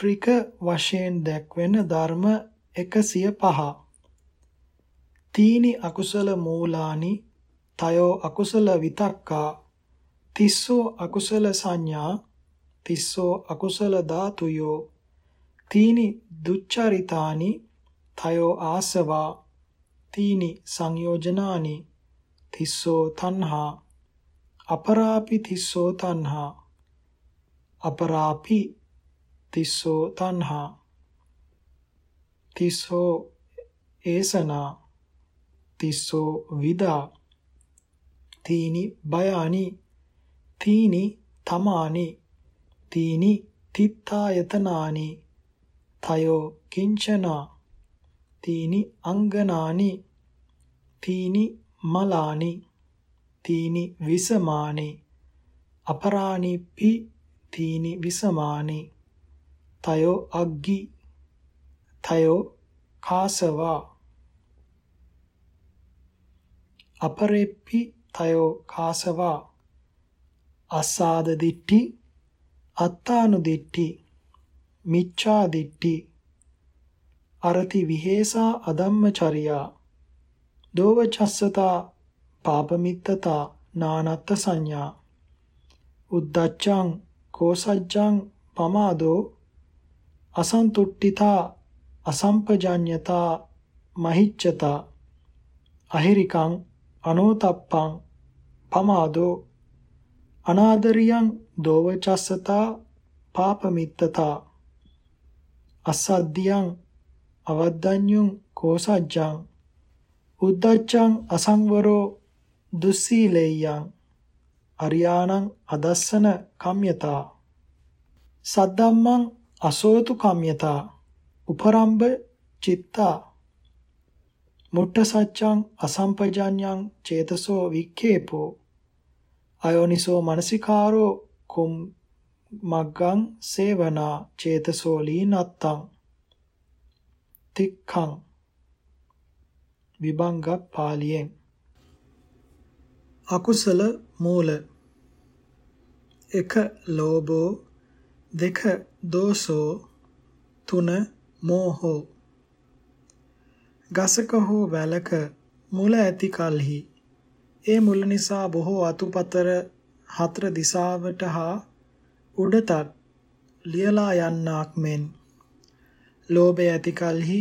මාත්‍රික වශයෙන් දැක්වෙන ධර්ම 105 තීනි අකුසල මූලානි තයෝ අකුසල විතක්කා තිස්සෝ අකුසල සංඥා තිස්සෝ අකුසල ධාතුයෝ තීනි දුච්චරිතානි තයෝ ආසවා තීනි සංයෝජනානි තිස්සෝ තණ්හා අපරාපි තිස්සෝ තණ්හා අපරාපි තිස්සෝ තණ්හා. තිස්සෝ ඒසනා. තිස්සෝ විදා. තීනි බයානි තීනි තමානි. තීනි තිත්තායතනානි. තයෝ කිංචනා. තීනි අංගනානි. තීනි මලානි. තීනි විසමානි. අපරාණි පි තීනි විසමානි. තයෝ අග්ගි තයෝ කාසවා අපරෙප්පි තයෝ කාසවා අස්සාද දිට්ටි අත්තානු දිට්ටි මිච්ඡා දිට්ටි අරති විහෙසා අදම්මචරියා දෝවචස්සතා පාපමිත්තතා නානත්ත සංඥා උද්දච්චං කෝසජ්ජං පමාදෝ අසන්තුට්ඨිතා අසම්පජඤ්ඤතා මහිච්ඡතා අහිරිකං අනෝතප්පං පමාදෝ අනාදරියං දෝවචස්සතා පාපමිත්තතා අසද්දියං අවද්දඤ්ඤුං කෝසජ්ජං උද්දච්චං අසංවරෝ දුස්සීලෙය්‍යං අරියාණං අදස්සන කම්යතා සද්දම්මං අසෝතු කම්යතා උපරම්භ චිත්තා මුට්ට සච්ඡං අසම්පජඤ්ඤං චේතසෝ වික්ඛේපෝ අයෝනිසෝ මනසිකාරෝ කුම් මග්ගං සේවනා චේතසෝ ලීනත්තං තික්ඛං විභංග පාලියෙන්. අකුසල මූල 1 ලෝභෝ 2 දෝසෝ 3 මෝහෝ. ගසක හෝ වැලක මුල ඇති කලෙහි. ඒ මුල නිසා බොහෝ අතුපතර හතර දිසාවට හා උඩටත් ලියලා යන්නක් මෙන්. ලෝභය ඇති කලෙහි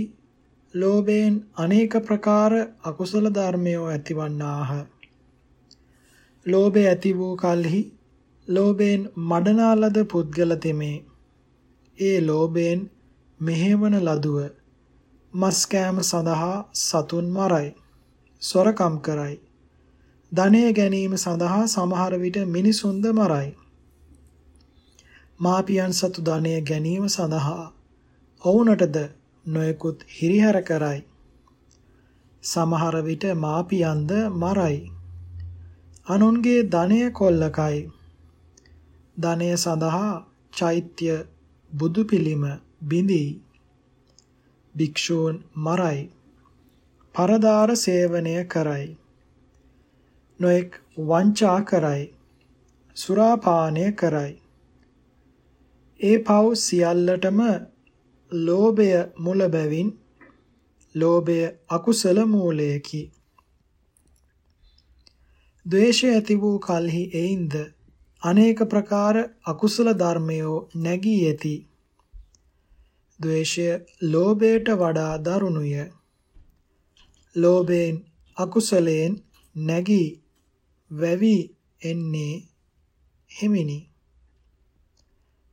ලෝභයෙන් අනේක ප්‍රකාර අකුසල ධර්මයෝ ඇතිවන්නාහ. ලෝභය ඇති වූ කලෙහි ලෝභයෙන් මඩනා ලද පුද්ගල තෙමේ. ඒ ලෝභයෙන් මෙහෙවන ලදුව මස් කෑම සඳහා සතුන් මරයි සොරකම් කරයි ධනය ගැනීම සඳහා සමහර විට මිනිසුන්ද මරයි. මාපියන් සතු ධනය ගැනීම සඳහා ඔවුනටද නොයෙකුත් හිරිහැර කරයි. සමහර විට මාපියන්ද මරයි. අනුන්ගේ ධනය කොල්ලකයි. ධනය සඳහා චෛත්‍ය බුදු පිළිම බිඳී. භික්ෂූන් මරයි. පරදාර සේවනය කරයි. නොඑක් වංචා කරයි. සුරාපානය කරයි. ඒ පව් සියල්ලටම ලෝභය මුල බැවින් ලෝභය අකුසල මූලයකි. ද්වේෂය ඇති වූ කලෙහි එයින්ද අනේක ප්‍රකාර අකුසල ධර්මයෝ නැගී ඇති. ද්වේෂය ලෝභයට වඩා දරුණුය. ලෝභයෙන් අකුසලයෙන් නැගී වැවි එන්නේ හිමිනි.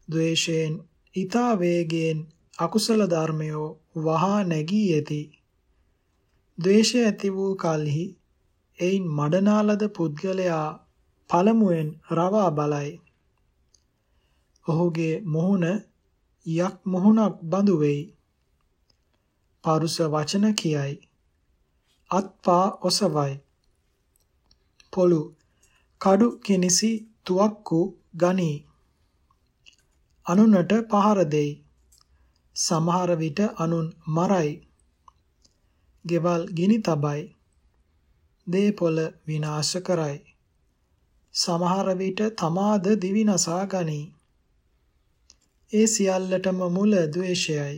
ද්වේෂයෙන් ඊතා වේගයෙන් අකුසල ධර්මයෝ වහා නැගී ඇති. ද්වේෂය ඇති වූ කලෙහි එයින් මඩනාලද පුද්ගලයා පළමුවෙන් රවා බලයි. ඔහුගේ මුහුණ යක් මුහුණක් බඳු වෙයි. පරුස වචන කියයි. අත්පා ඔසවයි. පොළු කඩු කිනිසි තුවක්කු ගනී. අනුනට පහර දෙයි. සමහර විට අනුන් මරයි. ගෙවල් ගිනි තබයි. දේපොළ විනාශ කරයි. සමහර විට තමාද දිවිනසා ගනී. ඒ සියල්ලටම මුල ද්වේෂයයි.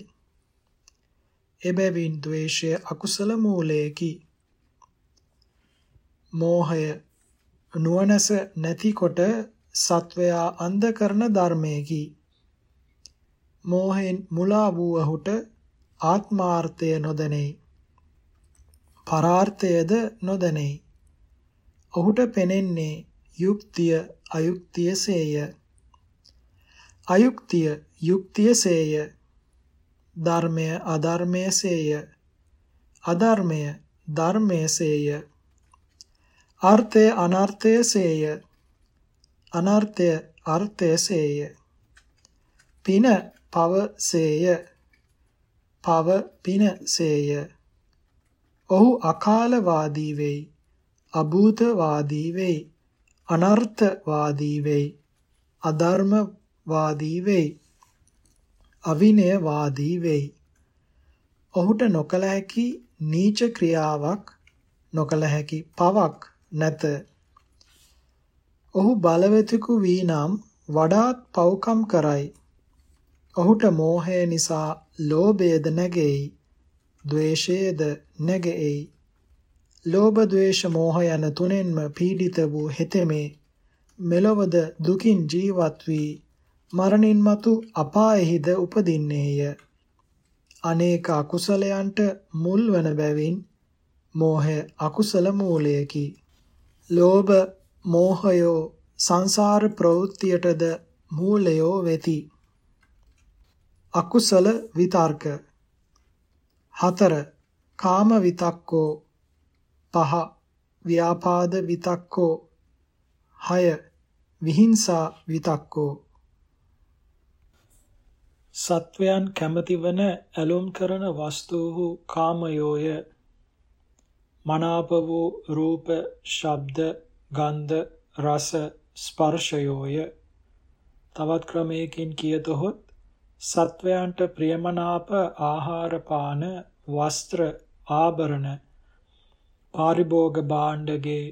එබැවින් ද්වේෂය අකුසල මූලයකි. මෝහය නුවණැස නැතිකොට සත්වයා අන්ධ කරන ධර්මයකි. මෝහෙන් මුලා වූ ඔහුට ආත්මාර්ථය නොදැනේ. පරාර්ථයද නොදැනේ. ඔහුට පෙනෙන්නේ යුක්තිය අයුක්තියසේය. අයුක්තිය යුක්තියසේය. ධර්මය අධර්මයසේය. අධර්මය ධර්මයසේය. අර්ථය අනර්ථයසේය. අනර්ථය අර්ථයසේය. පින පවසේය. පව පිනසේය. ඔහු අකාලවාදී වෙයි. අභූතවාදී වෙයි. අනර්ථවාදී වෙයි. අධර්මවාදී වෙයි. අවිනයවාදී වෙයි. ඔහුට නොකල හැකි නීච ක්‍රියාවක් නොකල හැකි පවක් නැත. ඔහු බලවතෙකු වී නම් වඩාත් පව්කම් කරයි. ඔහුට මෝහය නිසා ලෝභයද නැගෙයි. ද්වේෂයද නැගෙයි. ලෝභ ද්වේෂ මෝහ යන තුනෙන්ම පීඩිත වූ හෙතෙමේ මෙලොවද දුකින් ජීවත් වී මරණින් මතු අපායෙහිද උපදින්නේය. අනේක අකුසලයන්ට මුල් වන බැවින් මෝහය අකුසල මූලයකි. ලෝභ මෝහයෝ සංසාර ප්‍රවෘත්තියටද මූලයෝ වෙති. අකුසල විතර්ක 4 කාම විතක්කෝ 5 ව්‍යාපාද විතක්කෝ. 6 විහිංසා විතක්කෝ. සත්වයන් කැමතිවන ඇලුම් කරන වස්තුහු කාමයෝය. මනාප වූ රූප ශබ්ද ගන්ධ රස ස්පර්ශයෝය. තවත් ක්‍රමයකින් කියතොත් සත්වයන්ට ප්‍රියමනාප ආහාර පාන වස්ත්‍ර ආභරණ පාරිභෝග භාණ්ඩගේ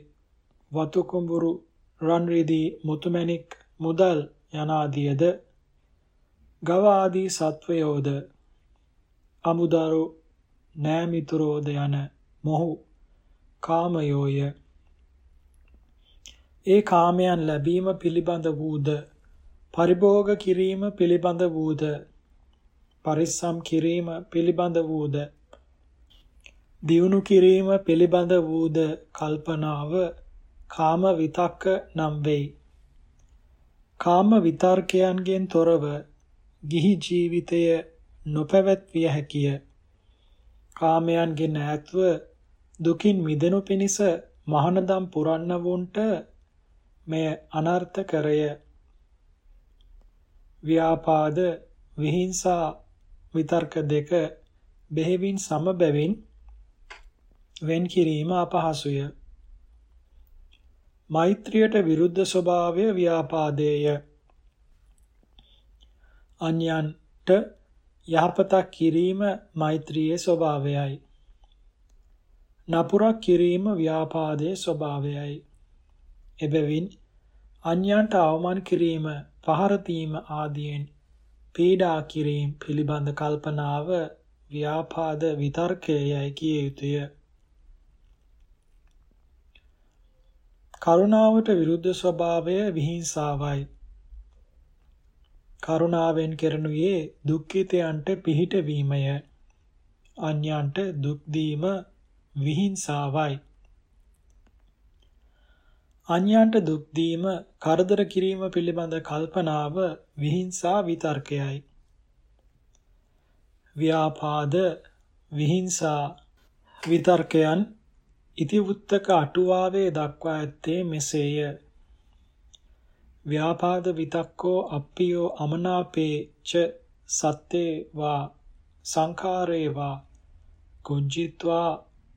වතු කුඹුරු රන් රිදී මුතුමැණික් මුදල් යනාදියද ගව ආදී සත්වයෝද අමුදරු නෑමිතුරෝද යන මොහු කාමයෝය. ඒ කාමයන් ලැබීම පිළිබඳ වූද පරිභෝග කිරීම පිළිබඳ වූද පරිස්සම් කිරීම පිළිබඳ වූද දියුණු කිරීම පිළිබඳ වූද කල්පනාව කාම විතක්ක නම් වෙයි. කාම විතර්කයන්ගෙන් තොරව ගිහි ජීවිතය නොපැවැත්විය හැකිය. කාමයන්ගෙන් ඈත්ව දුකින් මිදෙනු පිණිස මහානදම් පුරන්නවුන්ට මෙය අනර්ථ කරය. ව්‍යාපාද විහිංසා විතර්ක දෙක බෙහෙවින් සම බැවින් වෙන් කිරීම අපහසුය. මෛත්‍රියට විරුද්ධ ස්වභාවය ව්‍යාපාදේය. අන්‍යයන්ට යහපතක් කිරීම මෛත්‍රියේ ස්වභාවයයි. නපුරක් කිරීම ව්‍යාපාදයේ ස්වභාවයයි. එබැවින් අන්‍යයන්ට අවමාන කිරීම පහර දීම ආදියෙන් පීඩා කිරීම පිළිබඳ කල්පනාව ව්‍යාපාද විතර්කයයි කිය යුතුය. කරුණාවට විරුද්ධ ස්වභාවය විහිංසාවයි. කරුණාවෙන් කරනුයේ දුක්ඛිතයන්ට පිහිට වීමය. අන්‍යයන්ට දුක් දීම විහිංසාවයි. අන්‍යයන්ට දුක් දීම, කරදර කිරීම පිළිබඳ කල්පනාව විහිංසා විතර්කයයි. ව්‍යාපාද විහිංසා විතර්කයන් ඉතිවුත්තක අටුවාවේ දක්වා ඇත්තේ මෙසේය. ව්‍යාපාද විතක්කෝ අප්පියෝ අමනාපේ ච සත්තේ වා සංඛාරේ වා කුංජිත්වා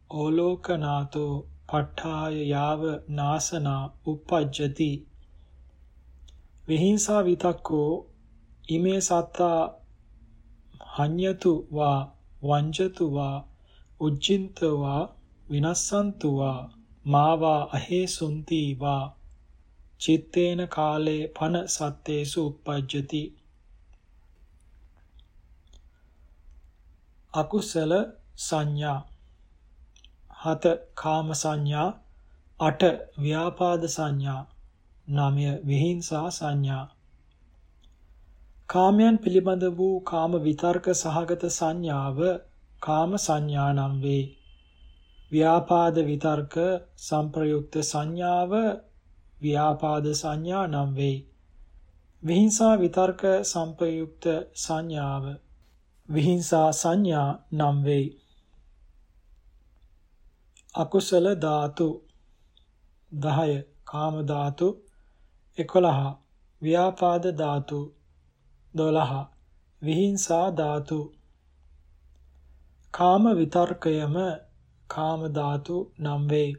ඕලෝකනාතෝ ප ဋ ාය යාව නාසනා uppajjati විහිංසා විතක්කෝ ඉමේ සත්තා හඤ්‍යතු වා වංජතු වා උජ්ජින්ත වා විනස්සන්තුවා මාවා අහේසුන්තිවා චිත්තේන කාලේ පන සත්තේසු uppajjati අකුසල සංඥා. හත කාම සංඥා අට ව්‍යාපාද සංඥා නමය විහිංසා සංඥා. කාමයන් පිළිබඳ වූ කාම විතර්ක සහගත සංඥාව කාම සංඥා නම් වේ. ව්‍යාපාද විතර්ක සංප්‍රයුක්ත සංඥාව ව්‍යාපාද සංඥා නම් වේ. විහිංසා විතර්ක සංප්‍රයුක්ත සංඥාව විහිංසා සංඥා නම් වේ. අකුසල ධාතු 10 කාම ධාතු 11 ව්‍යාපාද ධාතු 12 විහිංසා ධාතු කාම විතර්කයම කාම ධාතු නම් වේ.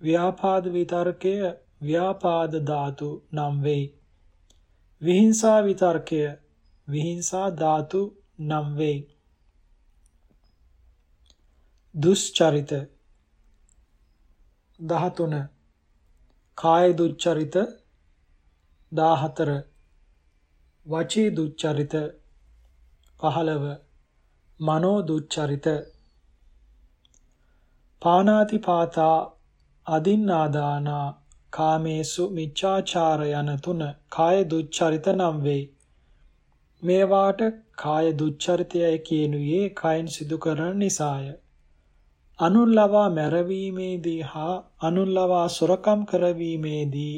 ව්‍යාපාද විතර්කය ව්‍යාපාද ධාතු නම් වේ. විහිංසා විතර්කය විහිංසා ධාතු නම් වේ. දුස්චරිත 13 කාය දුච්චරිත 14 වචී දුච්චරිත 15 මනෝ දුච්චරිත පානාති පාතා අදින්නාදානා කාමේසු මිච්ඡාචාර යන තුන කාය දුච්චරිත නම් වේ. මේවාට කාය දුච්චරිතයයි කියනුයේ කයින් සිදු කරන නිසාය. අනුල්ලවා මැරවීමේදී හා අනුල්ලවා සොරකම් කරවීමේදී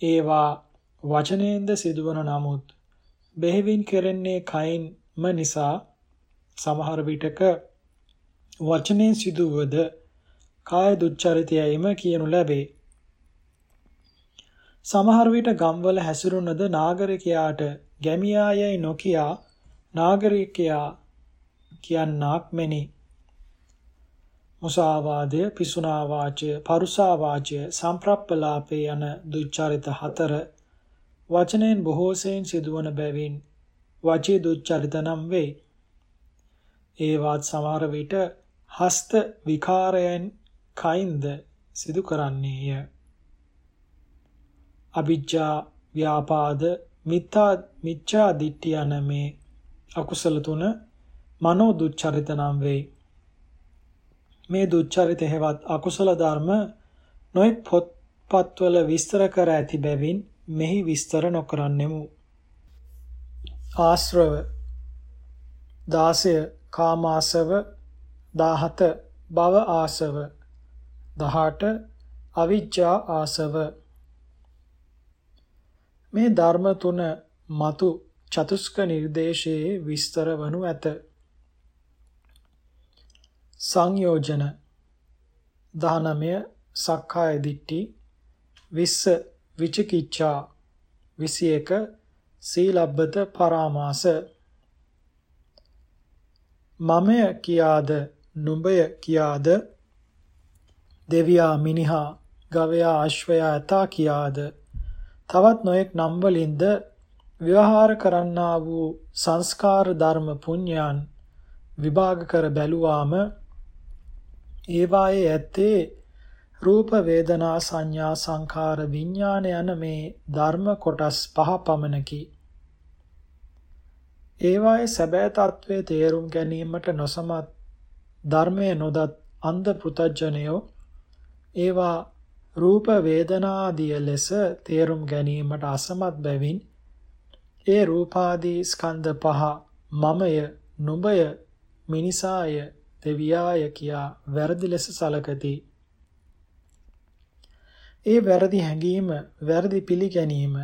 ඒවා වචනයෙන්ද සිදුවන නමුත් බෙහෙවින් කෙරෙන්නේ කයින්ම නිසා සමහර විටක වචනෙන් සිදුවද කාය දුච්චරිතයයිම කියනු ලැබේ. සමහර විට ගම්වල හැසිරුණද නාගරිකයාට ගැමියායයි නොකියා නාගරිකයා කියන්නාක් මෙනි. මුසාවාදය, පිසුනා වාචය, පරුසා වාචය, සම්ප්‍රප්පලාපේ යන දුච්චරිත හතර වචනයෙන් බොහෝසෙයින් සිදුවන බැවින් වචී දුච්චරිත නම් වේ. ඒවත් සමහර විට හස්ත විකාරයන් කයින්ද සිදු කරන්නේය. අවිජ්ජා ව්‍යාපාද මිත්‍යා මිච්ඡා දිට්ඨිය යන මේ අකුසල තුන මනෝ දුච්චරිත නම් වේ. මේ දුච්චරිත හේවත් අකුසල ධර්ම නොඑක් පොත්පත්වල විස්තර කර ඇති බැවින් මෙහි විස්තර නොකරන්නෙමු. ආශ්‍රව 16 කාමාසව 17 භව ආසව. 18 අවිජ්ජා ආසව. මේ ධර්ම තුන මතු චතුස්ක නිර්දේශයේ විස්තර වනු ඇත. සංයෝජන 19 සක්කාය දිට්ඨි 20 විචිකිච්ඡා 21 සීලබ්බත පරාමාස. මමය කියාද නුඹය කියාද දෙවියා මිනිහා ගවයා අශ්වයා ඇතා කියාද තවත් නොයෙක් නම් වලින්ද ව්‍යවහාර කරන්නා වූ සංස්කාර ධර්ම පුඤ්ඤයන් විභාග කර බැලුවාම ඒවායේ ඇත්තේ රූප වේදනා සංඥා සංඛාර විඥාන යන මේ ධර්ම කොටස් පහ පමණකි. ඒවායේ සැබෑ తත්වයේ තේරුම් ගැනීමට නොසමත් ධර්මයේ නොදත් අන්ධ පෘතජ්ජනයෝ ඒවා රූප වේදනා ආදී ලෙස තේරුම් ගැනීමට අසමත් බැවින් ඒ රූපාදී ස්කන්ධ පහ මමය නුඹය මිනිසාය දෙවියාය කියා වැරදි ලෙස සලකති ඒ වැරදි හැඟීම, වැරදි පිළිගැනීම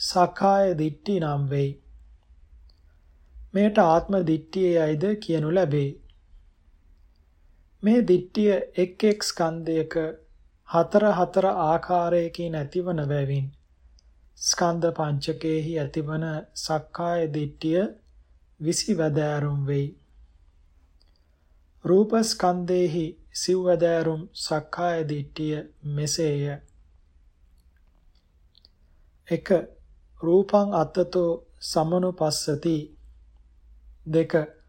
සක්කාය දිට්ඨි නම් වෙයි. මේට ආත්ම දිට්ඨියයිද කියනු ලැබේ. මේ දිට්ඨිය එක් එක් ස්කන්ධයක හතර හතර ආකාරයකින් ඇතිවන බැවින් ස්කන්ධ පංචකයේහි ඇතිවන සක්කාය දිට්ඨිය විසිවැදෑරුම් වෙයි. රූප ස්කන්ධේහි සිව්වැදෑරුම් සක්කාය දිට්ඨිය මෙසේය. 1 රූපං අත්තතෝ සමනුපස්සති 2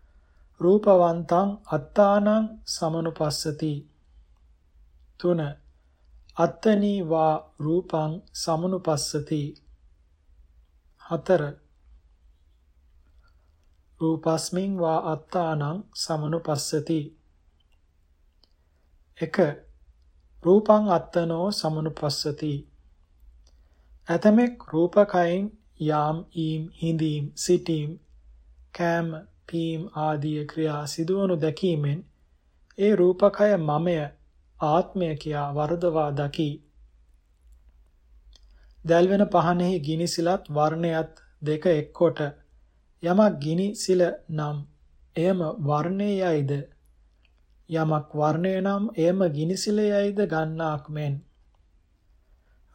රූපවන්තං අත්තානං සමනුපස්සති. 3 අත්තනී වා රූපං සමනුපස්සති. 4 රූපස්මින් වා අත්තානං සමනුපස්සති. 1 රූපං අත්තනෝ සමනුපස්සති. ඇතමෙක් රූපකයින් යාම් ඊම් හිඳීම් සිටීම් කෑම පීම් ආදී ක්‍රියා සිදුවනු දැකීමෙන් ඒ රූපකය මමය ආත්මය කියා වරදවා දකි. දැල්වෙන පහනෙහි ගිනිසිලත් වර්ණයත් දෙක එක්කොට යමක් ගිනිසිල නම් එයම වර්ණයයිද යමක් වර්ණය නම් එයම ගිනිසිලයයිද ගන්නාක් මෙන්?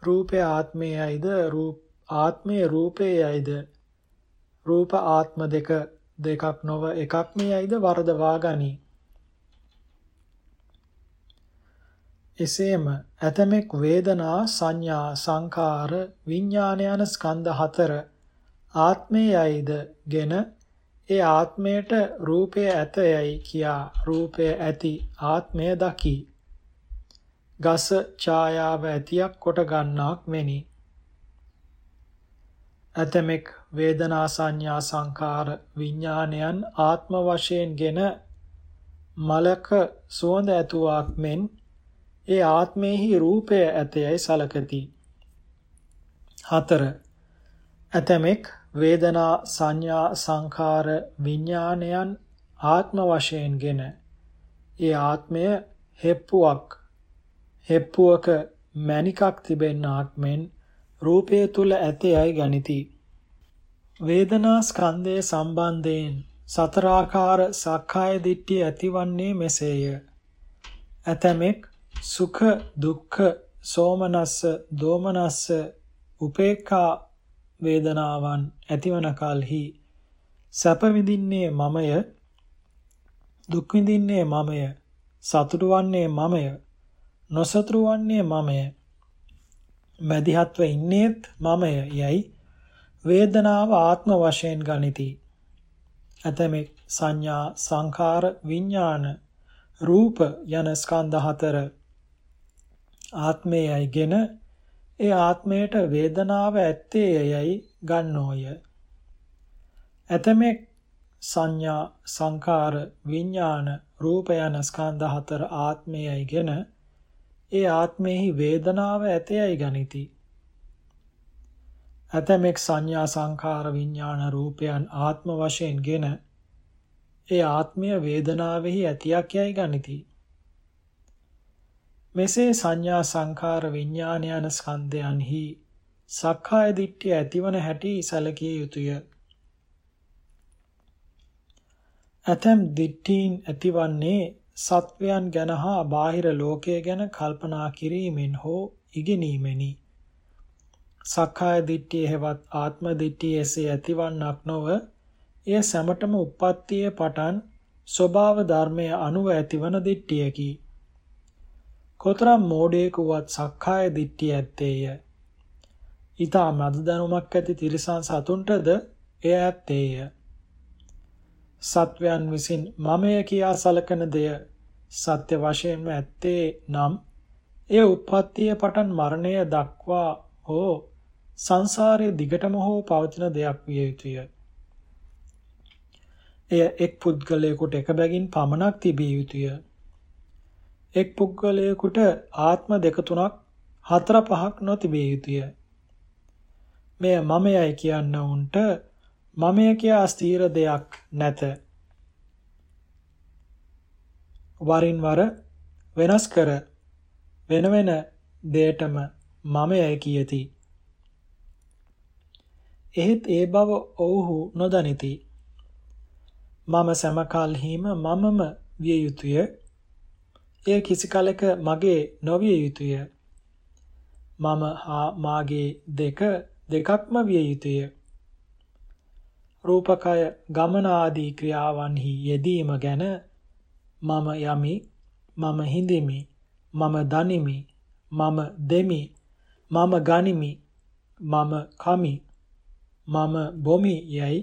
රූපය ආත්මයයිද රූප ආත්මය රූපයයිද රූප ආත්ම දෙක දෙකක් නොව එකක් මෙයයිද වරදවා ගනී එසේම ඇතමෙක් වේදනා සංඥා සංකාර විඥාන යන ස්කන්ධ හතර ආත්මයයිද ගෙන ඒ ආත්මයට රූපය ඇතයයි කියා රූපය ඇති ආත්මය දකි. ගස ඡායාව ඇතියක් කොට ගන්නාක් මෙනි. ඇතමෙක් වේදනා සංඥා සංකාර විඥානයන් ආත්ම වශයෙන්ගෙන මලක සුවඳ ඇතුවාක් මෙන් ඒ ආත්මෙහි රූපය ඇතයයි සලකති. 4. ඇතමෙක් වේදනා සංඥා සංකාර විඥානයන් ආත්ම වශයෙන්ගෙන ඒ ආත්මය හෙප්පුවක් හෙප්පුවක මණිකක් තිබෙන්නාක් මෙන් රූපය තුල ඇතයයි ගනිති. වේදනා ස්කන්ධය සම්බන්ධයෙන් සතරාකාර සක්කාය දිට්ඨිය ඇතිවන්නේ මෙසේය. ඇතමෙක් සුඛ දුක්ඛ සෝමනස්ස දෝමනස්ස උපේක්ඛා වේදනාවන් ඇතිවන කලෙහි සැප විඳින්නේ මමය දුක් විඳින්නේ මමය සතුටු වන්නේ මමය නොසතුටු වන්නේ මමය මැදිහත්ව ඉන්නේත් මමය යයි වේදනාව ආත්ම වශයෙන් ගනිති ඇතමෙක් සංඥා සංඛාර විඥාන රූප යන ස්කන්ධ හතර ආත්මයයිගෙන ඒ ආත්මයට වේදනාව ඇත්තේ යයි ගන්නෝය. ඇතමෙක් සංඥා සංකාර විඥාන රූප යන ස්කන්ධ හතර ආත්මයයිගෙන ඒ ආත්මෙහි වේදනාව ඇතයයි ගනිති. ඇතමෙක් සංඥා සංකාර විඥාන රූපයන් ආත්ම වශයෙන්ගෙන ඒ ආත්මය වේදනාවෙහි ඇතියක් යයි ගනිති. මෙසේ සංඥා සංකාර විඥාන යන ස්කන්ධයන්හි සක්කාය දිට්ඨිය ඇතිවන හැටි සැලකිය යුතුය. ඇතම් දිට්ඨීන් ඇතිවන්නේ සත්වයන් ගැන හා බාහිර ලෝකය ගැන කල්පනා කිරීමෙන් හෝ ඉගෙනීමෙනි. සක්කාය දිට්ඨිය හෙවත් ආත්ම දිට්ඨිය එසේ ඇතිවන්නක් නොව එය සැමටම උප්පත්තියේ පටන් ස්වභාව ධර්මය අනුව ඇතිවන දිට්ඨියකි. කොතරම් මෝඩයෙකුවත් සක්කාය දිට්ඨිය ඇත්තේය. ඊතා මද දැනුමක් ඇති තිරිසන් සතුන්ටද එය ඇත්තේය. සත්වයන් විසින් මමය කියා සලකන දෙය සත්‍ය වශයෙන්ම ඇත්තේ නම් එය උප්පත්තිය පටන් මරණය දක්වා හෝ සංසාරයේ දිගටම හෝ පවතින දෙයක් විය යුතුය. එය එක් පුද්ගලයෙකුට එක බැගින් පමණක් තිබිය යුතුය. එක් පුද්ගලයෙකුට ආත්ම දෙක තුනක් හතර පහක් නොතිබිය යුතුය. මෙය මමයයි කියන්න උන්ට මමය කියා ස්ථීර දෙයක් නැත. වරින් වර වෙනස් කර වෙන වෙන දෙයටම මමයයි කියති. එහෙත් ඒ බව ඔවුහු නොදනිති. මම සමකල්හිම මමම විය යුතුය එය කිසි කලක මගේ නොවිය යුතුය. මම හා මාගේ දෙක දෙකක්ම විය යුතුය. රූපකය ගමන ආදී ක්‍රියාවන්හි යෙදීම ගැන මම යමි මම හිඳිමි මම දනිමි මම දෙමි මම ගනිමි මම කමි මම බොමි යයි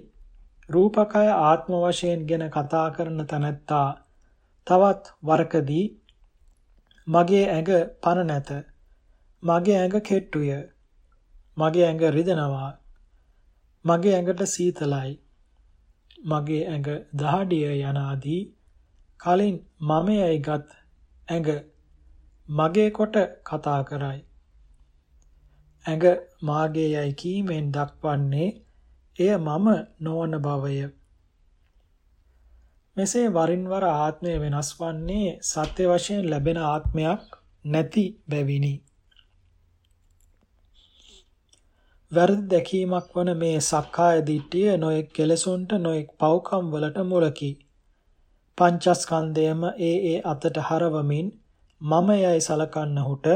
රූපකය ආත්ම වශයෙන් ගෙන කතා කරන තැනැත්තා තවත් වරකදී මගේ ඇඟ පන නැත. මගේ ඇඟ කෙට්ටුය. මගේ ඇඟ රිදෙනවා. මගේ ඇඟට සීතලයි. මගේ ඇඟ දහඩිය යනාදී කලින් මමයයිගත් ඇඟ මගේ කොට කතා කරයි. ඇඟ මාගේ යයි කීමෙන් දක්වන්නේ එය මම නොවන බවය. මෙසේ වරින් වර ආත්මය වෙනස් වන්නේ සත්‍ය වශයෙන් ලැබෙන ආත්මයක් නැති බැවිනි. වැරදි දැකීමක් වන මේ සක්කාය දිට්ඨිය නොඑක් කෙලසුන්ට නොඑක් පව්කම් වලට මුලකි. පංචස්කන්ධයම ඒ ඒ අතට හරවමින් මම යයි සලකන්නහුට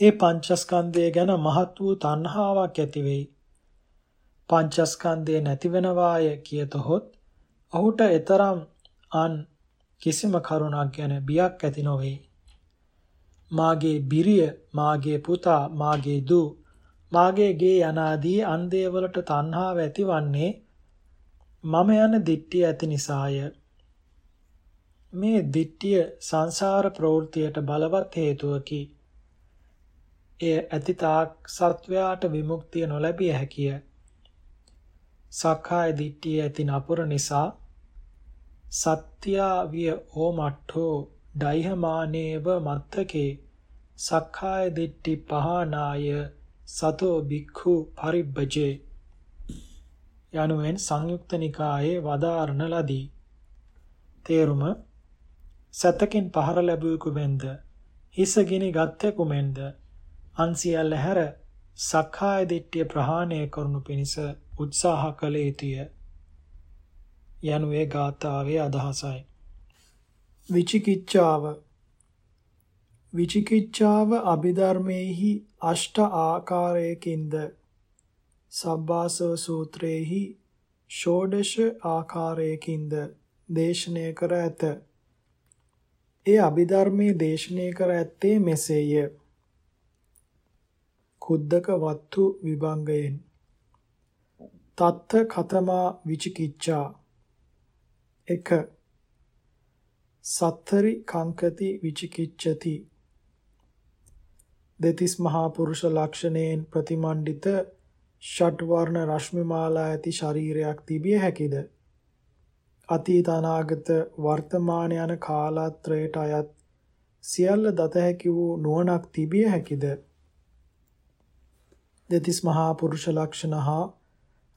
ඒ පංචස්කන්ධය ගැන මහත් වූ තණ්හාවක් ඇති වෙයි. පංචස්කන්ධය නැති වෙනවාය කියතොත් ඔහුට ඊතරම් අන් කිසිම කරුණක් ගැන බියක් ඇති නොවේ. මාගේ බිරිය, මාගේ පුතා, මාගේ දූ, මාගේ ගේ යනාදී අන් දේවලට තණ්හාව ඇතිවන්නේ මම යන දිට්ඨිය ඇති නිසාය. මේ දිට්ඨිය සංසාර ප්‍රවෘත්තියට බලවත් හේතුවකි. එය ඇතිතාක් සත්වයාට විමුක්තිය නොලැබිය හැකිය. සක්කාය දිට්ඨිය ඇති නපුර නිසා සත්‍යා විය ඕමට්ඨෝ ඩයිහමානේව මත්තකේ සක්කාය දිට්ඨි පහනාය සතෝ බික්ඛු පරිබ්බජේ යනුවෙන් සංයුක්ත නිකායේ වදාරන ලදී. තේරුම සතකින් පහර ලැබුවෙකු මෙන්ද හිස ගිනි ගත්තෙකු මෙන්ද අන්සියල්ල හැර සක්කාය දිට්ඨිය ප්‍රහාණය කරනු පිණිස උත්සාහ කළ යුතුය යනුවේ ගාථාවේ අදහසයි විචිකිච්ඡාව විචිකිච්ඡාව අභිධර්මයේහි අෂ්ට ආකාරයකින්ද? සබ්බාසව සූත්‍රයේහි ෂෝඩශ ආකාරයකින්ද දේශනය කර ඇත. ඒ අභිධර්මයේ දේශනය කර ඇත්තේ මෙසේය. කුද්දක වත්තු විභංගයෙන්. තත්ත කතමා විචිකිච්ඡා. 1 සත්තරි කංකති විචිකිච්ඡති. දෙතිස් මහා පුරුෂ ලක්ෂණයෙන් ප්‍රතිමන්විත ෂට් වර්ණ රශ්මි මාලා ඇති ශරීරයක් තිබිය හැකිද? අතීත අනාගත වර්තමාන යන කාලත්‍රයට අයත් සියල්ල දත හැකි වූ නුවණක් තිබිය හැකිද? දෙතිස් මහා පුරුෂ ලක්ෂණ හා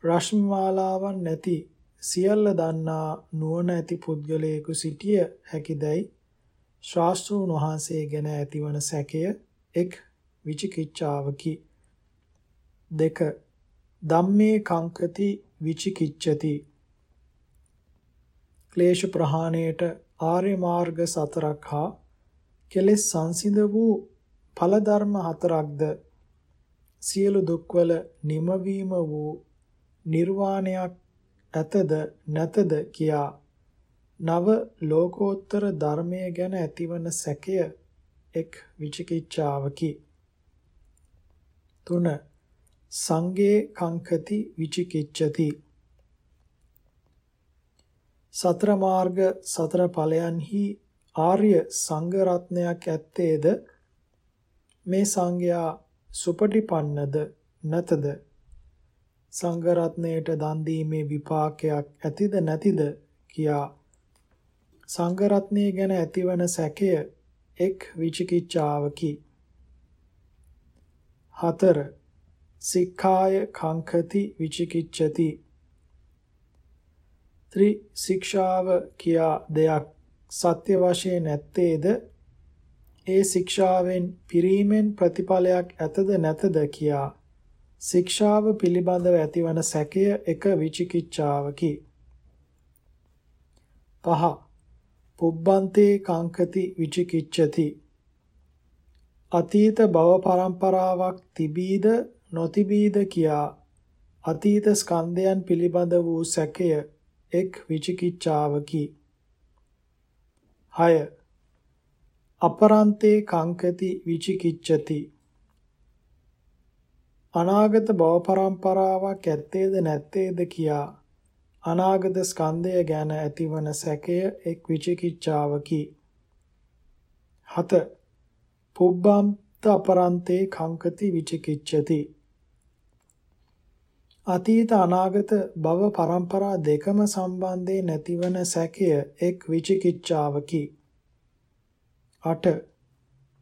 රශ්මි මාලාවන් නැති සියල්ල දන්නා නුවණ ඇති පුද්ගලයෙකු සිටිය හැකිදයි ශාස්ත්‍රූන් වහන්සේ ගැන ඇතිවන සැකය එක් විචිකිච්ඡාවකි. දෙක. ධම්මේ කංකති විචිකිච්ඡති. ක්ලේශ ප්‍රහාණයට ආර්ය මාර්ග සතරක් හා කෙලෙස් සංසිඳ වූ ඵල ධර්ම හතරක්ද? සියලු දුක්වල නිමවීම වූ නිර්වාණයක් ඇතද නැතද කියා නව ලෝකෝත්තර ධර්මය ගැන ඇතිවන සැකය එක් විචිකිච්ඡාවකි. 3. සංගේ කංකති විචිකිච්ඡති. සතර මාර්ග සතර ඵලයන්හි ආර්ය සංඝ රත්නයක් ඇත්තේද? මේ සංඝයා සුපටිපන්නද නැතද? සංඝ රත්නයට දන් දීමේ විපාකයක් ඇතිද නැතිද කියා. සංඝ රත්නය ගැන ඇතිවන සැකය එක් විචිකිච්ඡාවකි. හතර. සික්ඛාය කංකති විචිකිච්ඡති. ත්‍රි ශික්ෂාව කියා දෙයක් සත්‍ය වශයෙන් නැත්තේද ඒ ශික්ෂාවෙන් පිරීමෙන් ප්‍රතිඵලයක් ඇතද නැතද කියා ශික්ෂාව පිළිබඳව ඇතිවන සැකය එක විචිකිච්ඡාවකි. පහ. පුබ්බන්තේ කංකති විචිකිච්ඡති. අතීත භව පරම්පරාවක් තිබීද නොතිබීද කියා අතීත ස්කන්ධයන් පිළිබඳ වූ සැකය එක් විචිකිච්ඡාවකි. 6 අපරන්තේ කංකති විචිකිච්ඡති. අනාගත භව පරම්පරාවක් ඇත්තේද නැත්තේද කියා අනාගත ස්කන්ධය ගැන ඇතිවන සැකය එක් විචිකිච්ඡාවකි. 7 පුබ්බන්ත අපරන්තේ කංකති විචිකිච්ඡති. අතීත අනාගත භව පරම්පරා දෙකම සම්බන්ධේ නැතිවන සැකය එක් විචිකිච්ඡාවකි. 8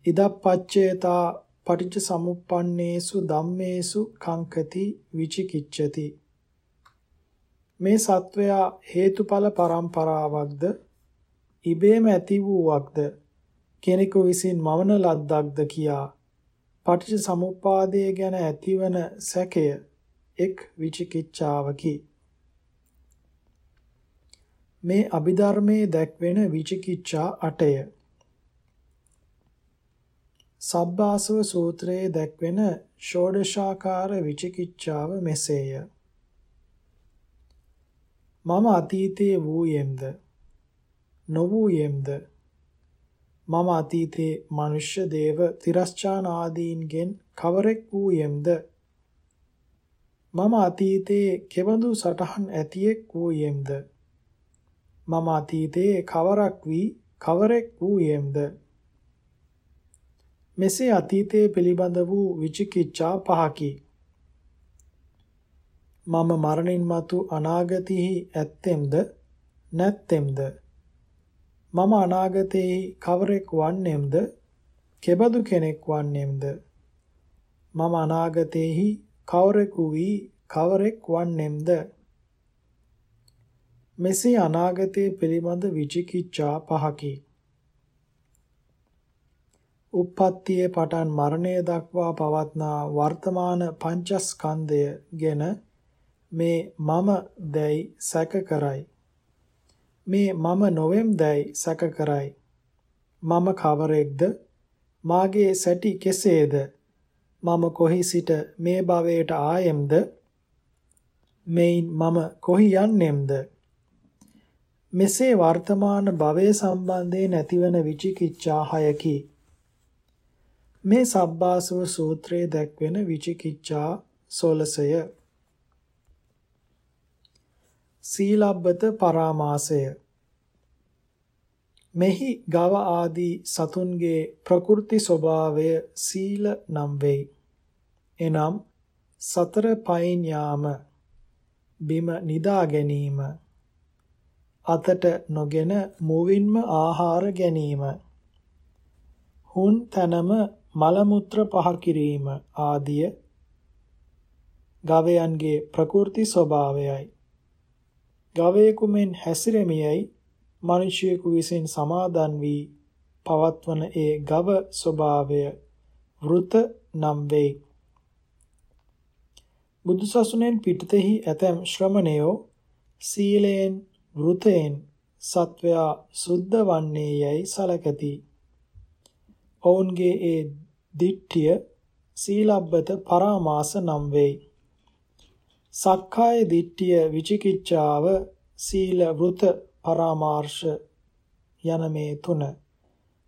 ඉදප්පච්චේතා පටිච්ච සමුප්පන්නේසු ධම්මේසු කංකති විචිකිච්ඡති. මේ සත්වයා හේතුඵල පරම්පරාවක්ද? ඉබේම ඇති වූවක්ද? කෙනෙකු විසින් මවන ලද්දක්ද කියා පටිච්ච සමුප්පාදය ගැන ඇතිවන සැකය එක් විචිකිච්ඡාවකි. මේ අභිධර්මයේ දැක්වෙන විචිකිච්ඡා 8ය. සබ්බාසව සූත්‍රයේ දැක්වෙන ෂෝඩශාකාර විචිකිච්ඡාව මෙසේය. මම අතීතයේ වූයෙම්ද නොවූයෙම්ද මම අතීතයේ මනුෂ්‍ය දේව තිරස්චාන ආදීන්ගෙන් කවරෙක් වූයෙම්ද? මම අතීතයේ කෙබඳු සටහන් ඇතියෙක් වූයෙම්ද? මම අතීතයේ කවරක් වී කවරෙක් වූයෙම්ද? මෙසේ අතීතයේ පිළිබඳ වූ විචිකිච්ඡා පහකි. මම මරණින් මතු අනාගතෙහි ඇත්තෙම්ද නැත්තෙම්ද? මම අනාගතෙහි කවරෙක් වන්නේම්ද කෙබඳු කෙනෙක් වන්නේම්ද මම අනාගතෙහි කවරෙකු වී කවරෙක් වන්නේම්ද මෙසේ අනාගතයේ පිළිබඳ විචිකිච්ඡා පහකි. උප්පත්තියේ පටන් මරණය දක්වා පවත්නා වර්තමාන පංචස්කන්ධය ගැන මේ මම දැයි සැක කරයි. මේ මම නොවෙම් දැයි සැක කරයි. මම කවරෙක්ද? මාගේ සැටි කෙසේද? මම කොහි සිට මේ භවයට ආයෙම්ද? මෙයින් මම කොහි යන්නේම්ද? මෙසේ වර්තමාන භවයේ සම්බන්ධයෙන් ඇතිවන විචිකිච්ඡා හයකි. මේ සබ්බාසව සූත්‍රයේ දැක්වෙන විචිකිච්ඡා 16ය. සීලබ්බත පරාමාසය මෙහි ගව ආදී සතුන්ගේ ප්‍රකෘති ස්වභාවය සීල නම් වෙයි. එනම් සතර පයින් යාම බිම නිදා ගැනීම අතට නොගෙන මුවින්ම ආහාර ගැනීම හුන් තනම මල මුත්‍ර පහ කිරීම ආදිය ගවයන්ගේ ප්‍රකෘති ස්වභාවයයි ගවයෙකු මෙන් හැසිරෙමියයි මිනිසියෙකු විසින් සමාදන් වී පවත්වන ඒ ගව ස්වභාවය වෘත නම් වෙයි. බුදුසසුනෙන් පිටතෙහි ඇතැම් ශ්‍රමණයෝ සීලයෙන් වෘතයෙන් සත්වයා සුද්ධ වන්නේ යයි සලකති. ඔවුන්ගේ ඒ දිට්ඨිය සීලබ්බත පරාමාස නම් වෙයි. සක්කාය දිට්ඨිය විචිකිච්ඡාව සීල වෘත පරාමාර්ශ යන මේ තුන.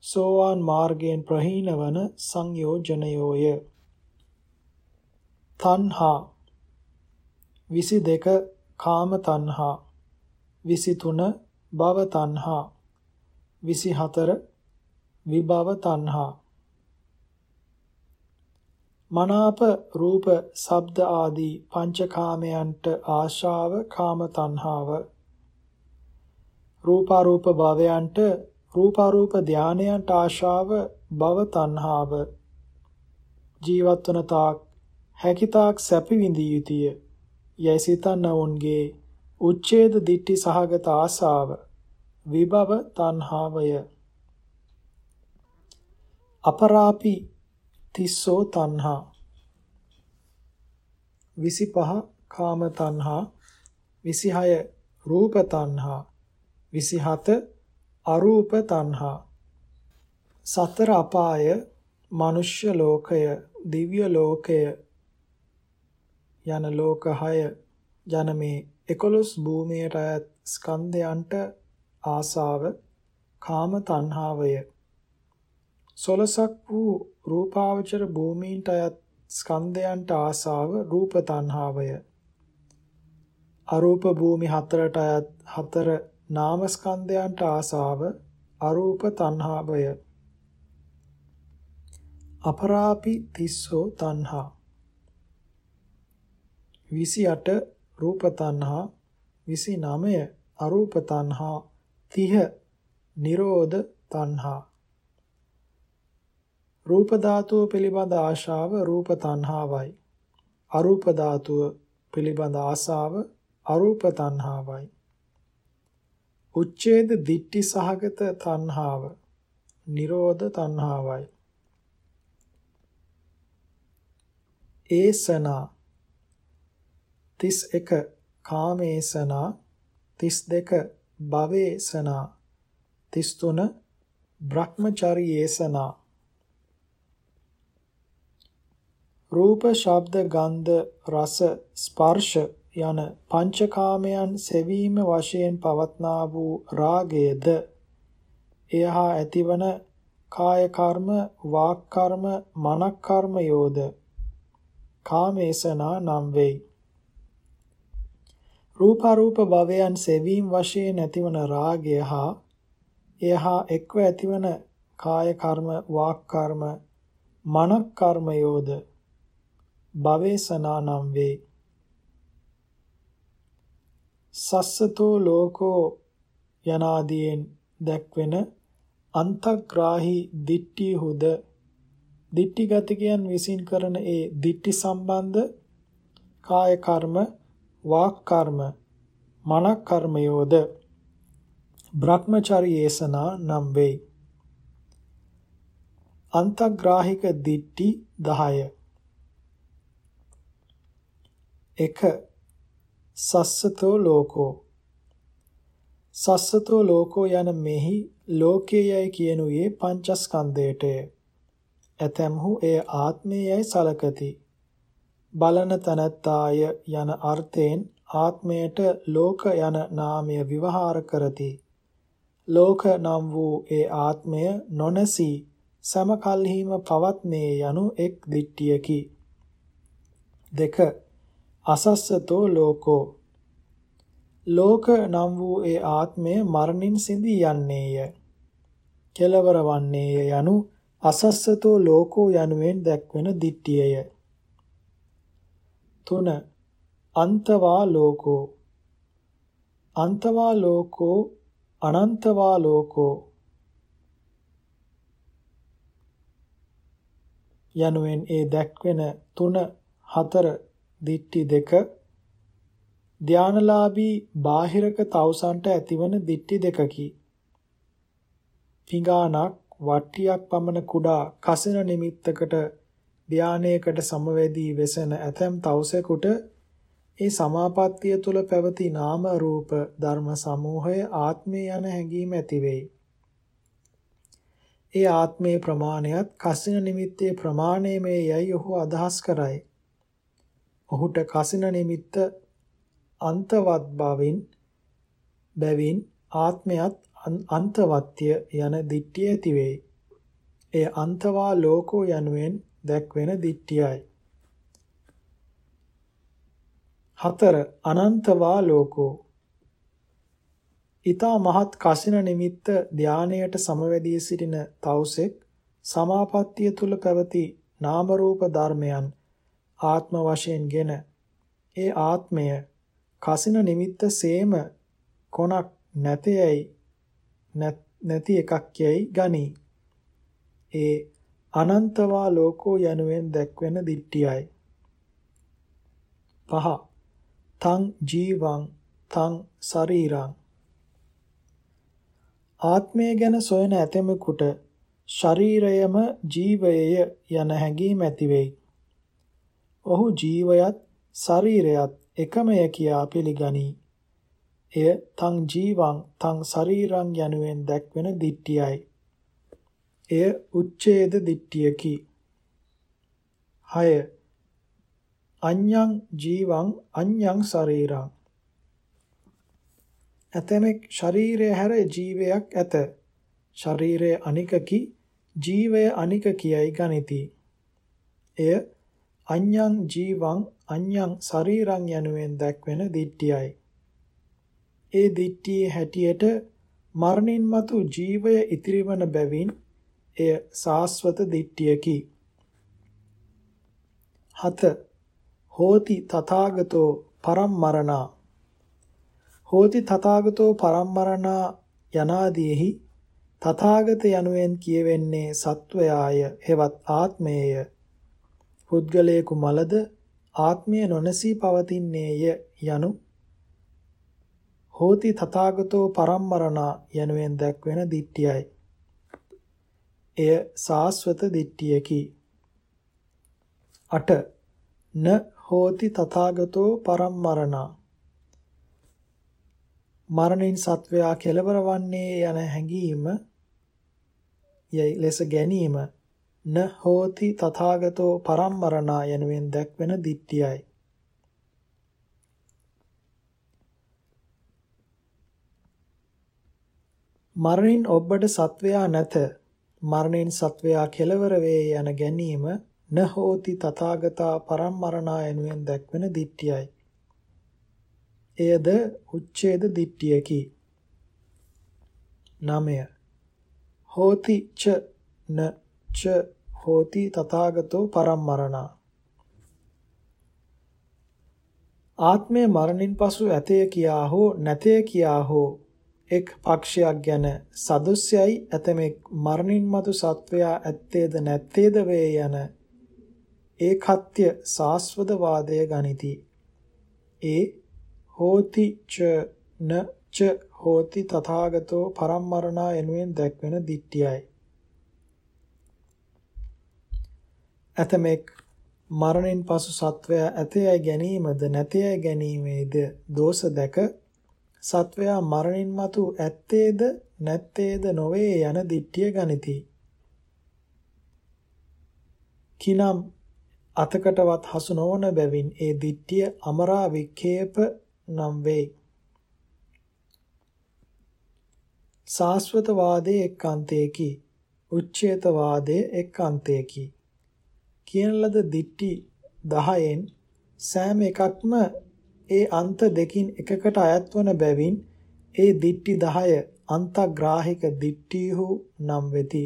සෝවාන් මාර්ගයෙන් ප්‍රහීන වන සංයෝජනයෝය. තණ්හා. 22 කාම තණ්හා. 23 භව තණ්හා. 24 විභව තණ්හා. මනාප රූප ශබ්ද ආදී පංචකාමයන්ට ආශාව කාම තණ්හාව. රූපාරූප භවයන්ට රූපාරූප ධානයන්ට ආශාව භව තණ්හාව. ජීවත් වන තාක් හැකිතාක් සැප විඳිය යුතුය. යයි සිතන්නවුන්ගේ උච්ඡේද දිට්ඨි සහගත ආශාව විභව තණ්හාවය. අපරාපි තිස්සෝ තණ්හා. 25 කාම තණ්හා 26 රූප තණ්හා 27 අරූප තණ්හා. සතර අපාය මනුෂ්‍ය ලෝකය දිව්‍ය ලෝකය යන ලෝක 6 යන මේ 11 භූමියට අයත් ස්කන්ධයන්ට ආසාව කාම තණ්හාවය. සොලසක් වූ රූපාවචර භූමීන්ට අයත් ස්කන්ධයන්ට ආසාව රූප තණ්හාවය. අරූප භූමි හතරට අයත් හතර නාමස්කන්ධයන්ට ආසාව අරූප තණ්හාවය. අපරාපි තිස්සෝ තණ්හා. 28 රූප තණ්හා 29 අරූප තණ්හා 30 නිරෝධ තණ්හා. රූප ධාතුව පිළිබඳ ආශාව රූප තණ්හාවයි. අරූප ධාතුව පිළිබඳ ආසාව අරූප තණ්හාවයි. උච්ඡේද දිට්ටි සහගත තණ්හාව නිරෝධ තණ්හාවයි. ඒසනා 31 කාමේසනා 32 භවේසනා 33 බ්‍රහ්මචාරීයේසනා. රූප ශබ්ද ගන්ධ රස ස්පර්ශ යන පංචකාමයන් සෙවීම වශයෙන් පවත්නා වූ රාගයද? එහා ඇතිවන කාය කර්ම වාක් කර්ම මනක් කර්ම යෝද කාමේසනා නම් වෙයි. රූපාරූප භවයන් සෙවීම වශයෙන් ඇතිවන රාගය හා එහා එක්ව ඇතිවන කාය කර්ම වාක් කර්ම මනක් කර්මයෝද භවේසනා නම් වේ. සස්සතෝ ලෝකෝ යනාදීන් දැක්වෙන අන්තග්‍රාහි දිට්ඨිහුද දිට්ඨිගතිකයන් විසින් කරන ඒ දිට්ඨි සම්බන්ධ කාය කර්ම වාක් කර්ම මනක් කර්මයෝද බ්‍රහ්මචාරීයේසනා නම් වෙයි අන්තග්‍රාහික දිට්ටි 10 එක. සස්සතෝ ලෝකෝ. සස්සතෝ ලෝකෝ යන මෙහි ලෝකයේයයි කියනුයේ පංචස්කන්ධයටය ඇතැම්හු එය ආත්මයයි සලකති. බලන තනත්තාය යන අර්ථයෙන් ආත්මයට ලෝක යන නාමය විවහාර කරති. ලෝක නම් වූ ඒ ආත්මය නොනසී සමකල්හිම පවත්නේ යනු එක් දිට්ඨියකි. දෙක. අසස්සතෝ ලෝකෝ ලෝක නම් වූ ඒ ආත්මය මරණින් සිඳී යන්නේය. කෙලවර වන්නේය යනු අසස්සතෝ ලෝකෝ යනුවෙන් දැක්වෙන දිට්ඨියය. 3 අන්තවා ලෝකෝ අන්තවා ලෝකෝ අනන්තවා ලෝකෝ යනුවෙන් ඒ දැක්වෙන 3 4 දිට්ටි දෙක ධානලාභී බාහිරක තවුසන්ට ඇතිවන දිට්ටි දෙකකි. පිඟානක් වට්ටියක් පමණ කුඩා කසින නිමිත්තකට ධානයකට සමවැදී වෙසෙන ඇතැම් තවුසෙකුට ඒ සමාපත්තිය තුල පැවති නාම රූප ධර්ම සමූහය ආත්මය යන හැඟීම ඇති වෙයි. ඒ ආත්මේ ප්‍රමාණයත් කසින නිමිත්තේ ප්‍රමාණයමේ යයි ඔහු අදහස් කරයි. ඔහුට කසින නිමිත්ත අන්තවත් බවින් බැවින් ආත්මයත් අන්තවත්ය යන දිට්ඨිය ඇති වෙයි. එය අන්තවා ලෝකෝ යනුවෙන් දැක්වෙන දිට්ඨියයි. හතර අනන්තවා ලෝකෝ ඊතා මහත් කසින නිමිත්ත ධානයට සමවැදී සිටින තවුසෙක් සමාපත්තිය තුල පැවති නාම රූප ධර්මයන් ආත්ම වශයෙන්ගෙන ඒ ආත්මය කසින නිමිත්ත සේම කොනක් නැතේයි නැති එකක් යයි ගනී ඒ අනන්තවා ලෝකෝ යනුවෙන් දැක්වෙන දිට්ඨියයි. පහ තං ජීවං තං ශරීරං ආත්මය ගැන සොයන ඇතෙමෙකුට ශරීරයම ජීවයය යන හැඟීම ඇති වෙයි. ඔහු ජීවයත් ශරීරයත් එකමය කියා පිළිගනී. එය තං ජීවං තං ශරීරං යනුවෙන් දැක්වෙන දිට්ඨියයි. එය උච්ඡේද දිට්ඨියකි. 6. අඤ්ඤං ජීවං අඤ්ඤං ශරීරං ඇතමෙක් ශරීරය හැර ජීවයක් ඇත. ශරීරය අනිකකි ජීවය අනික කියයි ගනිති. එය අඤ්ඤං ජීවං අඤ්ඤං ශරීරං යනුවෙන් දැක්වෙන දිට්ඨියයි. ඒ දිට්ඨියේ හැටියට මරණින් මතු ජීවය ඉතිරිවන බැවින් එය සාස්වත දිට්ඨියකි. 7. හෝති තථාගතෝ පරම්මරණා හෝති තථාගතෝ පරම්මරණා යනාදීෙහි තථාගත යනුවෙන් කියවෙන්නේ සත්වයාය හෙවත් ආත්මේය පුද්ගලයෙකු මලද ආත්මය නොනසී පවතින්නේය යනු හෝති තථාගතෝ පරම්මරණා යනුවෙන් දැක්වෙන දිට්ඨියයි. එය සාස්වත දිට්ඨියකි. 8 න හෝති තථාගතෝ පරම්මරණා මරණින් සත්වයා කෙලවර වන්නේ යන හැඟීම යයි ලෙස ගැනීම න හෝති තථාගතෝ පරම්මරණා යනුවෙන් දැක්වෙන දිට්ඨියයි. මරණින් ඔබට සත්වයා නැත මරණින් සත්වයා කෙලවර වේ යන ගැනීම න හෝති තථාගතා පරම්මරණා යනුවෙන් දැක්වෙන දිට්ඨියයි. එයද උච්ඡේද දිට්ඨියකි. 9 හෝති ච න ච හෝති තථාගතෝ පරම්මරණා ආත්මය මරණින් පසු ඇතය කියා හෝ නැතය කියා හෝ එක් පක්ෂයක් ගැන සදුස්සයයි ඇතමෙක් මරණින් මතු සත්වයා ඇත්තේද නැත්තේද වේ යන ඒකත්‍ය සාස්වද වාදය ගනිති. ඒ හෝති ච න ච හෝති තථාගතෝ පරම්මරණා යනුවෙන් දැක්වෙන දිට්ඨියයි. ඇතමෙක් මරණින් පසු සත්වයා ඇතයයි ගැනීමද නැතයයි ගැනීමේද දෝෂ දැක සත්වයා මරණින් මතු ඇත්තේද නැත්තේද නොවේ යන දිට්ඨිය ගනිති. කිනම් අතකටවත් හසු නොවන බැවින් ඒ දිට්ඨිය අමරා වික්ෂේප නම් වේ. සාස්වත වාදයේ එක් අන්තයකි. උච්ඡේත වාදයේ එක් අන්තයකි. කියන ලද දිට්ඨි 10න් සෑම එකක්ම ඒ අන්ත දෙකින් එකකට අයත් වන බැවින් ඒ දිට්ටි 10 අන්තග්‍රාහික දිට්ඨිහු නම් වෙති.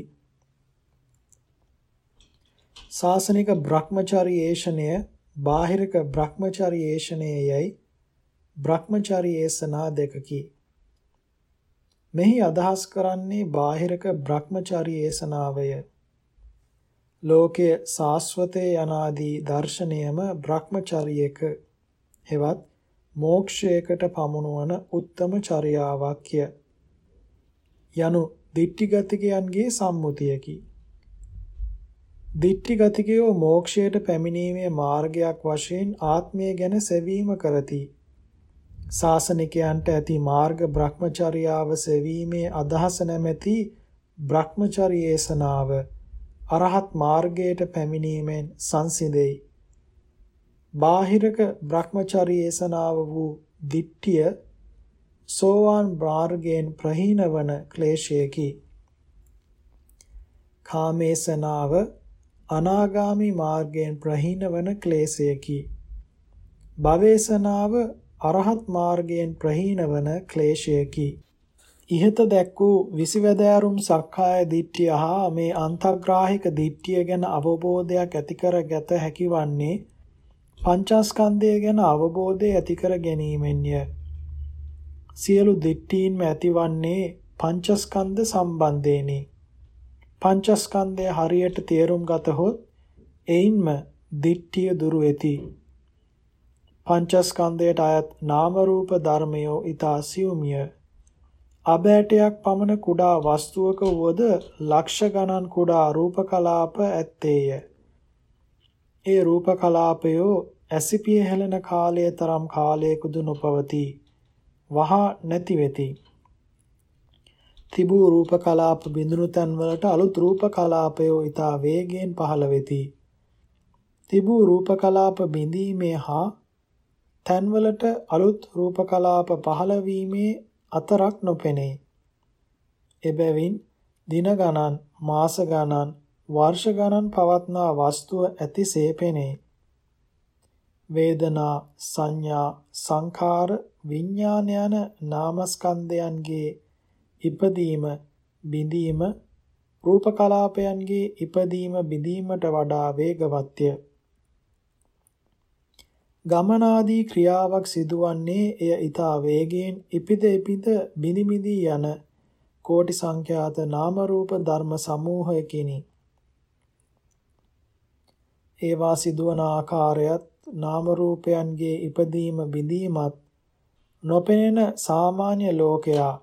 ශාසනික භ්‍රමචාරීේෂණය බාහිරක භ්‍රමචාරීේෂණයයි භ්‍රමචාරීේසනා දෙකකි. මෙහි අදහස් කරන්නේ බාහිරක භ්‍රමචාරීේසනාවය. ලෝකයේ සාස්වතේ යනාදී දර්ශනයම භ්‍රමචාරියක හෙවත් මෝක්ෂයකට පමුණුවන උත්තම චර්යාවක්ය යනු දිට්ඨිගතිකයන්ගේ සම්මුතියකි. දිට්ඨිගතිකයෝ මෝක්ෂයට පැමිණීමේ මාර්ගයක් වශයෙන් ආත්මය ගැන සෙවීම කරති. ශාසනිකයන්ට ඇති මාර්ග භ්‍රමචර්යාව සෙවීමේ අදහස නැමැති භ්‍රමචර්යේසනාව අරහත් මාර්ගයට පැමිණීමෙන් සංසිඳෙයි. බාහිරක භ්‍රමචර්යේසනාව වූ දිට්ඨිය සෝවාන් මාර්ගයෙන් ප්‍රහීන වන ක්ලේශයකි. කාමේසනාව අනාගාමි මාර්ගයෙන් ප්‍රහීන වන ක්ලේශයකි. භවේසනාව අරහත් මාර්ගයෙන් ප්‍රහීන වන ක්ලේශයකි. ඉහත දැක් වූ විසිවැදෑරුම් සක්කාය දිට්ඨිය හා මේ අන්තග්‍රාහික දිට්ඨිය ගැන අවබෝධයක් ඇති කර ගැත හැකි වන්නේ පංචස්කන්ධය ගැන අවබෝධය ඇති කර ගැනීමෙන්ය. සියලු දිට්ඨීන්ම ඇතිවන්නේ පංචස්කන්ධ සම්බන්ධේනි. පංචස්කන්ධය හරියට තේරුම් ගතහොත් එයින්ම දිට්ඨිය දුරු වෙති. පංචස්කන්ධයට අයත් නාම රූප ධර්මයෝ ඊතා සියුමිය. අබෑටයක් පමණ කුඩා වස්තුවක වුවද ලක්ෂ ගණන් කුඩා රූප කලාප ඇත්තේය. ඒ රූප කලාපයෝ ඇසිපිය හැලෙන කාලය තරම් කාලයකදු නොපවතී. වහා නැති වෙති. තිබූ රූප කලාප බිඳුණු තැන්වලට අලුත් රූප කලාපයෝ ඊතා වේගයෙන් පහළ වෙති. තිබූ රූප කලාප බිඳීමේ හා තැන්වලට අලුත් රූප කලාප පහළ වීමේ අතරක් නොපෙනේ. එබැවින් දින ගණන් මාස ගණන් වර්ෂ ගණන් පවත්නා වස්තුව ඇතිසේ පෙනේ. වේදනා සංඥා සංඛාර විඥාන යන නාමස්කන්ධයන්ගේ ඉපදීම බිඳීම රූප කලාපයන්ගේ ඉපදීම බිඳීමට වඩා වේගවත්ය. ගමනාදී ක්‍රියාවක් සිදුවන්නේ එය ඊතා වේගයෙන් ඉපිද ඉපිද බිනි බිනි යන කෝටි සංඛ්‍යාත නාම රූප ධර්ම සමූහයකිනි. ඒවා සිදුවන ආකාරයත් නාම රූපයන්ගේ ඉපදීම බිඳීමත් නොපෙනෙන සාමාන්‍ය ලෝකයා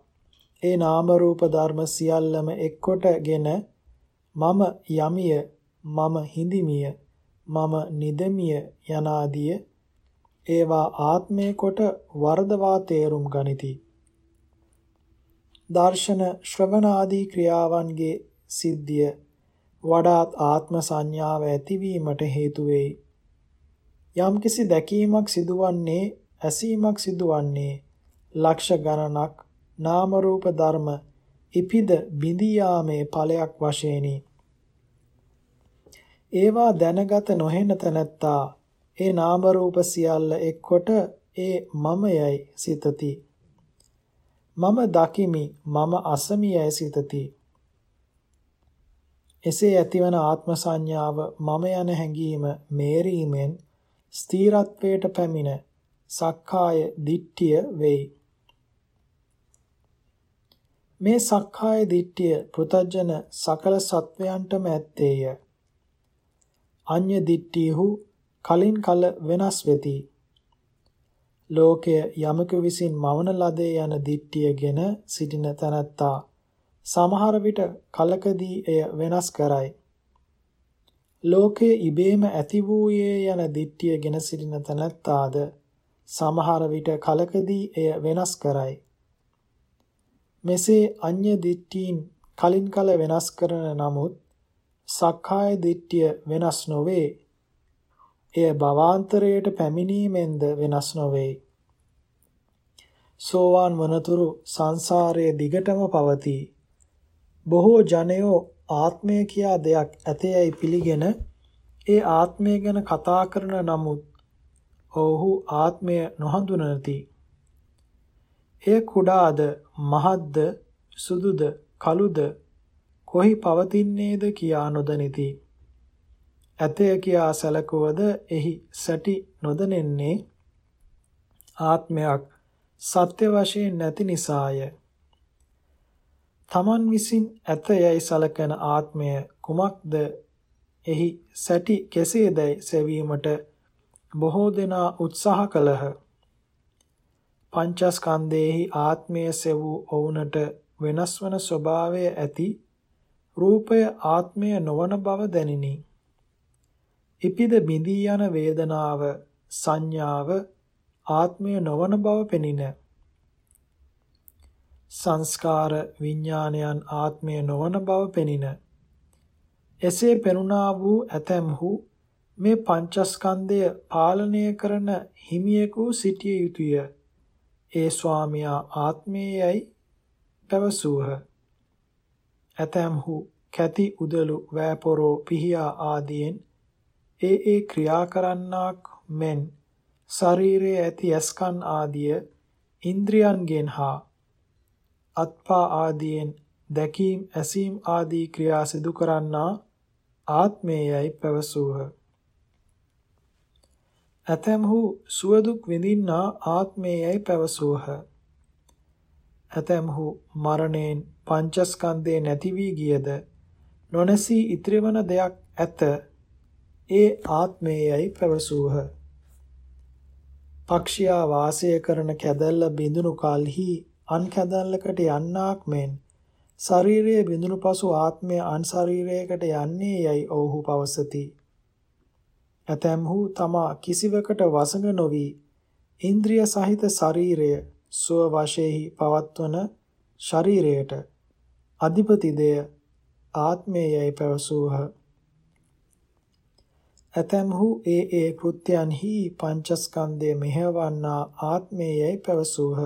ඒ නාම රූප ධර්ම සියල්ලම එක්කොටගෙන මම යමිය මම හිඳිමිය මම නිදමිය යනාදිය ඒවා ආත්මය කොට වර්ධවා තේරුම් ගනිති. දර්ශන ශ්‍රවණ ආදී ක්‍රියාවන්ගේ සිද්ධිය වඩාත් ආත්ම සංඥාව ඇතිවීමට හේතු වෙයි. යම්කිසි දැකීමක් සිදුවන්නේ ඇසීමක් සිදුවන්නේ ලක්ෂ ගණනක් නාම රූප ධර්ම ඉපිද බිඳියාමේ ඵලයක් වශයෙනි. ඒවා දැනගත නොහෙන තැනැත්තා ඒ නාම රූප සියල්ල එක්කොට ඒ මමයයි සිතති. මම දකිමි මම අසමියයි සිතති. එසේ ඇතිවන ආත්ම සංඥාව මම යන හැඟීම මේරීමෙන් ස්ථීරත්වයට පැමිණ සක්කාය දිට්ඨිය වෙයි. මේ සක්කාය දිට්ඨිය පෘතජන සකල සත්වයන්ටම ඇත්තේය. අඤ්‍ය දිට්ඨියහු කලින් කල වෙනස් වෙති. ලෝකය යමක විසින් මවන ලදේ යන දිට්ඨියගෙන සිටින තැනැත්තා සමහර විට කලකදී එය වෙනස් කරයි. ලෝකයේ ඉබේම ඇති වූයේ යන දිට්ඨියගෙන සිටින තැනැත්තාද සමහර විට කලකදී එය වෙනස් කරයි. මෙසේ අඤ්‍ය දිට්ඨීන් කලින් කල වෙනස් කරන නමුත් සක්කාය දිට්ඨිය වෙනස් නොවේ එය භවාන්තරයට පැමිණීමෙන්ද වෙනස් නොවේ. සෝවාන් වනතුරු සංසාරයේ දිගටම පවතී. බොහෝ ජනයෝ ආත්මය කියා දෙයක් ඇතේයි පිළිගෙන ඒ ආත්මය ගැන කතා කරන නමුත් ඔවුහු ආත්මය නොහඳුනති. එය කුඩාද මහත්ද සුදුද කළුද කොහි පවතින්නේද කියා නොදනිති. ඇතය කියා සැලකුවද එහි සැටි නොදනෙන්නේ ආත්මයක් සත්‍ය වශයෙන් නැති නිසාය. තමන් විසින් ඇත යයි සලකන ආත්මය කුමක්ද එහි සැටි කෙසේදයි සෙවීමට බොහෝ දෙනා උත්සාහ කළහ. පංචස්කන්ධයේහි ආත්මය සෙවූ ඔවුනට වෙනස් වන ස්වභාවය ඇති රූපය ආත්මය නොවන බව දැනිනි. ඉපිද බිඳී යන වේදනාව සංඥාව ආත්මය නොවන බව පෙනින. සංස්කාර විඥානයන් ආත්මය නොවන බව පෙනින. එසේ පෙනුණා වූ ඇතැම්හු මේ පංචස්කන්ධය පාලනය කරන හිමියෙකු සිටිය යුතුය. ඒ ස්වාමියා ආත්මයයි පැවසූහ. ඇතැම්හු කැති උදලු වෑපොරෝ පිහියා ආදියෙන් ඒ ඒ ක්‍රියා කරන්නාක් මෙන් ශරීරයේ ඇති ඇස්කන් ආදිය ඉන්ද්‍රියන්ගෙන් හා අත්පා ආදියෙන් දැකීම් ඇසීම් ආදී ක්‍රියා සිදු කරන්නා ආත්මයයි පැවසූහ. ඇතැම්හු සුවදුක් විඳින්නා ආත්මයයි පැවසූහ. ඇතැම්හු මරණයෙන් පංචස්කන්ධේ නැති වී ගියද නොනැසී ඉතිරිවන දෙයක් ඇත ඒ ආත්මයයි පැවසූහ. පක්ෂියා වාසය කරන කැදැල්ල බිඳුණු කලෙහි අන් කැදැල්ලකට යන්නාක් මෙන් ශරීරයේ බිඳුණු පසු ආත්මය අන් ශරීරයකට යන්නේ යයි ඔවුහු පවසති. ඇතැම්හු තමා කිසිවකට වසඟ නොවි ඉන්ද්‍රිය සහිත ශරීරය සුව වශයෙහි පවත්වන ශරීරයට අධිපති දෙය ආත්මයයි පැවසූහ. ඇතැම්හු ඒ ඒ කෘත්‍යයන්හි පංචස්කන්ධය මෙහෙවන්නා ආත්මයයි පැවසූහ.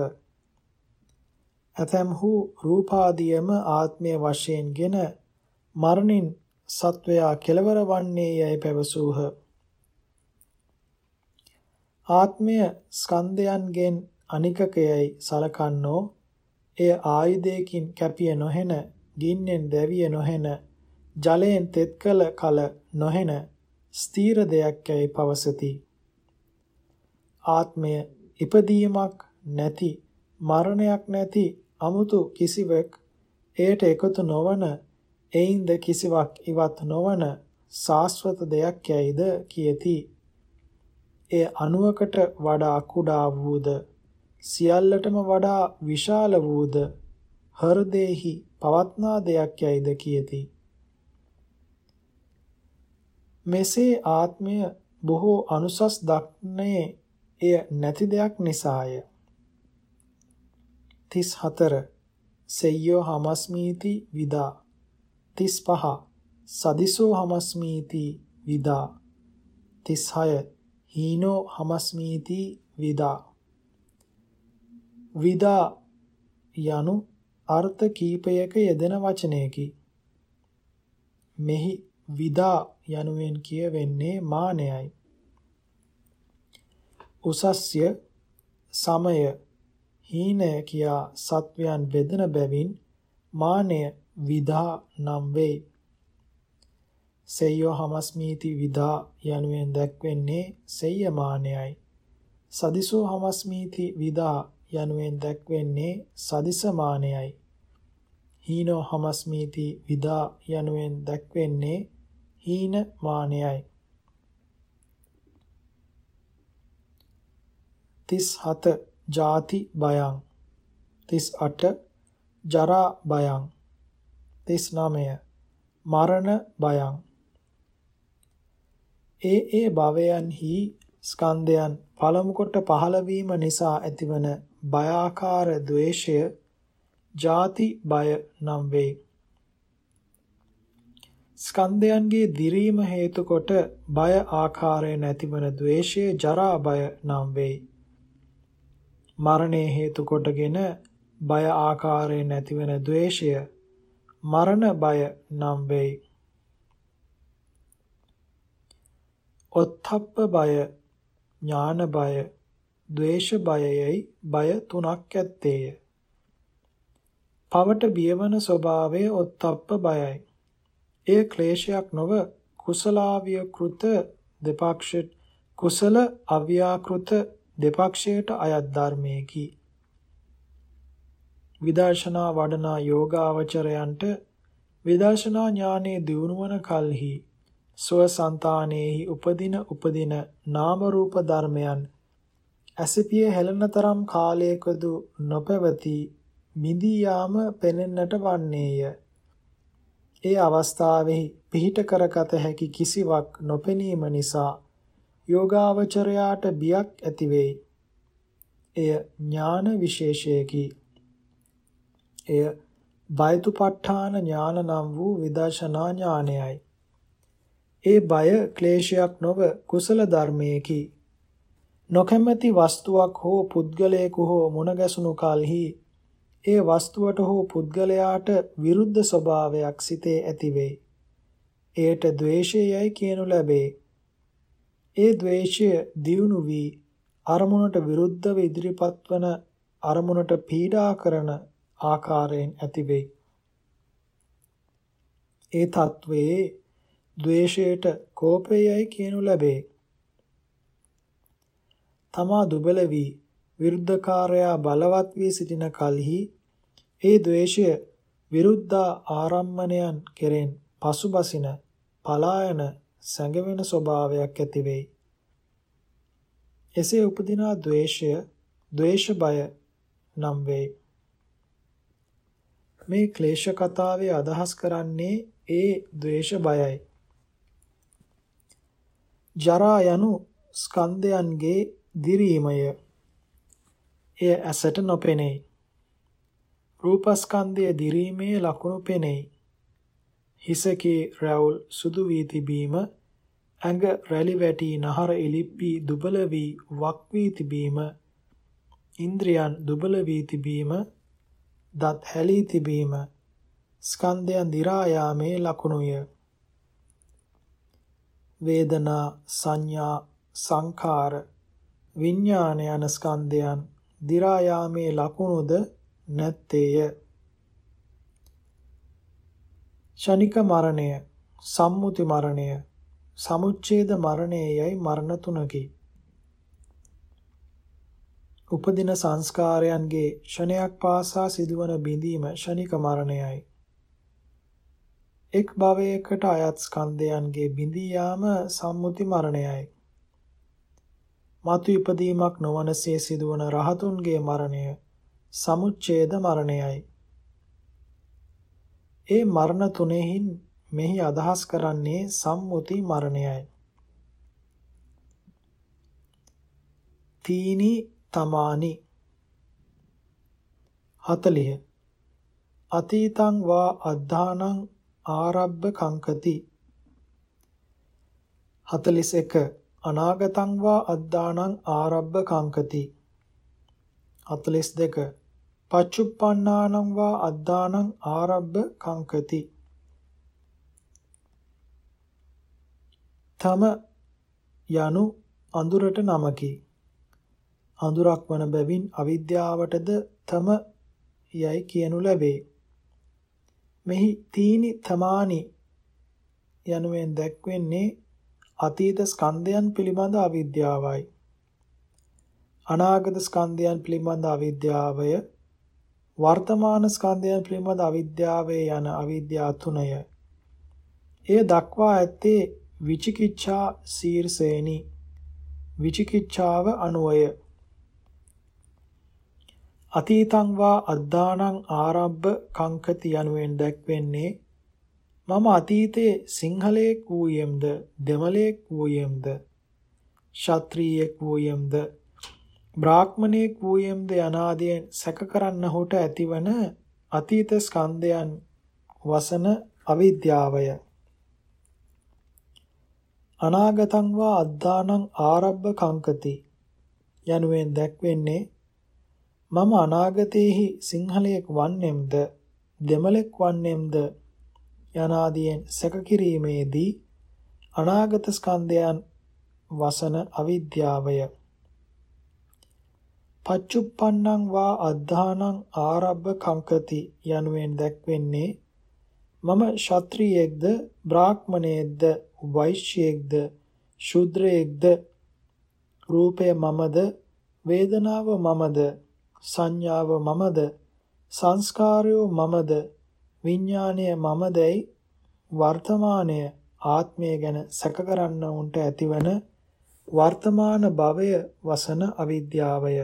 ඇතැම්හු රූපාදියම ආත්මය වශයෙන්ගෙන මරණින් සත්වයා කෙලවර වන්නේ යයි පැවසූහ. ආත්මය ස්කන්ධයන්ගෙන් අනිකකයයි සලකන්නෝ එය ආයුධයකින් කැපිය නොහෙන ගින්නෙන් දැවිය නොහෙන ජලයෙන් තෙත් කළ කල නොහෙන ස්ථීර දෙයක් යයි පවසති. ආත්මය ඉපදීමක් නැති මරණයක් නැති 아무තු කිසිවෙක් එයට එකතු නොවන එයින්ද කිසිවක් ඉවත් නොවන සාස්වත දෙයක් යයිද කියති. එය අණුවකට වඩා කුඩා වූද සියල්ලටම වඩා විශාල වූද හෘදේහි පවත්නා දෙයක් යයිද කියති. මෙසේ ආත්මය බොහෝ අනුසස් දක්නේ එය නැති දෙයක් නිසාය. 34 සෙය්‍යෝ හමස්මීති විදා. 35 සදිසෝ හමස්මීති විදා. 36 හීනෝ හමස්මීති විදා. විදා යනු අර්ථ කීපයක යෙදෙන වචනයකි. මෙහි විදා යනුවෙන් කියවෙන්නේ මානයයි. උසස්ය සමය හීනය කියා සත්වයන් බෙදෙන බැවින් මානය විදා නම් වේ. සෙය්‍යෝ හමස්මීති විදා යනුවෙන් දැක්වෙන්නේ සෙය්‍ය මානයයි. සදිසෝ හමස්මීති විදා යනුවෙන් දැක්වෙන්නේ සදිස මානයයි. හීනෝ හමස්මීති විදා යනුවෙන් දැක්වෙන්නේ හීන මානයයි. 37 ජාති බයං 38 ජරා බයං 39 මරණ බයං ඒ ඒ භවයන්හි ස්කන්ධයන් පළමු කොට පහළ වීම නිසා ඇතිවන භයාකාර ද්වේෂය ජාති බය නම් වේ. ස්කන්ධයන්ගේ දිරීම හේතු කොට බය ආකාරයෙන් ඇතිවන ද්වේෂය ජරා බය නම් වේ. මරණය හේතු කොටගෙන බය ආකාරයෙන් ඇතිවන ද්වේෂය මරණ බය නම් වේ. ඔත්තප්ප බය ඥාන බය ද්වේෂ බයයයි බය තුනක් ඇත්තේය. පවට බියවන ස්වභාවය ඔත්තප්ප බයයි. එය ක්ලේශයක් නොව කුසලාවියකෘත දෙපක්ෂ කුසල අව්‍යාකෘත දෙපක්ෂයට අයත් ධර්මයකි. විදර්ශනා වඩනා යෝගාවචරයන්ට විදර්ශනා ඥානයේ දියුණුවන කල්හි ස්වසන්තානෙහි උපදින උපදින නාම රූප ධර්මයන් ඇසිපිය හෙළන තරම් කාලයකදු නොපැවති මිදී යාම පෙනෙන්නට වන්නේය. ඒ අවස්ථාවෙහි පිහිට කරගත හැකි කිසිවක් නොපෙනීම නිසා යෝගාවචරයාට බියක් ඇති වෙයි. එය ඥාන විශේෂයකි. එය බයතුපත්ඨාන ඥාන නම් වූ විදර්ශනා ඥානයයි. ඒ බය ක්ලේශයක් නොව කුසල ධර්මයකි. නොකැමැති වස්තුවක් හෝ පුද්ගලයෙකු හෝ මුණ ගැසුණු කලෙහි ඒ වස්තුවට හෝ පුද්ගලයාට විරුද්ධ ස්වභාවයක් සිතේ ඇතිවේ. එයට ද්වේෂයයි කියනු ලැබේ. ඒ ද්වේෂය දියුණු වී අරමුණට විරුද්ධව ඉදිරිපත් වන අරමුණට පීඩා කරන ආකාරයෙන් ඇතිවේ. ඒ తත්වයේ ද්වේෂයට කෝපයයි කියනු ලැබේ. තමා දුබල වී විරුද්ධකාරයා බලවත් වී සිටින කලෙහි ඒ ද්වේෂය විරුද්ධ ආරම්මණයන් කෙරෙන් පසුබසින පලායන සැඟවෙන ස්වභාවයක් ඇති වෙයි. එසේ උපදිනා ද්වේෂය ද්වේෂ බය නම් වේ. මේ ක්ලේශ කතාවේ අදහස් කරන්නේ ඒ ද්වේෂ බයයි. ජරා යනු ස්කන්ධයන්ගේ දිරීමය. එය ඇසට නොපෙනෙයි. රූපස්කන්ධය දිරීමේ ලකුණු පෙනෙයි. හිසකේ රැවුල් සුදු වී තිබීම ඇඟ රැලි වැටි නහර ඉලිප්පි දුබල වී වක් වී තිබීම ඉන්ද්‍රියන් දුබල වී තිබීම දත් හැලී තිබීම ස්කන්ධයන් දි รา යාමේ ලකුණුය වේදනා සංඥා සංඛාර විඥාන යන ස්කන්ධයන් දි รา යාමේ ලකුණුද නැත්තේය ෂණික මරණය සම්මුති මරණය සමුච්ඡේද මරණයයි මරණ තුනකි උපදින සංස්කාරයන්ගේ ෂණයක් පාසා සිදුවන බිඳීම ෂණික මරණයයි. එක් භවයකට අයත් ස්කන්ධයන්ගේ බිඳී යාම සම්මුති මරණයයි. මතු ඉපදීමක් නොවනසේ සිදුවන රහතුන්ගේ මරණය සමුච්ඡේද මරණයයි. ඒ මරණ තුනෙහින් මෙහි අදහස් කරන්නේ සම්මුති මරණයයි. තීනි තමානි. 40 අතීතං වා අද්ධානං ආරබ්බ කංකති. 41 අනාගතං වා අද්ධානං ආරබ්බ කංකති. 42 පච්චුප්පන්නානං වා අද්ධානං ආරබ්බ කංකති තම යනු අඳුරට නමකි අඳුරක් වන බැවින් අවිද්‍යාවටද තම යයි කියනු ලැබේ. මෙහි තීනි තමානි යනුවෙන් දැක්වෙන්නේ අතීත ස්කන්ධයන් පිළිබඳ අවිද්‍යාවයි. අනාගත ස්කන්ධයන් පිළිබඳ අවිද්‍යාවය වර්තමාන ස්කන්ධයන් පිළිබඳ අවිද්‍යාවේ යන අවිද්‍යා තුනය. එය දක්වා ඇත්තේ විචිකිච්ඡා සීර්සේනි. විචිකිච්ඡාව අනුවය. අතීතං වා අද්දානං ආරබ්බ කංකති යනුවෙන් දැක්වෙන්නේ මම අතීතයේ සිංහලයෙක් වූයෙම්ද දෙමළයෙක් වූයෙම්ද ශාත්‍රීයෙක් වූයෙම්ද බ්‍රාහ්මණයෙක් වූයෙම්ද යනාදීන් සැක කරන්නහුට ඇතිවන අතීත ස්කන්ධයන් වසන අවිද්‍යාවය. අනාගතං වා අද්දානං ආරබ්බ කංකති. යනුවෙන් දැක්වෙන්නේ මම අනාගතයේහි සිංහලයෙක් වන්නෙම්ද දෙමළෙක් වන්නෙම්ද යනාදීන් සැක කිරීමේදී අනාගත ස්කන්ධයන් වසන අවිද්‍යාවය. පච්චුප්පන්නං වා අද්ධානං ආරබ්බ කංකති යනුවෙන් දැක්වෙන්නේ මම ශාත්‍රීයෙක්ද බ්‍රාහ්මණයෙක්ද වෛශ්‍යයෙක්ද ශූද්‍රයෙක්ද? රූපය මමද? වේදනාව මමද? සංඥාව මමද? සංස්කාරයෝ මමද? විඥාණය මමදයි වර්තමානය ආත්මය ගැන සැක කරන්න උන්ට ඇතිවන වර්තමාන භවය වසන අවිද්‍යාවය.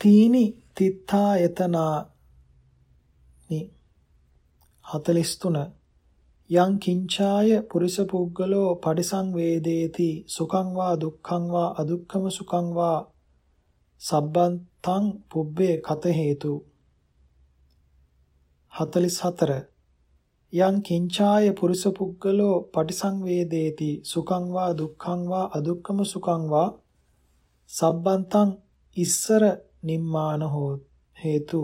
තීනි තිත්තායතනානි. 43 යං කිංචාය පුරිස පුද්ගලෝ පටිසංවේදේති සුඛං වා දුක්ඛං වා අදුක්ඛම සුඛං වා සබ්බන්තං පුබ්බේ කත හේතු. 44 යං කිංචාය පුරුෂ පුද්ගලෝ පටිසංවේදේති සුඛං වා දුක්ඛං වා අදුක්ඛම සුඛං වා සබ්බන්තං ඉස්සර නිම්මාන හේතු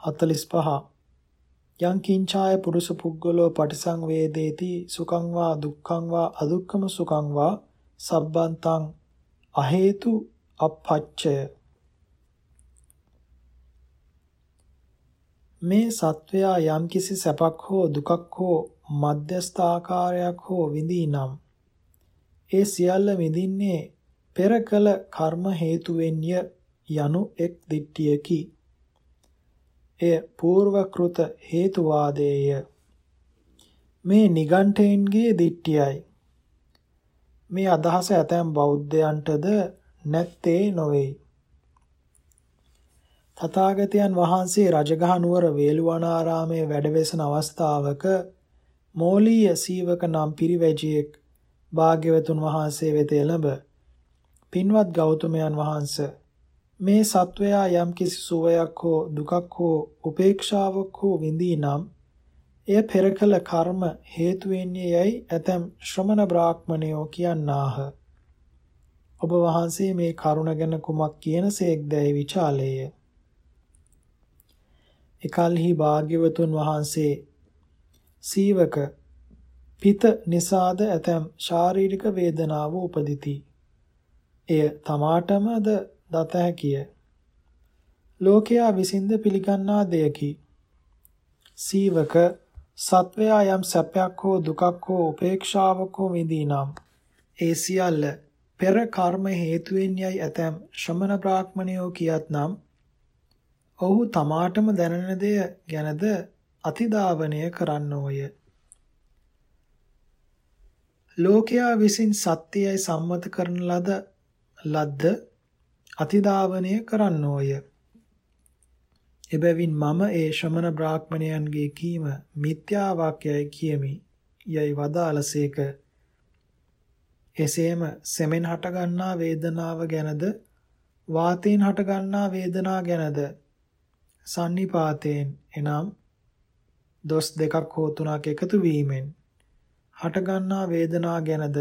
45 යං කිංචාය පුරුෂ පුද්ගලෝ පටිසංවේදේති සුඛං වා දුක්ඛං වා අදුක්ඛම සුඛං වා සබ්බන්තං අහේතු අපච්චය මේ සත්වයා යම්කිසි සැපක් හෝ දුකක් හෝ මධ්‍යස්ථ ආකාරයක් හෝ විඳිනම් ඒ සියල්ල විඳින්නේ පෙර කළ කර්ම හේතුවෙන්ය යනු එක් දිට්ඨියකි. එය పూర్වකృత හේතුවාදයේය. මේ නිගණ්ඨයන්ගේ දිට්ඨියයි. මේ අදහස ඇතැම් බෞද්ධයන්ටද නැත්තේ නොවේ. තථාගතයන් වහන්සේ රජගහ නුවර වේළුවනාරාමයේ වැඩවෙසන අවස්ථාවක මෝලීය සීවක නම් පිරිවැජියෙක් භාග්‍යවතුන් වහන්සේ වෙත එළඹ පින්වත් ගෞතමයන් වහන්සේ මේ සත්වයා යම් කිසි සුවයක් හෝ දුකක් හෝ උපේක්ෂාවක් හෝ විඳී නම් එය පෙර කළ කර්ම හේතු වෙන්නේ යයි ඇතැම් ශ්‍රමණ බ්‍රාහ්මණයෝ කියන්නාහ. ඔබ වහන්සේ මේ කරුණ ගැන කුමක් කියනසේක්දැයි විචාලේය. එකල්හි භාග්‍යවතුන් වහන්සේ සීවක පිත නිසාද ඇතැම් ශාරීරික වේදනාව උපදිති. එය තමාටමද දත හැකිය. ලෝකයා විසින්ද පිළිගන්නා දෙයකි. සීවක සත්වයා යම් සැපයක් හෝ දුකක් හෝ උපේක්ෂාවක් හෝ විඳිනම් ඒ සියල්ල පෙර කර්ම හේතුවෙන් යයි ඇතැම් ශ්‍රමණ බ්‍රාහ්මණයෝ කියත්නම් ඔහු තමාටම දැනෙන දෙය ගැනද අතිධාවනය කරන්නෝය. ලෝකයා විසින් සත්‍යයයි සම්මත කරන ලද ලද්ද අතිධාවනය කරන්නෝය. එබැවින් මම ඒ ශ්‍රමණ බ්‍රාහ්මණයන්ගේ කීම මිත්‍යාවක් යයි කියමි. යයි වදාළසේක. එසේම සෙමෙන් හටගන්නා වේදනාව ගැනද වාතයෙන් හටගන්නා වේදනා ගැනද sannipāතයෙන් එනම් දොස් දෙකක් හෝ තුනක් එකතු වීමෙන් හටගන්නා වේදනා ගැනද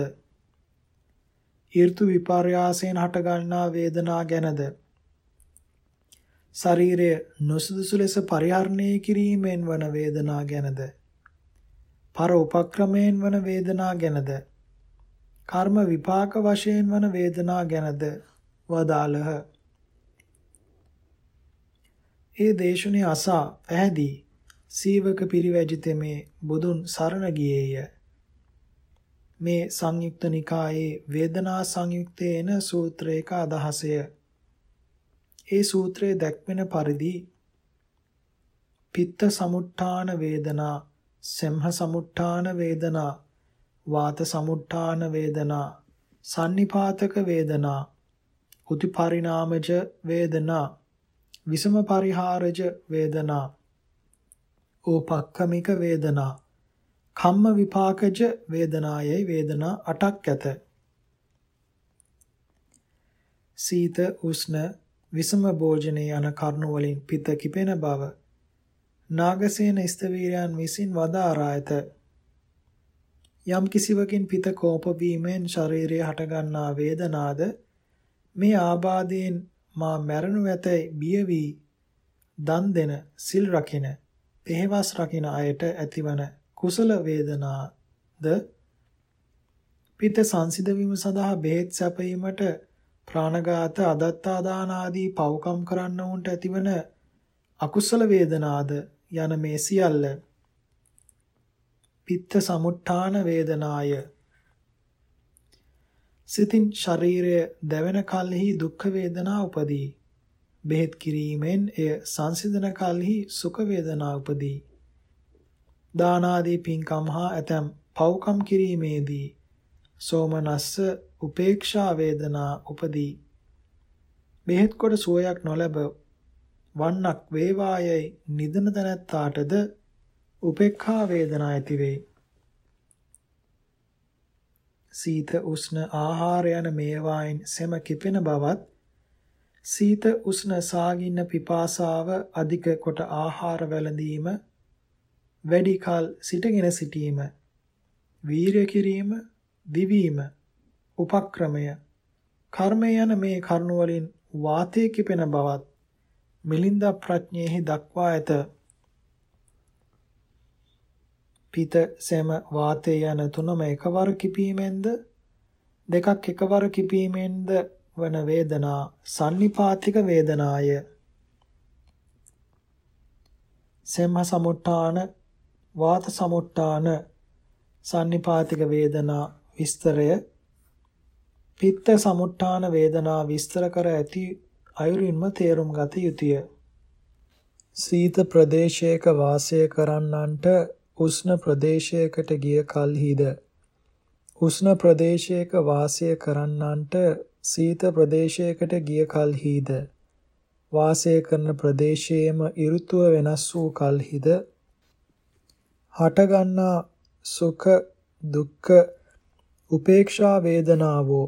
ඍතු විපර්යාසයෙන් හටගන්නා වේදනා ගැනද? ශරීරය නොසුදුසු ලෙස පරිහරණය කිරීමෙන් වන වේදනා ගැනද? පර උපක්‍රමයෙන් වන වේදනා ගැනද? කර්ම විපාක වශයෙන් වන වේදනා ගැනද? වදාළහ. ඒ දේශනේ අසා පැහැදී සීවක පිරිවැජි තෙමේ බුදුන් සරණ ගියේය. මේ සංයුක්ත නිකායේ වේදනා සංයුක්තේන සූත්‍රයක අදහසය. ඒ සූත්‍රයේ දැක්වෙන පරිදි පිත්ත සමුට්ඨාන වේදනා, සෙම්හ සමුට්ඨාන වේදනා, වාත සමුට්ඨාන වේදනා, sannipātaka වේදනා, උතිපරිණාමජ වේදනා, විසම පරිහාරජ වේදනා, ඕපක්කමික වේදනා, කම්ම විපාකජ වේදනායයි වේදනා 8ක් ඇත. සීත උෂ්ණ විසම භෝජනයේ යන කරුණු වලින් පිත කිපෙන බව නාගසේන ස්තවීරයන් විසින් වදාරා ඇත. යම් කිසිවකින් පිත කෝප වීමෙන් ශරීරයේ හටගන්නා වේදනාද මේ ආබාධයෙන් මා මැරණු ඇතැයි බිය වී දන් දෙන සිල් රකින පෙහෙවස් රකින අයට ඇතිවන කුසල වේදනාද පිත සංසිඳවීම සඳහා බෙහෙත් සැපීමට ප්‍රාණඝාත අදත්තා දාන ආදී පව්කම් කරන්න උන්ට ඇතිවන අකුසල වේදනාද යන මේ සියල්ල පිත්ත සමුත්ථාන වේදනාය. සිතින් ශරීරය දැවෙන කල්හි දුක්ඛ වේදනා උපදී. බෙහෙත් කිරීමෙන් එය සංසිඳන කල්හි සුඛ වේදනා උපදී. දාන ආදී පින්කම් හා ඇතම් පව්කම් කිරීමේදී සෝමනස්ස උපේක්ෂා වේදනා උපදී. බෙහෙත් කොට සුවයක් නොලැබ වන්නක් වේවායයි නිදන තැනැත්තාටද උපේක්ඛා වේදනා ඇති වේ. සීත උෂ්ණ ආහාර යන මේවායින් සෙම කිපෙන බවත් සීත උෂ්ණ සාගින්න පිපාසාව අධික කොට ආහාර වැළඳීම වැඩි කල සිටගෙන සිටීම වීරය කිරීම දිවීම උපක්‍රමය කර්මය යන මේ කරුණ වලින් වාතයේ කිපෙන බවත් මිලින්ද ප්‍රඥේහි දක්වා ඇත. පිත සෙම වාතය යන තුනම එකවර කිපීමෙන්ද දෙකක් එකවර කිපීමෙන්ද වන වේදනා sannipātika වේදනාය. සෙම සමුට්ඨාන වාත සමුට්ඨාන sannipātika වේදනා විස්තරය. පිත්ත සමුත්ථාන වේදනා විස්තර කර ඇති අයුරින්ම තේරුම් ගත යුතුය. සීත ප්‍රදේශයක වාසය කරන්නන්ට උෂ්ණ ප්‍රදේශයකට ගිය කල්හිද. උෂ්ණ ප්‍රදේශයක වාසය කරන්නන්ට සීත ප්‍රදේශයකට ගිය කල්හිද. වාසය කරන ප්‍රදේශයේම ඍතුව වෙනස් වූ කල්හිද. හටගන්නා සුඛ දුක්ඛ උපේක්ෂා වේදනාවෝ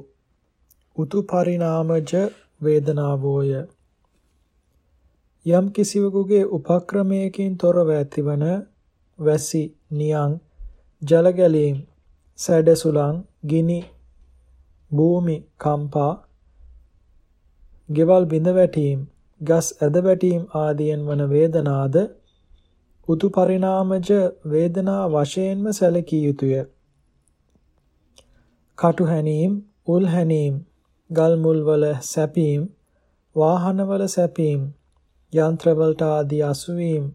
උතු පරිණාමජ වේදනාවෝය. යම් කිසිවෙකුගේ උපක්‍රමයකින් තොරව ඇතිවන වැසි නියං ජල ගැලීම් සැඩසුලං ගිනි භූමි කම්පා ගෙවල් බිඳ වැටීම් ගස් ඇද වැටීම් ආදියන් වන වේදනාද උතු පරිණාමජ වේදනා වශයෙන්ම සැලකිය යුතුය. කටු හැනීම්, උල් හැනීම්, ගල් මුල් වල සැපීම්, වාහනවල සැපීම්, යන්ත්‍රවලට ආදී අසුවීම්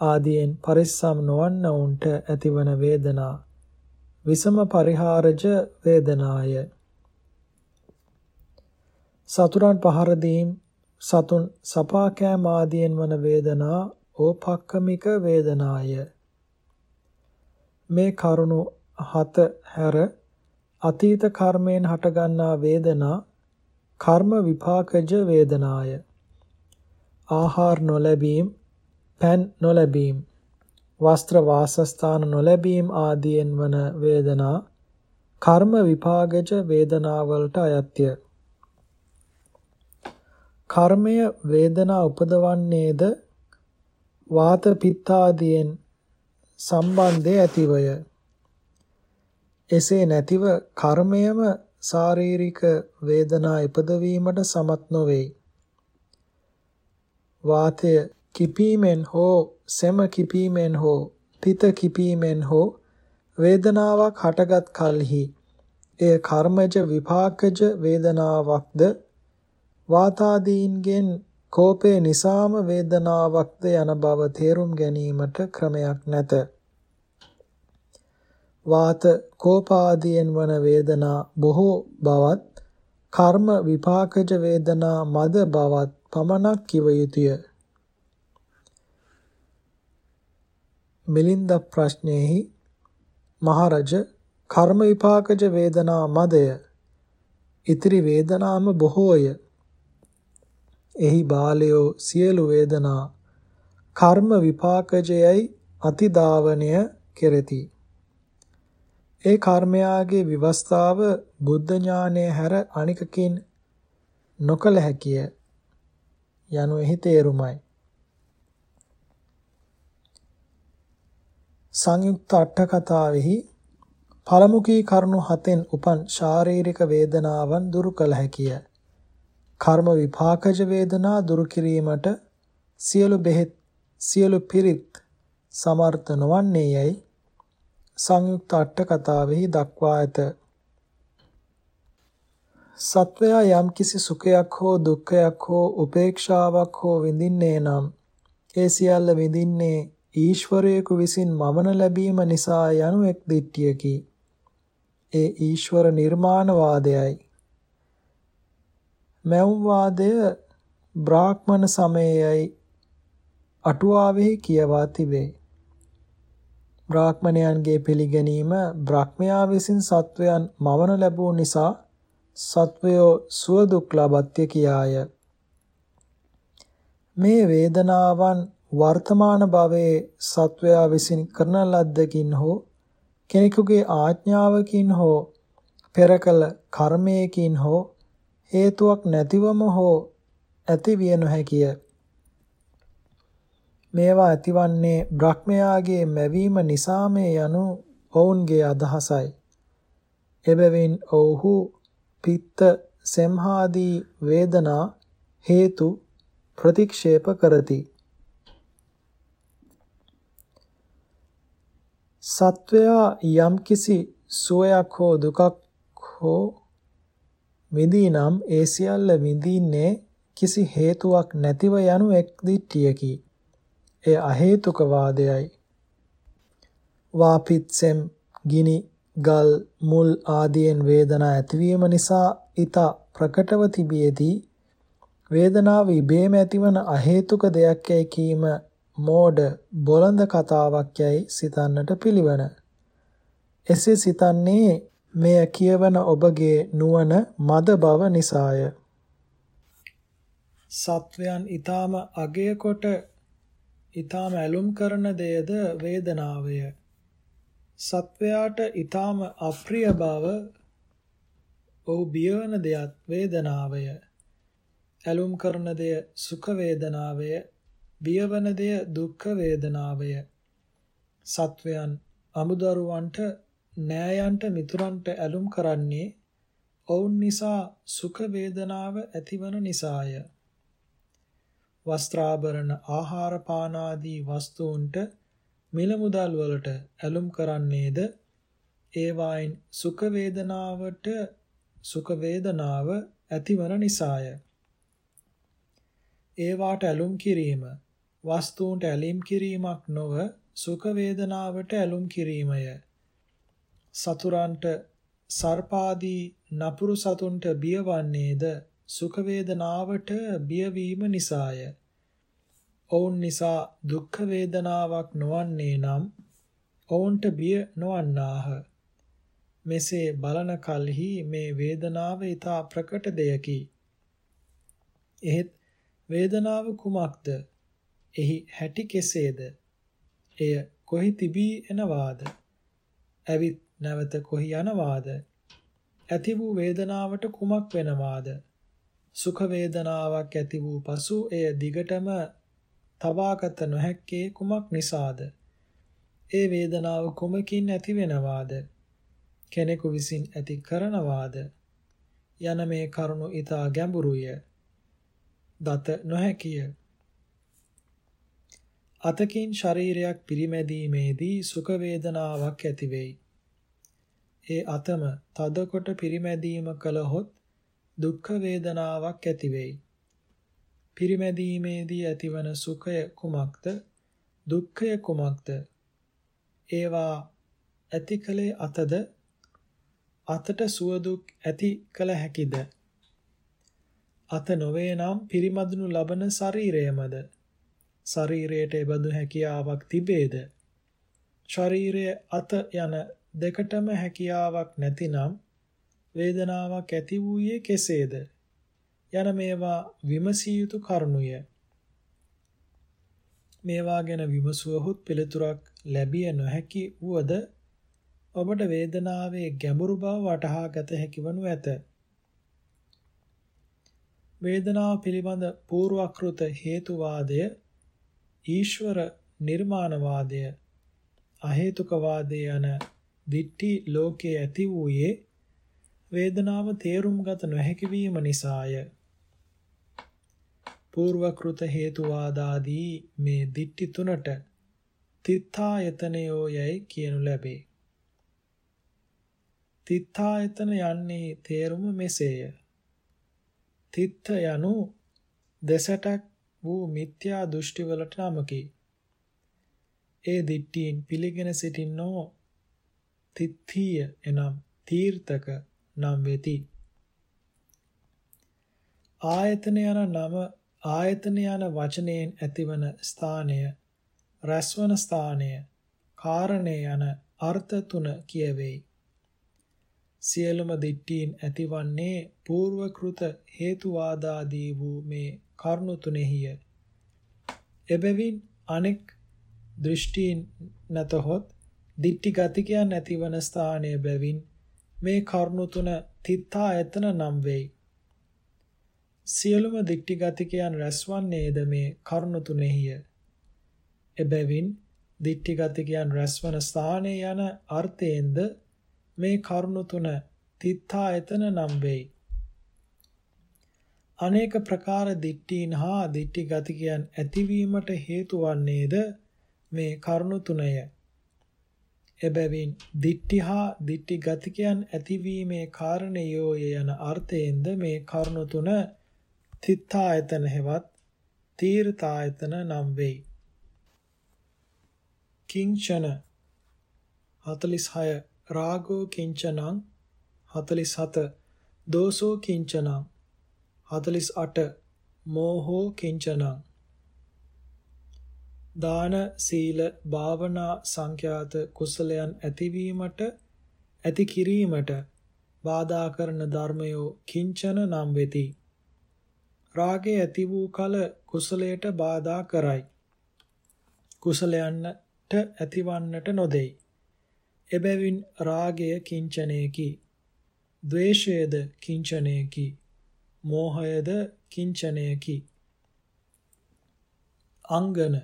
ආදීන් පරිස්සම් නොවන්න උන්ට ඇතිවන වේදනා. විසම පරිහාරජ වේදනාය. සතුරන් පහර දීම් සතුන් සපා කෑම ආදියෙන් වන වේදනා ඕපක්කමික වේදනාය. මේ කරුණු හත හැර අතීත කර්මයෙන් හටගන්නා වේදනා කර්ම විපාකජ වේදනාය. ආහාර නොලැබීම පෑන් නොලැබීම වස්ත්‍ර වාසස්ථාන නොලැබීම ආදියෙන් වන වේදනා කර්ම විපාකජ වේදනාවලට අයත්ය. කර්මය වේදනා උපදවන්නේද වාත පිත්ත ආදියෙන් සම්බන්ධය ඇතිවය එසේ නැතිව කර්මයම ශාරීරික වේදනා ඉපදවීමට සමත් නොවේ. වාතය කිපීමෙන් හෝ සෙම කිපීමෙන් හෝ පිත කිපීමෙන් හෝ වේදනාවක් හටගත් කලෙහි එය කර්මජ විපාකජ වේදනාවක්ද වාතාදීන්ගෙන් කෝපේ නිසාම වේදනාවක්ද යන බව තේරුම් ගැනීමට ක්‍රමයක් නැත. වාත කෝපාදීන් වන වේදනා බොහෝ බවත් කර්ම විපාකජ වේදනා මද බවත් පමණක් කිව යුතුය. මිලින්ද ප්‍රශ්නයේහි මහරජ කර්ම විපාකජ වේදනා මදය ඉතිරි වේදනාම බොහෝය එහි බාලයෝ සියලු වේදනා කර්ම විපාකජයයි අතිදාවනය කෙරෙති ඒ කර්මයාගේ විවස්ථාව බුද්ධ ඥානය හැර අනිකකින් නොකල හැකිය යනු එහි තේරුමයි. සංයුක්ත අට කතාවෙහි පළමු කී කරුණු හතෙන් උපන් ශාරීරික වේදනාවන් දුරු කළ හැකිය. කර්ම විපාකජ වේදනා දුරු කිරීමට සියලු බෙහෙත් සියලු පිරිත් සමර්ථ නොවන්නේ යයි සංයුක්ත අට කතාවෙහි දක්වා ඇත. සත්වයා යම්කිසි සුඛයක් හෝ දුක්ඛයක් හෝ උපේක්ෂාවක් හෝ විඳින්නේ නම් ඒ සියල්ල විඳින්නේ ඊශ්වරයෙකු විසින් මවන ලැබීම නිසා යනු එක් දිට්ඨියකි. ඒ ඊශ්වර නිර්මාණවාදයයි. මෞම් වාදය බ්‍රාහ්මණ සමයයි අටුවාවෙහි කියවා තිබේ. බ්‍රාහ්මණයන්ගේ පිළිගැනීම බ්‍රහ්මයා විසින් සත්වයන් මවන ලැබූ නිසා සත්වයෝ සුව දුක් ලබත්‍ය කියාය. මේ වේදනාවන් වර්තමාන භවයේ සත්වයා විසින් කරන ලද්දකින් හෝ කෙනෙකුගේ ආඥාවකින් හෝ පෙරකල කර්මයකින් හෝ හේතුවක් නැතිවම හෝ ඇති විය නොහැකිය. මේවා ඇතිවන්නේ බ්‍රහ්මයාගේ මැවීම නිසාමේ යනු ඔවුන්ගේ අදහසයි. එබැවින් ඔව්හු පිත්ත සෙම්හාදී වේදනා හේතු ප්‍රතික්ෂේප කරති. සත්වයා යම්කිසි සුවයක් හෝ දුකක් හෝ විඳිනම් ඒ සියල්ල විඳින්නේ කිසි හේතුවක් නැතිව යනු එක් දිට්ඨියකි. එය අහේතුක වාදයයි. වාපිත්සෙම් ගිනි ගල් මුල් ආදීන් වේදනා ඇතිවීම නිසා ඊට ප්‍රකටව තිබියදී වේදනාව ඉබේම ඇතිවන අහේතුක දෙයක් යයි කීම මෝඩ බොළඳ කතාවක් යයි සිතන්නට පිළිවන. එසේ සිතන්නේ මෙය කියවන ඔබගේ නුවණ මද බව නිසාය. සත්වයන් ඊටාම අගය කොට ඊටාම ඇලුම් කරන දෙයද වේදනාවය. සත්වයාට ඊටාම අප්‍රිය බව ඔහු බියවන දෙයක් වේදනාවය. ඇලුම් කරන දෙය සුඛ වේදනාවය, බියවන දෙය දුක්ඛ වේදනාවය. සත්වයන් අමුදරුවන්ට නෑයන්ට මිතුරන්ට ඇලුම් කරන්නේ ඔවුන් නිසා සුඛ වේදනාව ඇතිවන නිසාය. වස්ත්‍රාභරණ ආහාර පාන ආදී වස්තුන්ට මිල මුදල් වලට ඇලුම් කරන්නේද ඒවායින් සුඛ වේදනාවට සුඛ වේදනාව ඇතිවන නිසාය. ඒවාට ඇලුම් කිරීම වස්තුන්ට ඇලීම් කිරීමක් නොව සුඛ වේදනාවට ඇලුම් කිරීමය. සතුරන්ට සර්පාදී නපුරු සතුන්ට බියවන්නේද සුඛ වේදනාවට බියවීම නිසාය. ඔවුන් නිසා දුක්ඛ වේදනාවක් නොවන්නේ නම් ඔවුන්ට බිය නොවන්නාහ. මෙසේ බලන කලෙහි මේ වේදනාව ඊතා ප්‍රකට දෙයකි. එහෙත් වේදනාව කුමක්ද? එහි හැටි කෙසේද? එය කොහි තිබී එනවාද? ඇවිත් නැවත කොහි යනවාද? ඇති වූ වේදනාවට කුමක් වෙනවාද? සුඛ වේදනාවක් ඇති වූ පසු එය දිගටම තබාගත නොහැක්කේ කුමක් නිසාද? ඒ වේදනාව කුමකින් ඇති වෙනවාද? කෙනෙකු විසින් ඇති කරනවාද? යන මේ කරුණු ඊතා ගැඹුරුය. දත නොහැකිය. අතකින් ශරීරයක් පිරිමැදීමේදී සුඛ වේදනාවක් ඇති වෙයි. ඒ අතම තදකොට පිරිමැදීම කළහොත් දුක්ඛ වේදනාවක් ඇති වෙයි. පිරිමැදීමේදී ඇතිවන සුඛය කුමක්ද? දුක්ඛය කුමක්ද? ඒවා ඇති කලේ අතද අතට සුව දුක් ඇති කල හැකිද? අත නොවේ නම් පිරිමදනු ලබන ශරීරයමද? ශරීරයට එබඳු හැකියාවක් තිබේද? ශරීරයේ අත යන දෙකටම හැකියාවක් නැතිනම් වේදනාවක් ඇති වූයේ කෙසේද? යන මේවා විමසිය යුතු කරුණුය. මේවා ගැන විමසුවහොත් පිළිතුරක් ලැබිය නොහැකි වුවද ඔබට වේදනාවේ ගැඹුරු බව වටහා ගත හැකි වනු ඇත. වේදනාව පිළිබඳ පූර්වක්‍ෘත හේතුවාදය ඊශ්වර නිර්මාණවාදය අහේතුකවාදය යන දිට්ඨි ලෝකයේ ඇති වූයේ වේදනාව තේරුම් ගත නොහැකි වීම නිසාය. పూర్වකෘත හේතුවාදාදී මේ දිට්ඨි තුනට තිත්ථායතනයෝ යයි කියනු ලැබේ. තිත්ථායතන යන්නේ තේරුම මෙසේය. තිත්ථ යනු දෙසටක් වූ මිත්‍යා දෘෂ්ටිවලට නමකි. ඒ දිට්ඨීන් පිළිගෙන සිටින්නෝ තිත්ථීය එනම් තීර්ථක නම් වෙති. ආයතන යන නම ආයතන යන වචනයෙන් ඇතිවන ස්ථානය රැස්වන ස්ථානය කාරණේ යන අර්ථ තුන කියවෙයි. සියලුම දිට්ඨීන් ඇතිවන්නේ పూర్වකృత හේතුවාදාදී වූ මේ කරුණු තුනෙහිය. එබැවින් අනෙක් දෘෂ්ටීන් නැතහොත් දිට්ටි ගතිකයන් ඇතිවන ස්ථානය බැවින් මේ කරුණු තුන තිත්තා එතන නම් වෙයි. සියලුම දිට්ටි ගතිකයන් රැස්වන්නේද මේ කරුණු තුනෙහිය. එබැවින් දිට්ටි ගතිකයන් රැස්වන ස්ථානයේ යන අර්ථයෙන්ද මේ කරුණු තුන තිත්තා එතන නම් වෙයි. අනේක ප්‍රකාර දිට්ඨීන් හා දිට්ටි ගතිකයන් ඇතිවීමට හේතු වන්නේද මේ කරුණු තුනය. එබැවින් දිට්ඨි හා දිට්ඨි ගතිකයන් ඇතිවීමේ කාරණයෝය යන අර්ථයෙන්ද මේ කරුණු තුන තිත්තායතන හෙවත් තීර්ථායතන නම් වෙයි. කිංචන 46 රාගෝ කිංචනං 47 දෝසෝ කිංචනං 48 මෝහෝ කිංචනං දාන සීල භාවනා සංඛ්‍යාත කුසලයන් ඇතිවීමට ඇති කිරීමට බාධා කරන ධර්මයෝ කිංචන නම් වෙති. රාගය ඇති වූ කල කුසලයට බාධා කරයි. කුසලයන්ට ඇතිවන්නට නොදෙයි. එබැවින් රාගය කිංචනයකි. ද්වේෂයද කිංචනයකි. මෝහයද කිංචනයකි. අංගන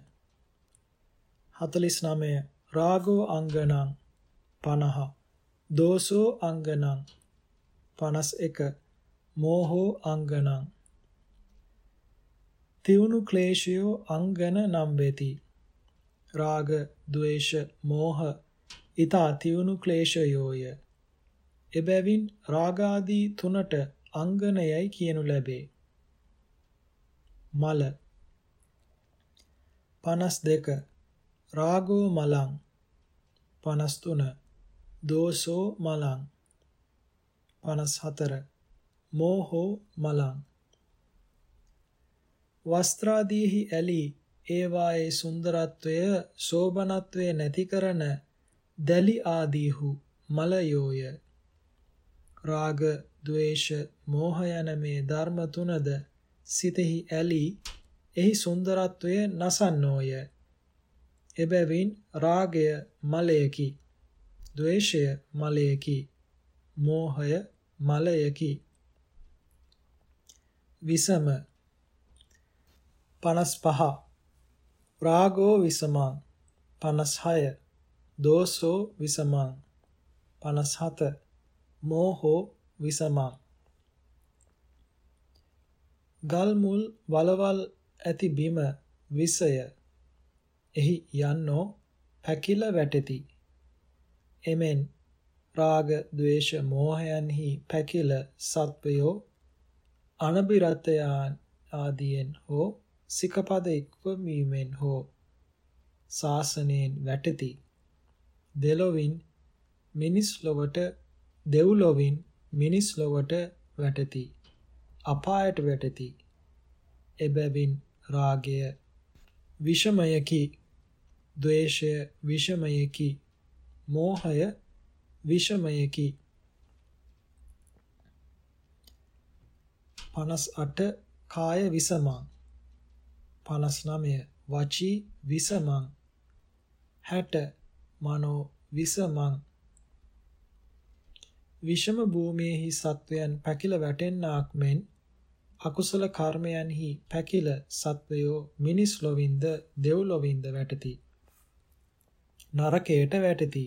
49 රාගෝ අංගනං 50 දෝසෝ අංගනං 51 මෝහෝ අංගනං තියුණු ක්ලේශයෝ අංගන නම් වෙති. රාග ద్వේෂ මෝහ ඊතා තියුණු ක්ලේශයෝය. එබැවින් රාගාදී තුනට අංගනයයි කියනු ලැබේ. මල. 52 රාගෝ මලං. 53 දෝසෝ මලං. 54 මෝහෝ මලං. වස්ත්‍රාදීහි ඇලී ඒවායේ සුන්දරත්වය සෝබනත්වය නැති කරන දැලි ආදීහු මලයෝය. රාග ద్వේෂ මෝහ යන මේ ධර්ම තුනද සිතෙහි ඇලී එහි සුන්දරත්වය නසන්නෝය. එබැවින් රාගය මලයකි ద్వේෂය මලයකි මෝහය මලයකි. විසම 55 රාගෝ විසමං. 56 දෝසෝ විසමං. 57 මෝහෝ විසමං. ගල් මුල් වලවල් ඇති බිම විසය. එහි යන්නෝ පැකිල වැටෙති. එමෙන් රාග ద్వේෂ මෝහයන්හි පැකිල සත්වයෝ අනබිරතයන් ආදියෙන් හෝ සිකපද එක්වීමෙන් හෝ ශාසනයෙන් වැටෙති. දෙලොවින් මිනිස් ලොවට දෙව්ලොවින් මිනිස් ලොවට වැටෙති. අපායට වැටෙති. එබැවින් රාගය විෂමයකි. ද්වේෂය විෂමයකි. මෝහය විෂමයකි. 58 කාය විසමං. 59 වචී විසමං. 60 මනෝ විසමං. විෂම භූමියේහි සත්වයන් පැකිල වැටෙන්නාක් මෙන් අකුසල කර්මයන්හි පැකිල සත්වයෝ මිනිස් ලොවින්ද දෙව් ලොවින්ද වැටති. නරකයට වැටති.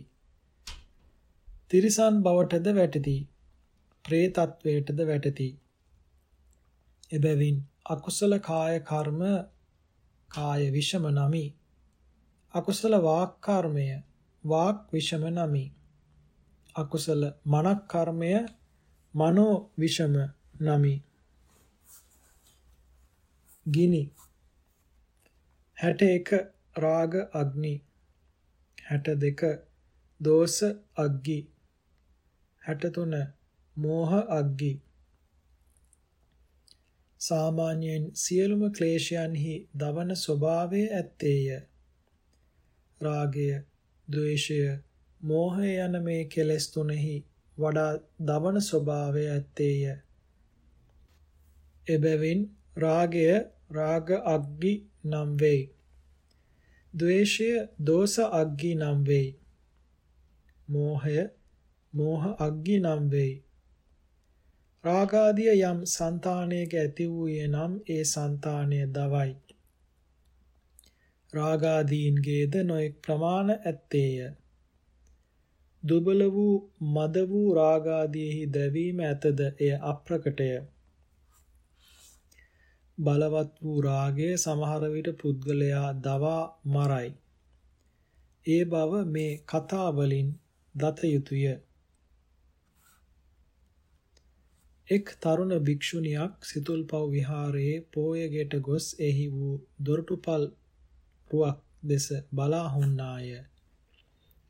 තිරිසන් බවටද වැටති. പ്രേතත්වයටද වැටති. එබැවින් අකුසල කාය කර්ම කාය විෂම නමි. අකුසල වාක් කර්මය වාක් විෂම නමි. අකුසල මනක් කර්මය මනෝ විෂම නමි. ගිනි. 61 රාග අග්නි. 62 දෝෂ අග්ගි. 63 මෝහ අග්ගි. සාමාන්‍යයෙන් සියලුම ක්ලේශයන්හි දවන ස්වභාවය ඇත්තේය. රාගය ද්වේෂය මෝහය යන මේ කෙලෙස් තුනෙහි වඩා දවන ස්වභාවය ඇත්තේය. එබැවින් රාගය රාග අග්ගි නම් වෙයි. ද්වේෂය දෝෂ අග්ගී නම් වෙයි. මෝහය මෝහ අග්ගී නම් වෙයි. රාගාදිය යම් సంతානයක ඇති වූයේ නම් ඒ సంతානය දවයි. රාගාදීන්ගේද නොඑක් ප්‍රමාණ ඇත්තේය. දුබල වූ මද වූ රාගාදීෙහි දැවීම ඇතද එය අප්‍රකටය. බලවත් වූ රාගය සමහර විට පුද්ගලයා දවා මරයි ඒ බව මේ කතා වලින් දත යුතුය එක් තරුණ භික්ෂුණියක් සිතුල්පව් විහාරයේ පෝයගෙට ගොස් එහි වූ දොරටුපල් රුවක් දෙස බලා හුන්නාය.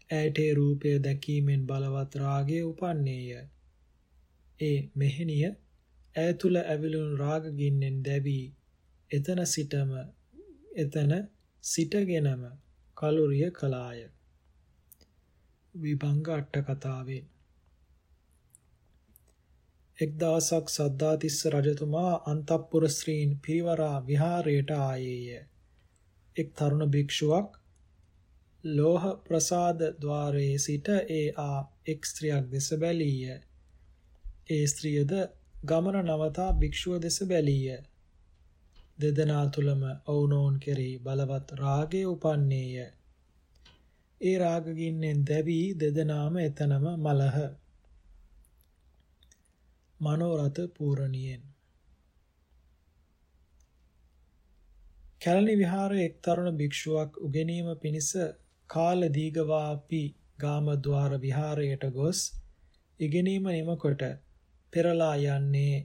ඇයට ඒ රූපය දැකීමෙන් බලවත් රාගය උපන්නේය. ඒ මෙහෙණිය ඇය තුල ඇවිලුණු රාග ගින්නෙන් දැවි එතන සිටම එතන සිටගෙනම කලුරිය කලාය. විභංග අට කතාවෙන් එක් දවසක් සද්ධාතිස්ස රජතුමා අන්තපුර ශ්‍රීන් පිරිවරා විහාරයට ආයේය. එක් තරුණ භික්ෂුවක් ලෝහ ප්‍රසාද ద్వාරයේ සිට ඒ ආ එක් ස්ත්‍රියක් දෙස බැලීය. ඒ ස්ත්‍රියද ගමන නවතා භික්ෂුව දෙස බැලීය. දෙදෙනා තුලම ඔවුනෝන් කෙරෙහි බලවත් රාගය උපන්නේය. ඒ රාගගින්නෙන් දැවි දෙදෙනාම එතනම මලහ. මනෝරත පූරණියෙන් කැලණි විහාරයේ එක් තරුණ භික්ෂුවක් උගෙනීම පිණිස කාල දීගවාපි ගාමද්වාර විහාරයට ගොස් ඉගෙනීම නිමකොට පෙරලා යන්නේ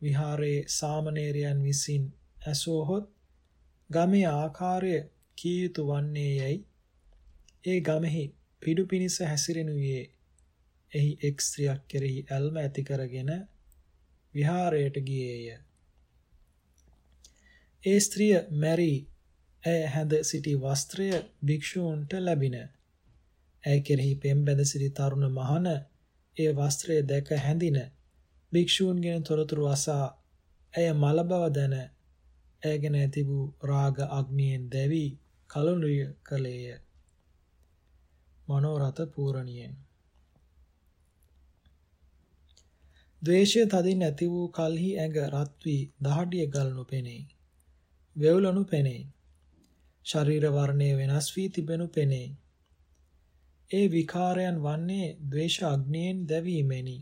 විහාරයේ සාමණේරයන් විසින් ඇසුවහොත් ගමේ ආකාරය කී යුතු වන්නේ යයි ඒ ගමෙහි පිඩු පිනිස හැසිරෙනුයේ එහි එක් ස්ත්‍රියක් කෙරෙහි ඇල්ම ඇති කරගෙන විහාරයට ගියේය ඒ ස්ත්‍රිය මැරි ඇය හැඳ සිටි වස්ත්‍රය භික්ෂූන්ට ලැබින. ඇය කෙරෙහි පෙම්බැඳ සිටි තරුණ මහන ඒ වස්ත්‍රය දැක හැඳින. භික්ෂූන්ගෙන් තොරතුරු අසා ඇය මල බව දැන ඇයගෙන ඇති වූ රාග අග්නියෙන් දැවි කලුරිය කලේය. මනෝරත පූරණියෙන් ද්වේෂය තදින් ඇති වූ කල්හි ඇඟ රත් වී දහඩිය ගලනු පෙනේ. වෙවුලනු පෙනේ. ශරීර වර්ණය වෙනස් වී තිබෙනු පෙනේ. ඒ විකාරයන් වන්නේ ද්වේෂ අග්නියෙන් දැවීමෙනි.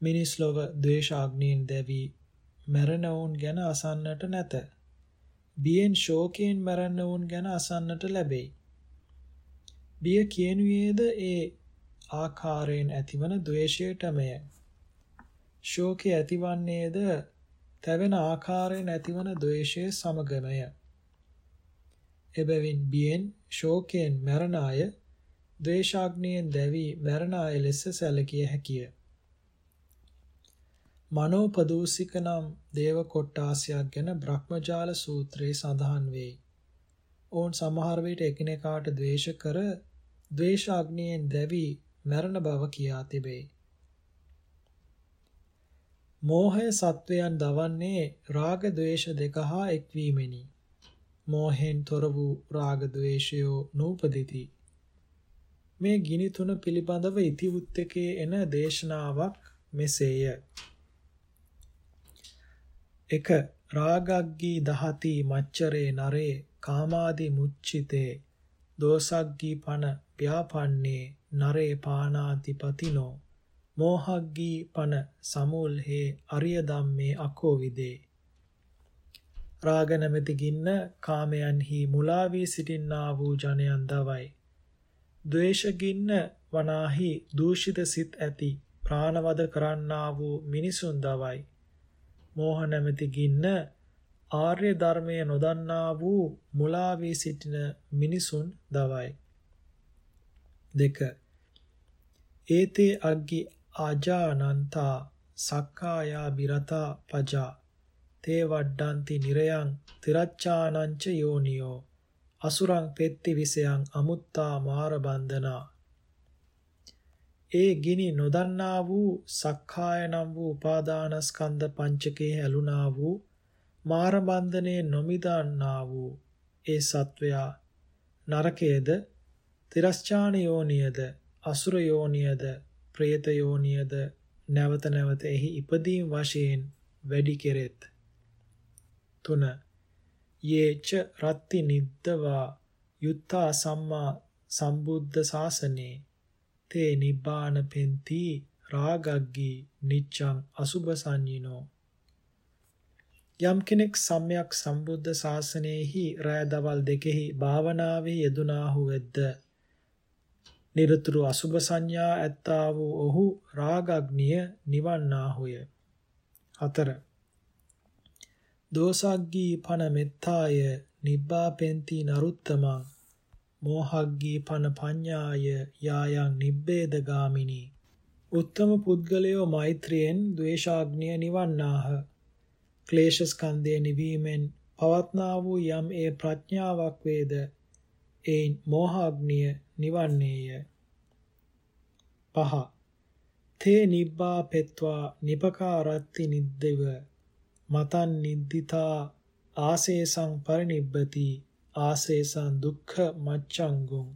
මිනිස් ලොව ද්වේෂ අග්නියෙන් දැවී මැරෙනවුන් ගැන අසන්නට නැත. බියෙන් ශෝකයෙන් මැරෙනවුන් ගැන අසන්නට ලැබෙයි. බිය කියනුයේද ඒ ආකාරයෙන් ඇතිවන ද්වේෂයටමය. ශෝකය ඇතිවන්නේද තැවෙන ආකාරයෙන් ඇතිවන ද්වේෂයේ සමගමය. එබැවින් බියෙන් ශෝකයෙන් මරණ අය ද්වේෂාග්නියෙන් දැවි මරණ අය ලෙස සැලකිය හැකිය. මනෝපදූසික නම් දේව කොට්ටාසයක් ගැන බ්‍රහ්මජාල සූත්‍රයේ සඳහන් වෙයි. ඔවුන් සමහර විට එකිනෙකාට ද්වේෂ කර ද්වේෂාග්නියෙන් දැවි මරණ බව කියා තිබේ. මෝහය සත්වයන් දවන්නේ රාග ද්වේෂ දෙක හා එක්වීමෙනි. මෝහෙන් තොර වූ රාග ද්වේෂයෝ නූපදිති. මේ ගිනි තුන පිළිබඳව ඉතිවුත්තකේ එන දේශනාවක් මෙසේය. 1 රාගග්ගී දහති මච්චරේ නරේ කාමාදි මුච්චිතේ දෝසග්ගී පන ව්‍යාපන්නේ නරේ පානාති පතිනෝ මෝහග්ගී පන සමුල් හේ අරිය ධම්මේ අකෝ විදේ රාග නැමැති ගින්න කාමයන්හි මුලා වී සිටින්නා වූ ජනයන් දවයි. ද්වේෂ ගින්න වනාහි දූෂිත සිත් ඇති ප්‍රාණවද කරන්නා වූ මිනිසුන් දවයි. මෝහ නැමැති ගින්න ආර්ය ධර්මය නොදන්නා වූ මුලා වී සිටින මිනිසුන් දවයි. දෙක. ඒතේ අග්ගි ආජානන්තා සක්කායා බිරතා පජා. තේ වඩ්ඩන්ති නිරයන් තිරච්ඡානංච යෝනියෝ. අසුරං පෙත්ති විසයන් අමුත්තා මාර බන්ධනා ඒ ගිනි නොදන්නා වූ සක්කාය නම් වූ උපාදානස්කන්ධ පංචකේ ඇලුනා වූ මාර බන්ධනේ නොමිදන්නා වූ ඒ සත්වයා නරකයේද තිරස්චාන යෝනියද අසුර යෝනියද പ്രേත යෝනියද නැවත නැවත එහි ඉපදීම් වශයෙන් වැඩි කෙරෙත්. 3 යේච රත්ති නිද්දවා යුත්තා සම්මා සම්බුද්ධ ශාසනේ තේ නිබ්බාන පෙන්ති රාගග්ගී නිච්ඡං අසුභ සංඤිනෝ. යම් කෙනෙක් සම්්‍යක් සම්බුද්ධ ශාසනයෙහි රෑ දවල් දෙකෙහි භාවනාවේ යෙදුනාහු වෙද්ද? නිරතුරු අසුභ සංඥා ඇත්තා වූ ඔහු රාගග්නිය නිවන්නාහුය. 4 දෝසග්ගී පන මෙත්තාය නිබ්බාපෙන්ති නරුත්තමං මෝහග්ගී පන පඤ්ඤාය යායන් නිබ්බේද ගාමිනී උත්තම පුද්ගලයෝ මෛත්‍රියෙන් ද්වේෂාග්නිය නිවන්නාහ. ක්ලේශ ස්කන්ධය නිවීමෙන් පවත්නා වූ යම් ඒ ප්‍රඥාවක් වේද? ඒන් මෝහාග්නිය නිවන්නේය. පහ. තේ නිබ්බා පෙත්වා නිපකාරත්ති නිද්දෙව. මතන් නිද්දිතා ආසේසං පරිනිබ්බති. ආසේසං දුක්ඛ මච්ඡංගුම්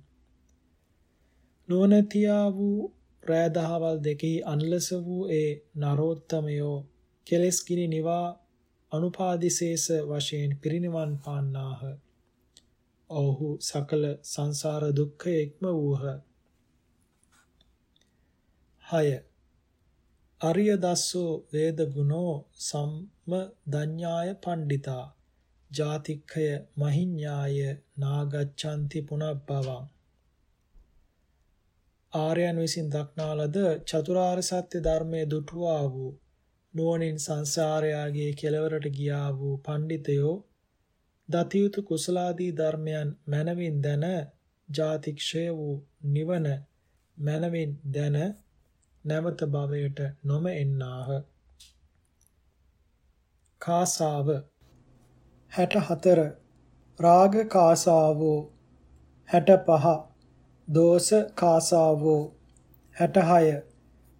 නොනතියා වූ රෑදහවල් දෙකෙහි අන්ලස වූ ඒ නරෝත්තමයෝ කෙලස් කිනි නිවා අනුපාදිශේෂ වශයෙන් පිරිනිවන් පාන්නාහ. ඔහු සකල සංසාර දුක්ඛ ඉක්ම වූහ. 6 අරිය දස්සෝ වේද ගුණෝ සම්ම දඤ්ඤාය පණ්ඩිතා ජාතික්ඛය මහිඤ්ඤාය නාගච්ඡanti පුනබ්බවං ආර්යයන් විසින් දක්නාලද චතුරාර්ය සත්‍ය ධර්මයේ දුටුවා වූ නුවණින් සංසාරයාගේ කෙලවරට ගියා වූ පඬිතයෝ දතියුතු කුසලාදී ධර්මයන් මනවින් දැන ජාතික්ෂය වූ නිවන මනවින් දැන නැවත භවයට නොම එන්නාහ. කාසාව 64 රාග කාසාවෝ. 65 දෝෂ කාසාවෝ. 66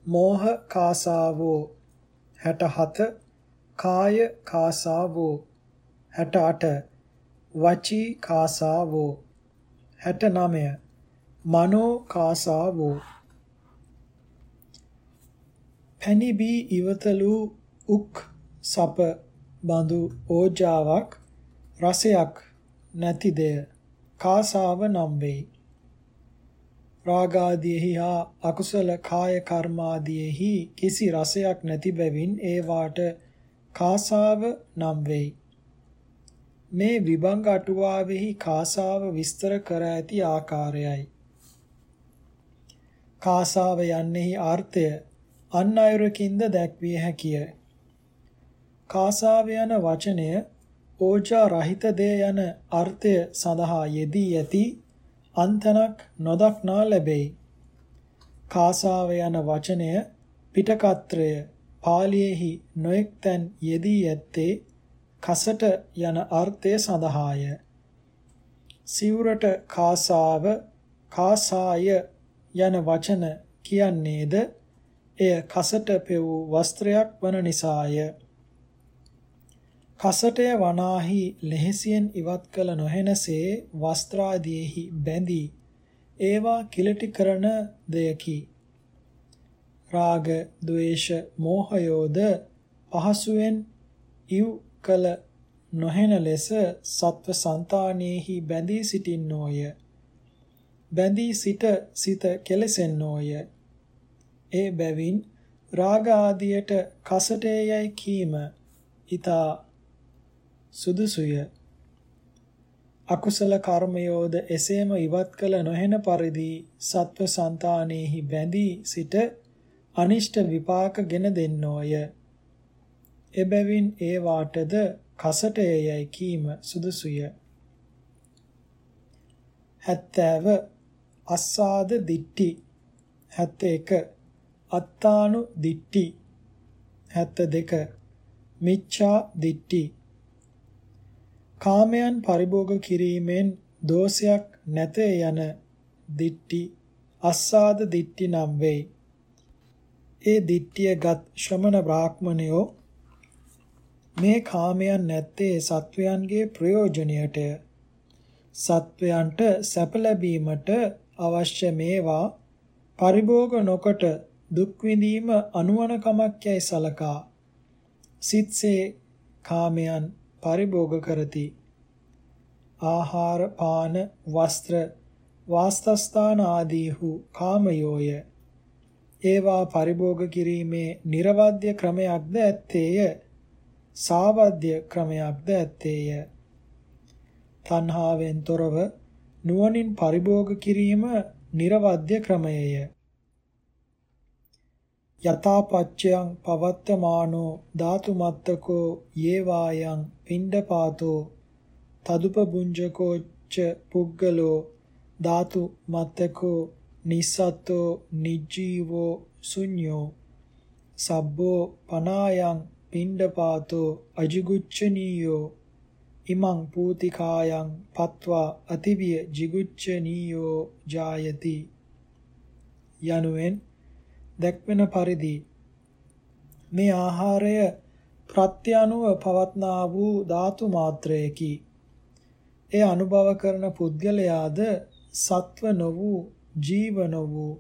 මෝහ කාසාවෝ. 67 කාය කාසාවෝ. 68 වචී කාසාවෝ. 69 මනෝ කාසාවෝ. පැනිබී ඉවතලු උක් සප බඳු ඕජාවක් රසයක් නැති දෙය කාසාව නම් වෙයි. රාගාදීහි හා අකුසල කාය කර්මාදීහි කිසි රසයක් නැති බැවින් ඒවාට කාසාව නම් වෙයි. මේ විභංග අටුවාවෙහි කාසාව විස්තර කර ඇති ආකාරයයි. කාසාව යන්නේහි අර්ථය අන් අයුරකින්ද දැක්විය හැකිය. කාසාව යන වචනය ඕජා රහිත දේ යන අර්ථය සඳහා යෙදී ඇති අන්තනක් නොදක්නා ලැබෙයි. කාසාව යන වචනය පිටකත්‍රය පාලියේහි නොඑක් තැන් යෙදී ඇත්තේ කසට යන අර්ථය සඳහාය. සිවුරට කාසාව කාසාය යන වචන කියන්නේද එය කසට පෙවූ වස්ත්‍රයක් වන නිසාය. කසටය වනාහි ලෙහෙසියෙන් ඉවත් කළ නොහෙනසේ වස්ත්‍රාදීෙහි බැඳී ඒවා කිලටි කරන දෙයකි. රාග ද්වේෂ මෝහයෝද පහසුවෙන් ඉව් කළ නොහෙන ලෙස සත්ව సంతානෙහි බැඳී සිටින්නෝය. බැඳී සිට සිත කෙලසෙන්නෝය. ඒ බැවින් රාග ආදියට කසටේයයි කීම. ඊතා සුදුසුය. අකුසල කර්මයෝද එසේම ඉවත් කළ නොහෙන පරිදි සත්ව సంతානෙහි බැඳී සිට අනිෂ්ට විපාක ගෙන දෙන්නෝය. එබැවින් ඒ වාටද කසටයයි කීම සුදුසුය. 70 අස්සාද දිට්ටි 71 අත්තානු දිට්ටි 72 මිච්ඡා දිට්ටි කාමයන් පරිභෝග කිරීමෙන් දෝෂයක් නැත යන දිට්ටි අස්සාද දිට්ටි නම් වෙයි. ඒ දිට්ටියගත් ශ්‍රමණ බ්‍රාහ්මණයෝ මේ කාමයන් නැත්තේ සත්වයන්ගේ ප්‍රයෝජනයටය. සත්වයන්ට සැප ලැබීමට අවශ්‍ය මේවා පරිභෝග නොකොට දුක් විඳීම අනුවන කමක් යයි සලකා සිත්සේ කාමයන් පරිභෝග කරති. ආහාර පාන වස්ත්‍ර වාස්තස්ථාන ආදීහු කාමයෝය. ඒවා පරිභෝග කිරීමේ නිර්වද්‍ය ක්‍රමයක්ද ඇත්තේය. සාවද්‍ය ක්‍රමයක්ද ඇත්තේය. තණ්හාවෙන් තොරව නුවණින් පරිභෝග කිරීම නිර්වද්‍ය ක්‍රමයේය. යථාපච්චයන් පවත්තමානෝ ධාතුමත්තකෝ යේවායන් පිණ්ඩපාතෝ තදුපබුංජකෝච්ච පුග්ගලෝ ධාතු මත්තකෝ නිස්සත්තෝ නිජ්ජීවෝ ශුඤ්ඤෝ සබ්බෝ පනායන් පිණ්ඩපාතෝ අජිගුච්ඡනීයෝ. ඉමං පූතිකායන් පත්වා අතිවිය jigucchaniyo ජායති. යනුවෙන් දැක්වෙන පරිදි මේ ආහාරය ප්‍රත්‍යනුව පවත්නා වූ ධාතු මාත්‍රයකි. ඒ අනුභව කරන පුද්ගලයාද සත්ව නො වූ ජීව නො වූ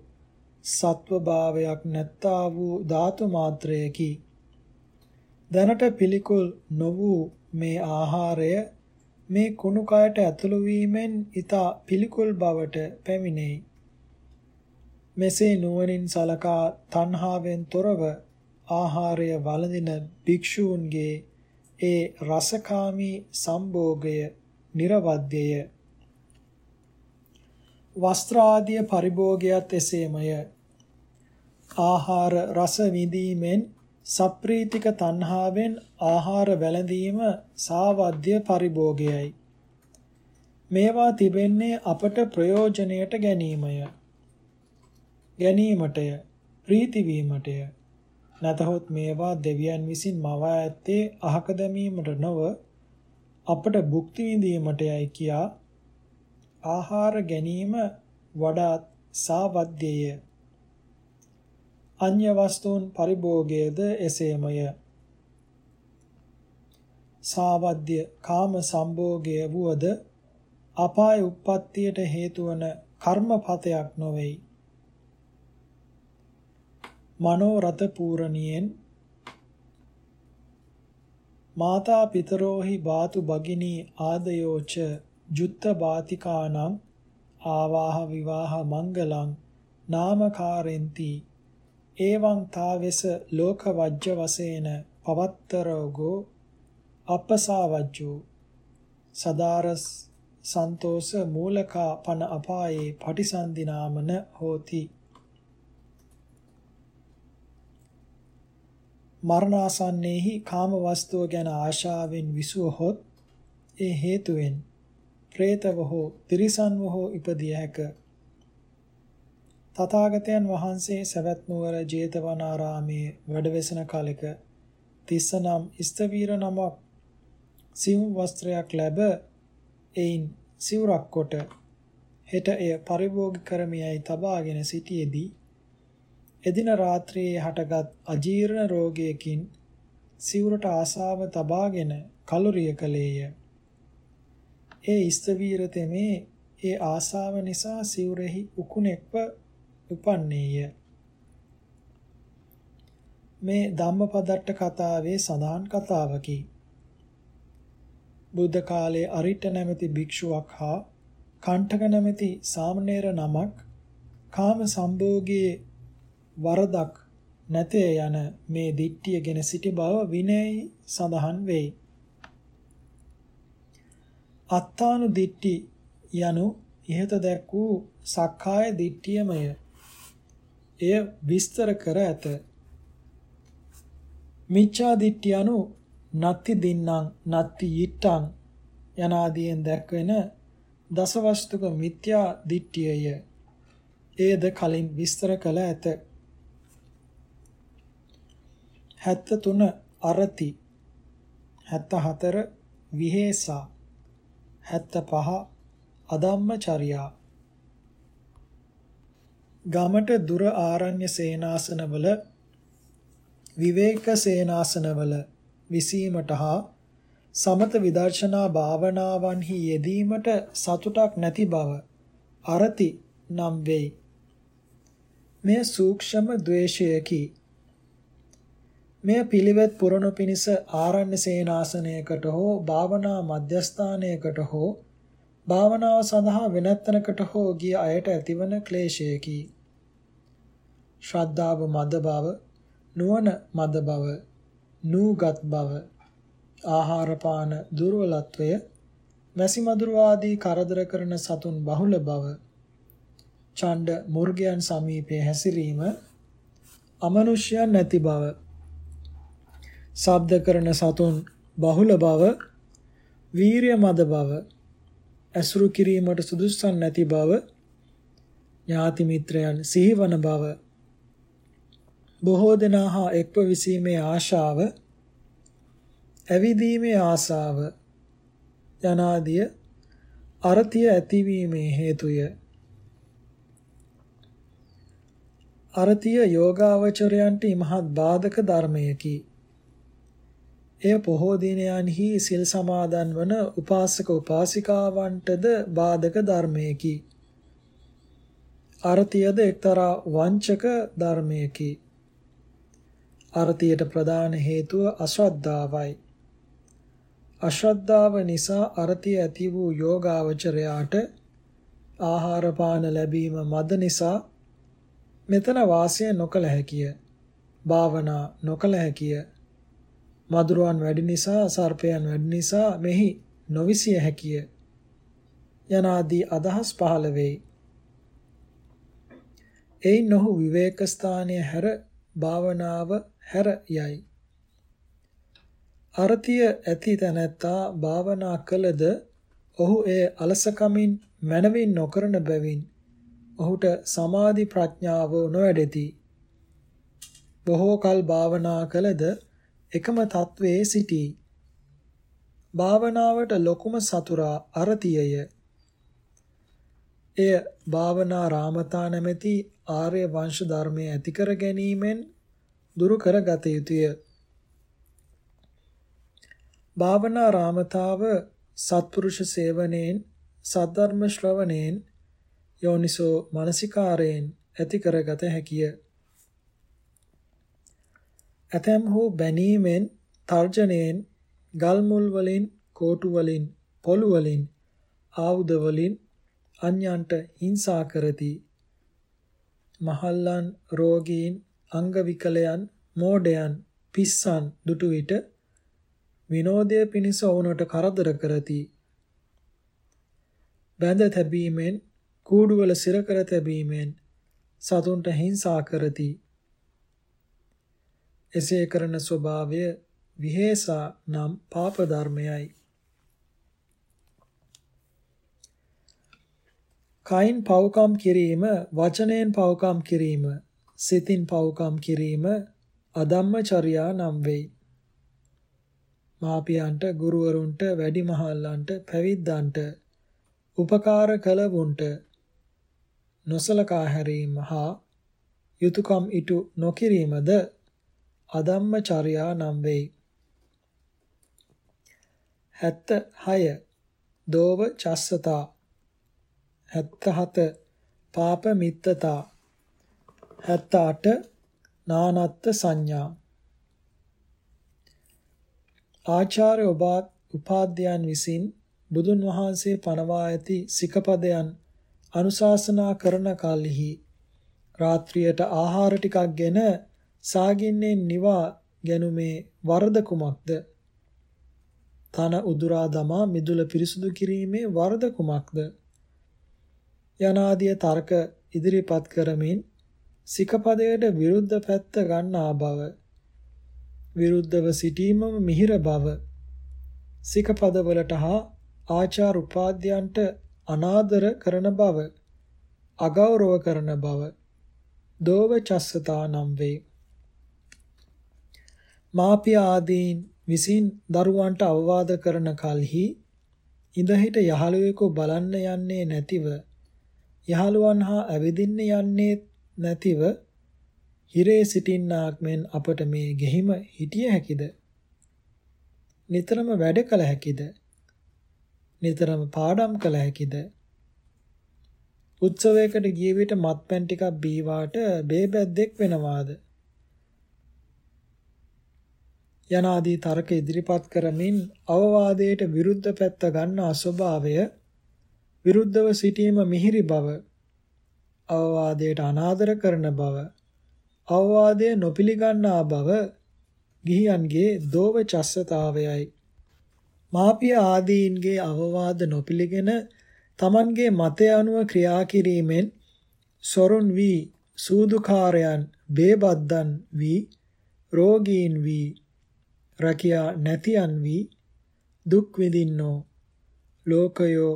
සත්ව භාවයක් නැත්තා වූ ධාතු මාත්‍රයකි. දැනට පිළිකුල් නො වූ මේ ආහාරය මේ කුණු කයට ඇතුළු වීමෙන් ඊතා පිළිකුල් බවට පැමිණෙයි. මෙසේ නුවණින් සලකා තණ්හාවෙන් තොරව ආහාරය වළඳින භික්ෂූන්ගේ ඒ රසකාමී සම්භෝගය නිර්වද්‍යය. වස්ත්‍ර ආදී පරිභෝගයත් එසේමය. ආහාර රස විඳීමෙන් සප්‍රීතික තණ්හාවෙන් ආහාර වැළඳීම සාවද්‍ය පරිභෝගයයි. මේවා තිබෙන්නේ අපට ප්‍රයෝජනයට ගැනීමය. ගැනීමටය ප්‍රීති වීමටය. නැතහොත් මේවා දෙවියන් විසින් මවා ඇත්තේ අහක දැමීමට නොව අපට භුක්ති විඳීමට යයි කියා ආහාර ගැනීම වඩාත් සාවද්‍යය. අන්‍ය වස්තුන් පරිභෝගයේද එසේමය. සාවද්‍ය කාම සම්භෝගය වුවද අපාය උප්පත්තියට හේතු වන කර්මපතයක් නොවේයි. මනෝරත පූරණියෙන් මාතා පිතරෝහි බාතු භගිනී ආදයෝච ජුත්ත බාතිකානං ආවාහ විවාහ මංගලං නාමකාරෙන්ති. එවං තාවෙස ලෝක වජ්‍ය වශයෙන් පවත්තරෝගෝ අපසාවජ්ජෝ. සදාරස් සන්තෝෂ මූලකා පන අපායේ පටිසන්ධිනාමන හෝති. මරණාසන්නේහි කාම වස්තුව ගැන ආශාවෙන් විසුවහොත් ඒ හේතුවෙන් പ്രേතව හෝ තිරිසන්ව හෝ ඉපදිය හැක. තථාගතයන් වහන්සේ සවැත් නුවර ජේතවනාරාමේ වැඩවෙසන කාලෙක තිස්ස නම් ස්තවීර නමක් සිව් වස්ත්‍රයක් ලැබ එයින් සිවුරක් කොට හෙට එය පරිභෝග කරමියයි තබාගෙන සිටියේදී එදින රාත්‍රියේ හටගත් අජීර්ණ රෝගයකින් සිවුරට ආසාව තබාගෙන කලුරිය කලේය. ඒ ස්තවීර තෙමේ ඒ ආසාව නිසා සිවුරෙහි උකුණෙක්ව උපන්නේය. මේ ධම්මපදට්ට කතාවේ සඳහන් කතාවකි. බුද්ධ කාලයේ අරිට නැමැති භික්ෂුවක් හා කණ්ඨක නැමැති සාමණේර නමක් කාම සම්භෝගයේ වරදක් නැතේ යන මේ දිට්ඨිය ගැන සිටි බව විනයයි සඳහන් වෙයි. අත්තානු දිට්ඨි යනු ඉහත දැක් වූ සක්කාය දිට්ඨියමය. එය විස්තර කර ඇත. මිච්ඡා දිට්ඨි යනු නත්ති දින්නම් නත්ති yittං යනාදීන් දැක්වෙන දසවස්තුක මිත්‍යා දිට්ඨියය. එයද කලින් විස්තර කළ ඇත. 73 අරති 74 විහෙසා 75 අදම්මචර්යා ගමට දුර ආරණ්‍ය සේනාසනවල විවේක සේනාසනවල විසීමට හා සමත විදර්ශනා භාවනාවන්හි යෙදීමට සතුටක් නැති බව අරති නම් වෙයි. මෙය සූක්ෂම ද්වේෂයකි. මෙය පිළිවෙත් පුරණු පිණිස ආරණ්‍ය සේනාසනයකට හෝ භාවනා මධ්‍යස්ථානයකට හෝ භාවනාව සඳහා වෙනත් තැනකට හෝ ගිය අයට ඇතිවන ක්ලේශයකි. ශ්‍රද්ධාව මද බව, නුවණ මද බව, නූගත් බව, ආහාර පාන දුර්වලත්වය, මැසි මදුරු ආදී කරදර කරන සතුන් බහුල බව, ඡණ්ඩ මුර්ගයන් සමීපයේ හැසිරීම, අමනුෂ්‍යයන් නැති බව ශබ්ද කරන සතුන් බහුල බව, වීරිය මද බව, ඇසුරු කිරීමට සුදුස්සන් නැති බව, ඥාති මිත්‍රයන් සිහිවන බව, බොහෝ දෙනා හා එක්ව විසීමේ ආශාව, ඇවිදීමේ ආසාව යනාදිය අරතිය ඇතිවීමේ හේතුය. අරතිය යෝගාවචරයන්ට මහත් බාධක ධර්මයකි. එය පොහෝ දිනයන්හි සිල් සමාදන් වන උපාසක උපාසිකාවන්ටද බාධක ධර්මයකි. අරතියද එක්තරා වංචක ධර්මයකි. අරතියට ප්‍රධාන හේතුව අශ්‍රද්ධාවයි. අශ්‍රද්ධාව නිසා අරතිය ඇති වූ යෝගාවචරයාට ආහාර පාන ලැබීම මද නිසා මෙතන වාසය නොකළ හැකිය. භාවනා නොකළ හැකිය. මදුරුවන් වැඩි නිසා සර්පයන් වැඩි නිසා මෙහි නොවිසිය හැකිය යනාදී අදහස් පහළ වෙයි. එයින් නොහු විවේක ස්ථානය හැර භාවනාව හැර යයි. අරතිය ඇති තැනැත්තා භාවනා කළද ඔහු එය අලසකමින් මනවින් නොකරන බැවින් ඔහුට සමාධි ප්‍රඥාව නොවැඩෙති. බොහෝ කල් භාවනා කළද එකම තත්වයේ සිටී. භාවනාවට ලොකුම සතුරා අරතියය. එය භාවනා රාමතා නැමැති ආර්ය වංශ ධර්මයේ ඇති කර ගැනීමෙන් දුරු කරගත යුතුය. භාවනා රාමතාව සත්පුරුෂ සේවනයෙන් සද්ධර්ම ශ්‍රවණයෙන් යෝනිසෝ මනසිකාරයෙන් ඇති කරගත හැකිය. ඇතැම් හෝ බැනීමෙන් තර්ජනයෙන් ගල් මුල් වලින් කෝටු වලින් පොළු වලින් ආයුධ වලින් අන්‍යයන්ට හිංසා කරති. මහල්ලන් රෝගීන් අංග විකලයන් මෝඩයන් පිස්සන් දුටු විට විනෝදය පිණිස ඔවුනට කරදර කරති. බැඳ තැබීමෙන් කූඩුවල සිර කර තැබීමෙන් සතුන්ට හිංසා කරති. එසේ කරන ස්වභාවය විහෙසා නම් පාප ධර්මයයි. කයින් පව්කම් කිරීම, වචනයෙන් පව්කම් කිරීම, සිතින් පව්කම් කිරීම අධම්මචර්යා නම් වෙයි. මාපියන්ට, ගුරුවරුන්ට, වැඩිමහල්ලන්ට, පැවිද්දන්ට උපකාර කළවුන්ට නොසලකා හැරීම හා යුතුයකම් ඉටු නොකිරීමද අධම්මචර්යා නම් වෙයි. 76 දෝව චස්සතා. 77 පාප මිත්තතා. 78 නානත්ත් සංඥා. ආචාර්ය උපාධ්‍යයන් විසින් බුදුන් වහන්සේ පනවා ඇති සිකපදයන් අනුශාසනා කරන කල්හි රාත්‍රියට ආහාර ටිකක් ගෙන සාගින්නේ නිවා ගැනුමේ වරද කුමක්ද? තන උදුරා දමා මිදුල පිරිසුදු කිරීමේ වරද කුමක්ද? යනාදිය තර්ක ඉදිරිපත් කරමින් සිකපදයට විරුද්ධ පැත්ත ගන්නා බව විරුද්ධව සිටීමම මිහිර බව සිකපදවලට හා ආචාර උපාධ්‍යයන්ට අනාදර කරන බව අගෞරව කරන බව දෝව චස්සතා නම් වේ මාපිය ආදීන් විසින් දරුවන්ට අවවාද කරන කලෙහි ඉඳහිට යහළුවෙකු බලන්න යන්නේ නැතිව යහළුවන් හා ඇවිදින්න යන්නේ නැතිව හිරේ සිටින්නාක් මෙන් අපට මේ ගෙහිම හිටිය හැකිද නිතරම වැඩ කළ හැකිද නිතරම පාඩම් කළ හැකිද? උත්සවයකට ගිය විට මත්පැන් ටිකක් බීවාට බේබැද්දෙක් වෙනවාද? යනාදී තර්ක ඉදිරිපත් කරමින් අවවාදයට විරුද්ධ පැත්ත ගන්න අස්වභාවය විරුද්ධව සිටීම මිහිරි බව අවවාදයට අනාදර කරන බව අවවාදය නොපිළිගන්නා බව ගිහියන්ගේ දෝව චස්සතාවයයි. මාපිය ආදීන්ගේ අවවාද නොපිළිගෙන තමන්ගේ මතය අනුව ක්‍රියා කිරීමෙන් සොරුන් වී සූදුකාරයන් බේබද්දන් වී රෝගීන් වී රකියා නැතියන් වී දුක් විඳින්නෝ. ලෝකයෝ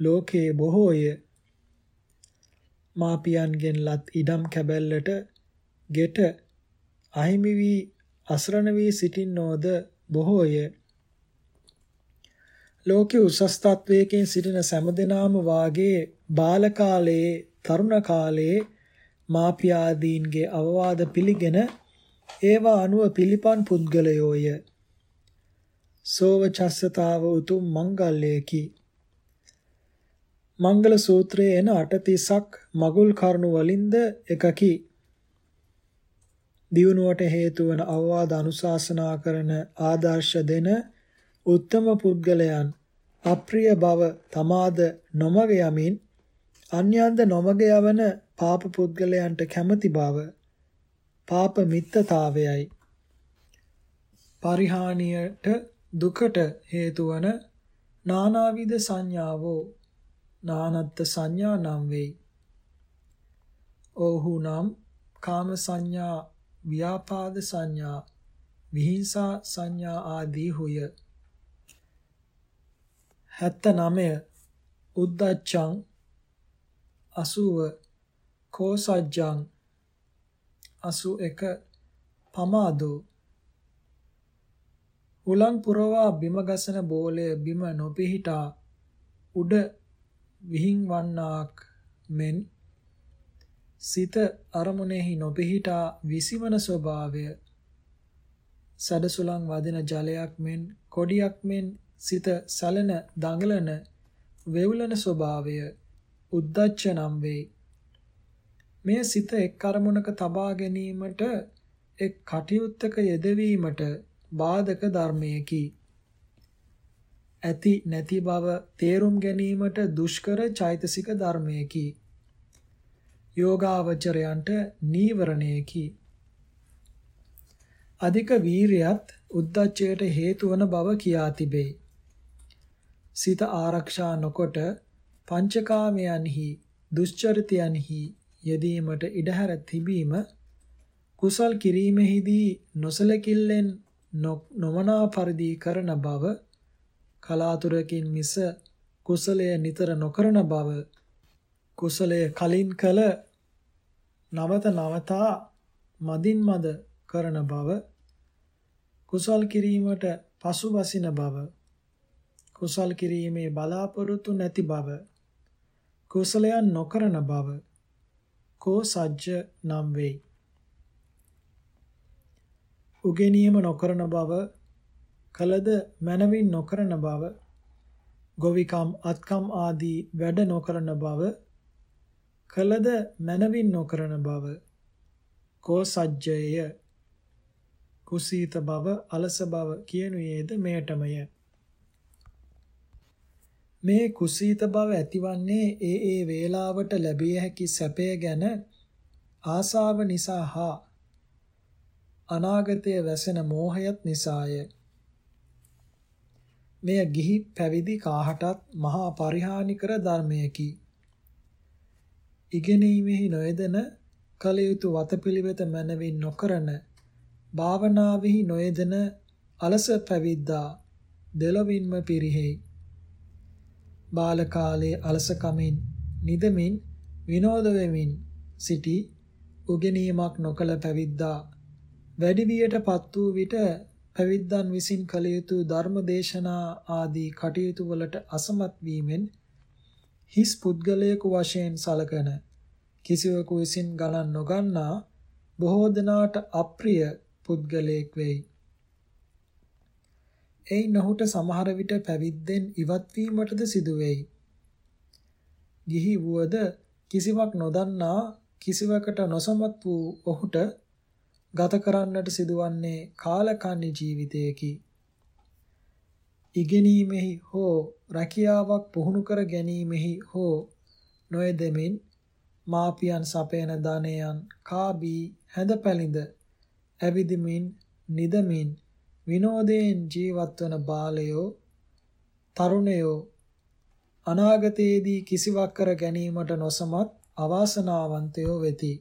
ලෝකේ බොහෝය. මාපියන්ගෙන් ලත් ඉඩම් කැබැල්ලට ගෙට අහිමි වී අසරණ වී සිටින්නෝද බොහෝය. ලෝකයේ උසස් තත්වයකින් සිටින සෑම වාගේ බාල කාලයේ තරුණ කාලයේ මාපියාදීන්ගේ අවවාද පිළිගෙන ඒවා අනුව පිළිපන් පුද්ගලයෝය. සෝව චස්සතාව උතුම් මංගල්‍යයකි. මංගල සූත්‍රයේ එන 830ක් මගුල් කරුණු වලින්ද එකකි. දියුණුවට හේතු වන අවවාද අනුශාසනා කරන ආදර්ශ දෙන උත්තම පුද්ගලයන් අප්‍රිය බව තමාද නොමග යමින් අන්‍යයන්ද නොමග යවන පාප පුද්ගලයන්ට කැමැති බව පාප මිත්තතාවයයි පරිහානියට දුකට හේතු වන නානාවිද සංඥාවෝ නානත්ත් සංඥා නම් වෙයි. ඔහු නම් කාම සංඥා, ව්‍යාපාද සංඥා, විහිංසා සංඥා ආදී හුය. 79 උද්දච්චං 80 කෝසජ්ජං 81 පමාදෝ උලන් පුරවා බිම ගසන බෝලය බිම නොපිහිටා උඩ විහිං වන්නාක් මෙන් සිත අරමුණෙහි නොපිහිටා විසිවන ස්වභාවය සඩසුලන් වදින ජලයක් මෙන් කොඩියක් මෙන් සිත සලන දඟලන වෙවුලන ස්වභාවය උද්දච්ච නම් වේ. මේ සිත එක් අරමුණක තබා ගැනීමට එක් කටයුත්තක යෙදවීමට බාධක ධර්මයකි. ඇති නැති බව තේරුම් ගැනීමට දුෂ්කර චෛතසික ධර්මයකි. යෝගාවචරයන්ට නීවරණයකි. අධික වීරියත් උද්දච්චයට හේතු වන බව කියා තිබේ. සිත ආරක්ෂා නොකොට පංචකාමයන්හි දුෂ්චරිතයන්හි යෙදීමට ඉඩහැර තිබීම කුසල් කිරීමෙහිදී නොසලකිල්ලෙන් නොමනා පරිදි කරන බව කලාතුරකින් මිස කුසලය නිතර නොකරන බව කුසලය කලින් කළ නවත නවතා මදින් මද කරන බව කුසල් කිරීමට පසුබසින බව කුසල් කිරීමේ බලාපොරොත්තු නැති බව කුසලයන් නොකරන බව කෝ සජ්ජ නම් වෙයි. උගෙනීම නොකරන බව කලද මනවින් නොකරන බව ගොවිකම් අත්කම් ආදී වැඩ නොකරන බව කලද මනවින් නොකරන බව කෝ සජ්ජය කුසීත බව අලස බව කියනුයේද මෙයටමය. මේ කුසීත බව ඇතිවන්නේ ඒ ඒ වේලාවට ලැබිය හැකි සැපය ගැන ආසාව නිසා හා අනාගතයේ වැසෙන මෝහයත් නිසාය මෙය ගිහි පැවිදි කාහටත් මහා පරිහානිකර ධර්මයකි ඉගෙනීමෙහි නොයදෙන කල යුතු වතපිළිවෙත මනවින් නොකරන භාවනාවෙහි නොයෙදෙන අලස පැවිද්දා දෙලොවින්ම පිරිහෙයි. බාල කාලයේ අලසකමින් නිදමින් විනෝද වෙමින් සිටි උගෙනීමක් නොකල පැවිද්දා වැඩි වියටපත් වූ විට පැවිද්දන් විසින් කළ යුතු ධර්ම දේශනා ආදී කටයුතු වලට අසමත් වීමෙන් හිස් පුද්ගලයෙකු වශයෙන් සලකන කිසිවෙකු විසින් ගණන් නොගන්නා බොහෝ දෙනාට අප්‍රිය පුද්ගලයෙක් වෙයි. එයි නොහුට සමහර විට පැවිද්දෙන් ඉවත් වීමටද සිදු වෙයි. ගිහි වුවද කිසිවක් නොදන්නා කිසිවකට නොසමත් වූ ඔහුට ගත කරන්නට සිදුවන්නේ කාලකන්ණි ජීවිතයකි. ඉගෙනීමෙහි හෝ රැකියාවක් පුහුණු කර ගැනීමෙහි හෝ නොයදෙමින් මාපියන් සපයන ධනයන් කාබී හැඳ පැලිඳ ඇවිදිමින් නිදමින් විනෝදයෙන් ජීවත් වන බාලයෝ තරුණයෝ අනාගතයේදී කිසිවක් කර ගැනීමට නොසමත් අවාසනාවන්තයෝ වෙති.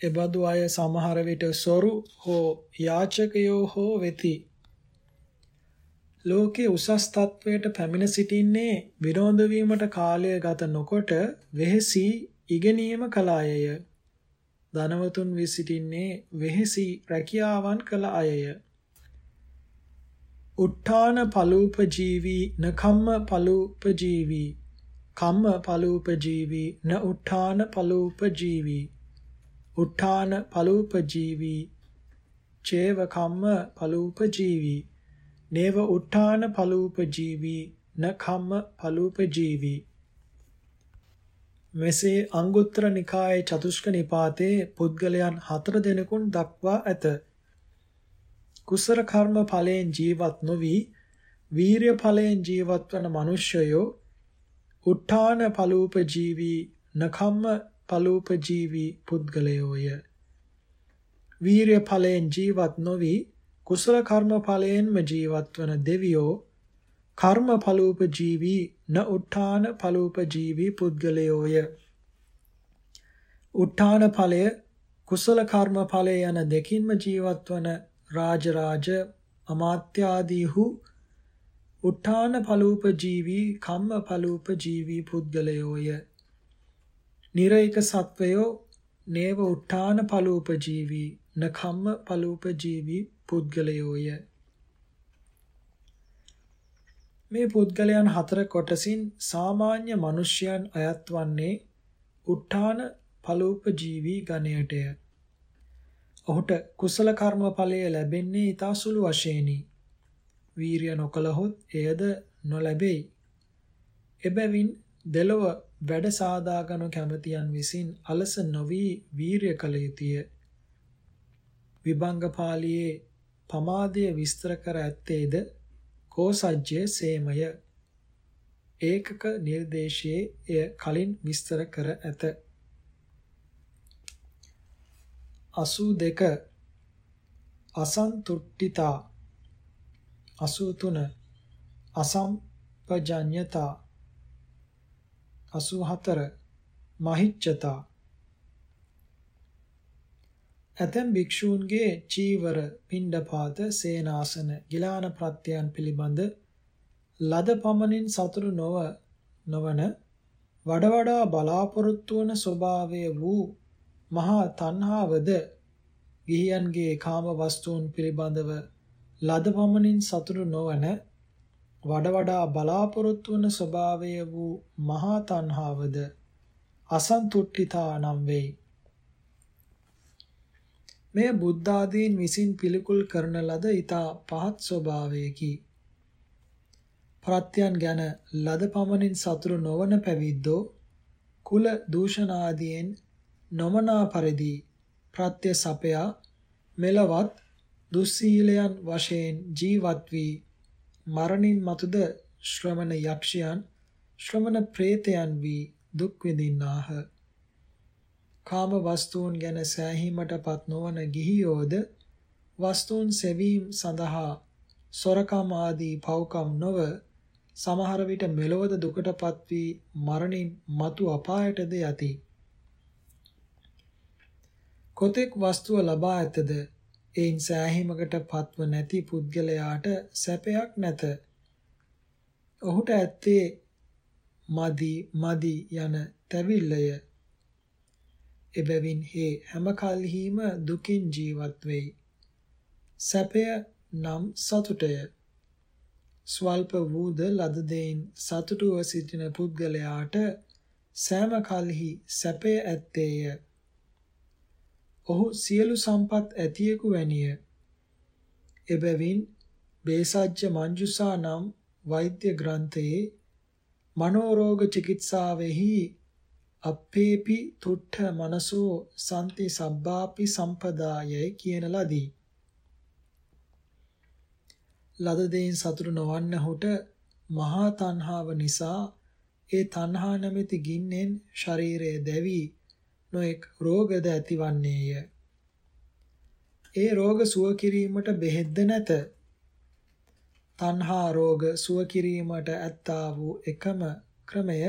එබඳු අය සමහර විට සොරු හෝ යාචකයෝ හෝ වෙති. ලෝකේ උසස් තත්වයට පැමිණ සිටින්නේ විනෝද වීමට කාලය ගත නොකොට වෙහෙසි ඉගෙනීම කළ අයය. ධනවතුන් වී සිටින්නේ වෙහෙසි රැකියාවන් කළ අයය. උත්තාන පලූපජීවී නකම්ම පලූපජීවී කම්ම පලූපජීවී න උත්තාන පලූපජීවී උත්තාන පලූපජීවී චේව කම්ම පලූපජීවී නේව උත්තාන පලූපජීවී න කම්ම පලූපජීවී මෙසේ අංගුත්තර නිකායේ චතුෂ්ක නිපාතේ පුද්ගලයන් හතර දෙනෙකුන් දක්වා ඇත. කුසල කර්ම ඵලයෙන් ජීවත් නොවි වීරිය ඵලයෙන් ජීවත් වන මිනිසයෝ උත්තාන පලූප ජීවි නකම්ම පලූප ජීවි පුද්ගලයෝය. වීරිය ඵලයෙන් ජීවත් නොවි කුසල කර්ම ඵලයෙන්ම ජීවත් වන දෙවියෝ කර්ම ඵලූප ජීවි න උත්ථාන ඵලූප ජීවි පුද්ගලයෝය. උත්ථාන ඵලය කුසල කර්ම ඵලය යන දෙකින්ම ජීවත් වන රාජරාජ අමාත්‍යාදීහු උත්ථාන ඵලූප ජීවි කම්ම ඵලූප ජීවි පුද්ගලයෝය. නිරේක සත්වයෝ නේව උත්ථාන ඵලූප ජීවි න කම්ම ඵලූප ජීවි පුද්ගලයෝය. මේ පුද්ගලයන් හතර කොටසින් සාමාන්‍ය මිනිසයන් අයත් වන්නේ උත්තාන ඵලෝපජීවී ගණයටය. ඔහුට කුසල කර්ම ඵලය ලැබෙන්නේ ඊතා සුළු වශයෙනි. වීරිය නොකළහොත් එයද නොලැබෙයි. එබැවින් දෙලොව වැඩ සාදාගනු කැමතියන් විසින් අලස නොවි වීරිය කළ යුතුය. විභංග පාළියේ පමාදය විස්තර කර ඇත්තේද කෝසජ්ජය සේමය. ඒකක නිර්දේශයේ එය කලින් විස්තර කර ඇත. 82 අසන්තුට්ඨිතා. 83 අසම්පජඤ්ඤතා. 84 මහිච්ඡතා. ඇතැම් භික්ෂූන්ගේ චීවර පිණ්ඩපාත සේනාසන ගිලාන ප්‍රත්‍යයන් පිළිබඳ ලද පමණින් සතුරු නොව නොවන වඩ වඩා බලාපොරොත්තු වන ස්වභාවය වූ මහා තණ්හාවද ගිහියන්ගේ කාම වස්තුන් පිළිබඳව ලද පමණින් සතුරු නොවන වඩ වඩා බලාපොරොත්තු වන ස්වභාවය වූ මහා තණ්හාවද අසන්තුට්ඨිතා නම් වෙයි. මෙය බුද්ධ ආදීන් විසින් පිළිකුල් කරන ලද ඊතා පහත් ස්වභාවයකි. ප්‍රත්‍යයන් ගැන ලද පමණින් සතුරු නොවන පැවිද්දෝ කුල දූෂණ ආදීන් නොමනා පරිදි ප්‍රත්‍ය සපයා මෙලවත් දුස්සීලයන් වශයෙන් ජීවත් වී මරණින් මතුද ශ්‍රමණ යක්ෂයන් ශ්‍රමණ ප්‍රේතයන් වී දුක් විඳින්නාහ. කාම වස්තුන් ගැන සෑහීමටපත් නොවන ගිහියෝද වස්තුන් සෙවීම සඳහා සොරකම් ආදී පව්කම් නොව සමහර විට මෙලොවද දුකටපත් වී මරණින් මතු අපායටද යති. කොතෙක් වස්තුව ලබා ඇතද එයින් සෑහීමකට පත්ව නැති පුද්ගලයාට සැපයක් නැත. ඔහුට ඇත්තේ මදි මදි යන තැවිල්ලය. එබැවින් හේ හැම කල්හිම දුකින් ජීවත් වෙයි. සැපය නම් සතුටය. ස්වල්ප වූද ලද දෙයින් සතුටුව සිටින පුද්ගලයාට සෑම කල්හි සැපය ඇත්තේය. ඔහු සියලු සම්පත් ඇතියෙකු වැනිය. එබැවින් බේසජ්‍ය මංජුසා නම් වෛද්‍ය ග්‍රන්ථයේ මනෝරෝග චිකිත්සාවෙහි අපේපි තුට්ඨ මනසෝ සම්ති සබ්බාපි සම්පදායයි කියන ලදී. ලද දෙයින් සතුරු නොවන්නහුට මහා තණ්හාව නිසා ඒ තණ්හා නැමැති ගින්නෙන් ශරීරය දැවි නොඑක් රෝගද ඇතිවන්නේය. ඒ රෝග සුව කිරීමට බෙහෙත්ද නැත. තණ්හා රෝග සුව කිරීමට ඇත්තා වූ එකම ක්‍රමය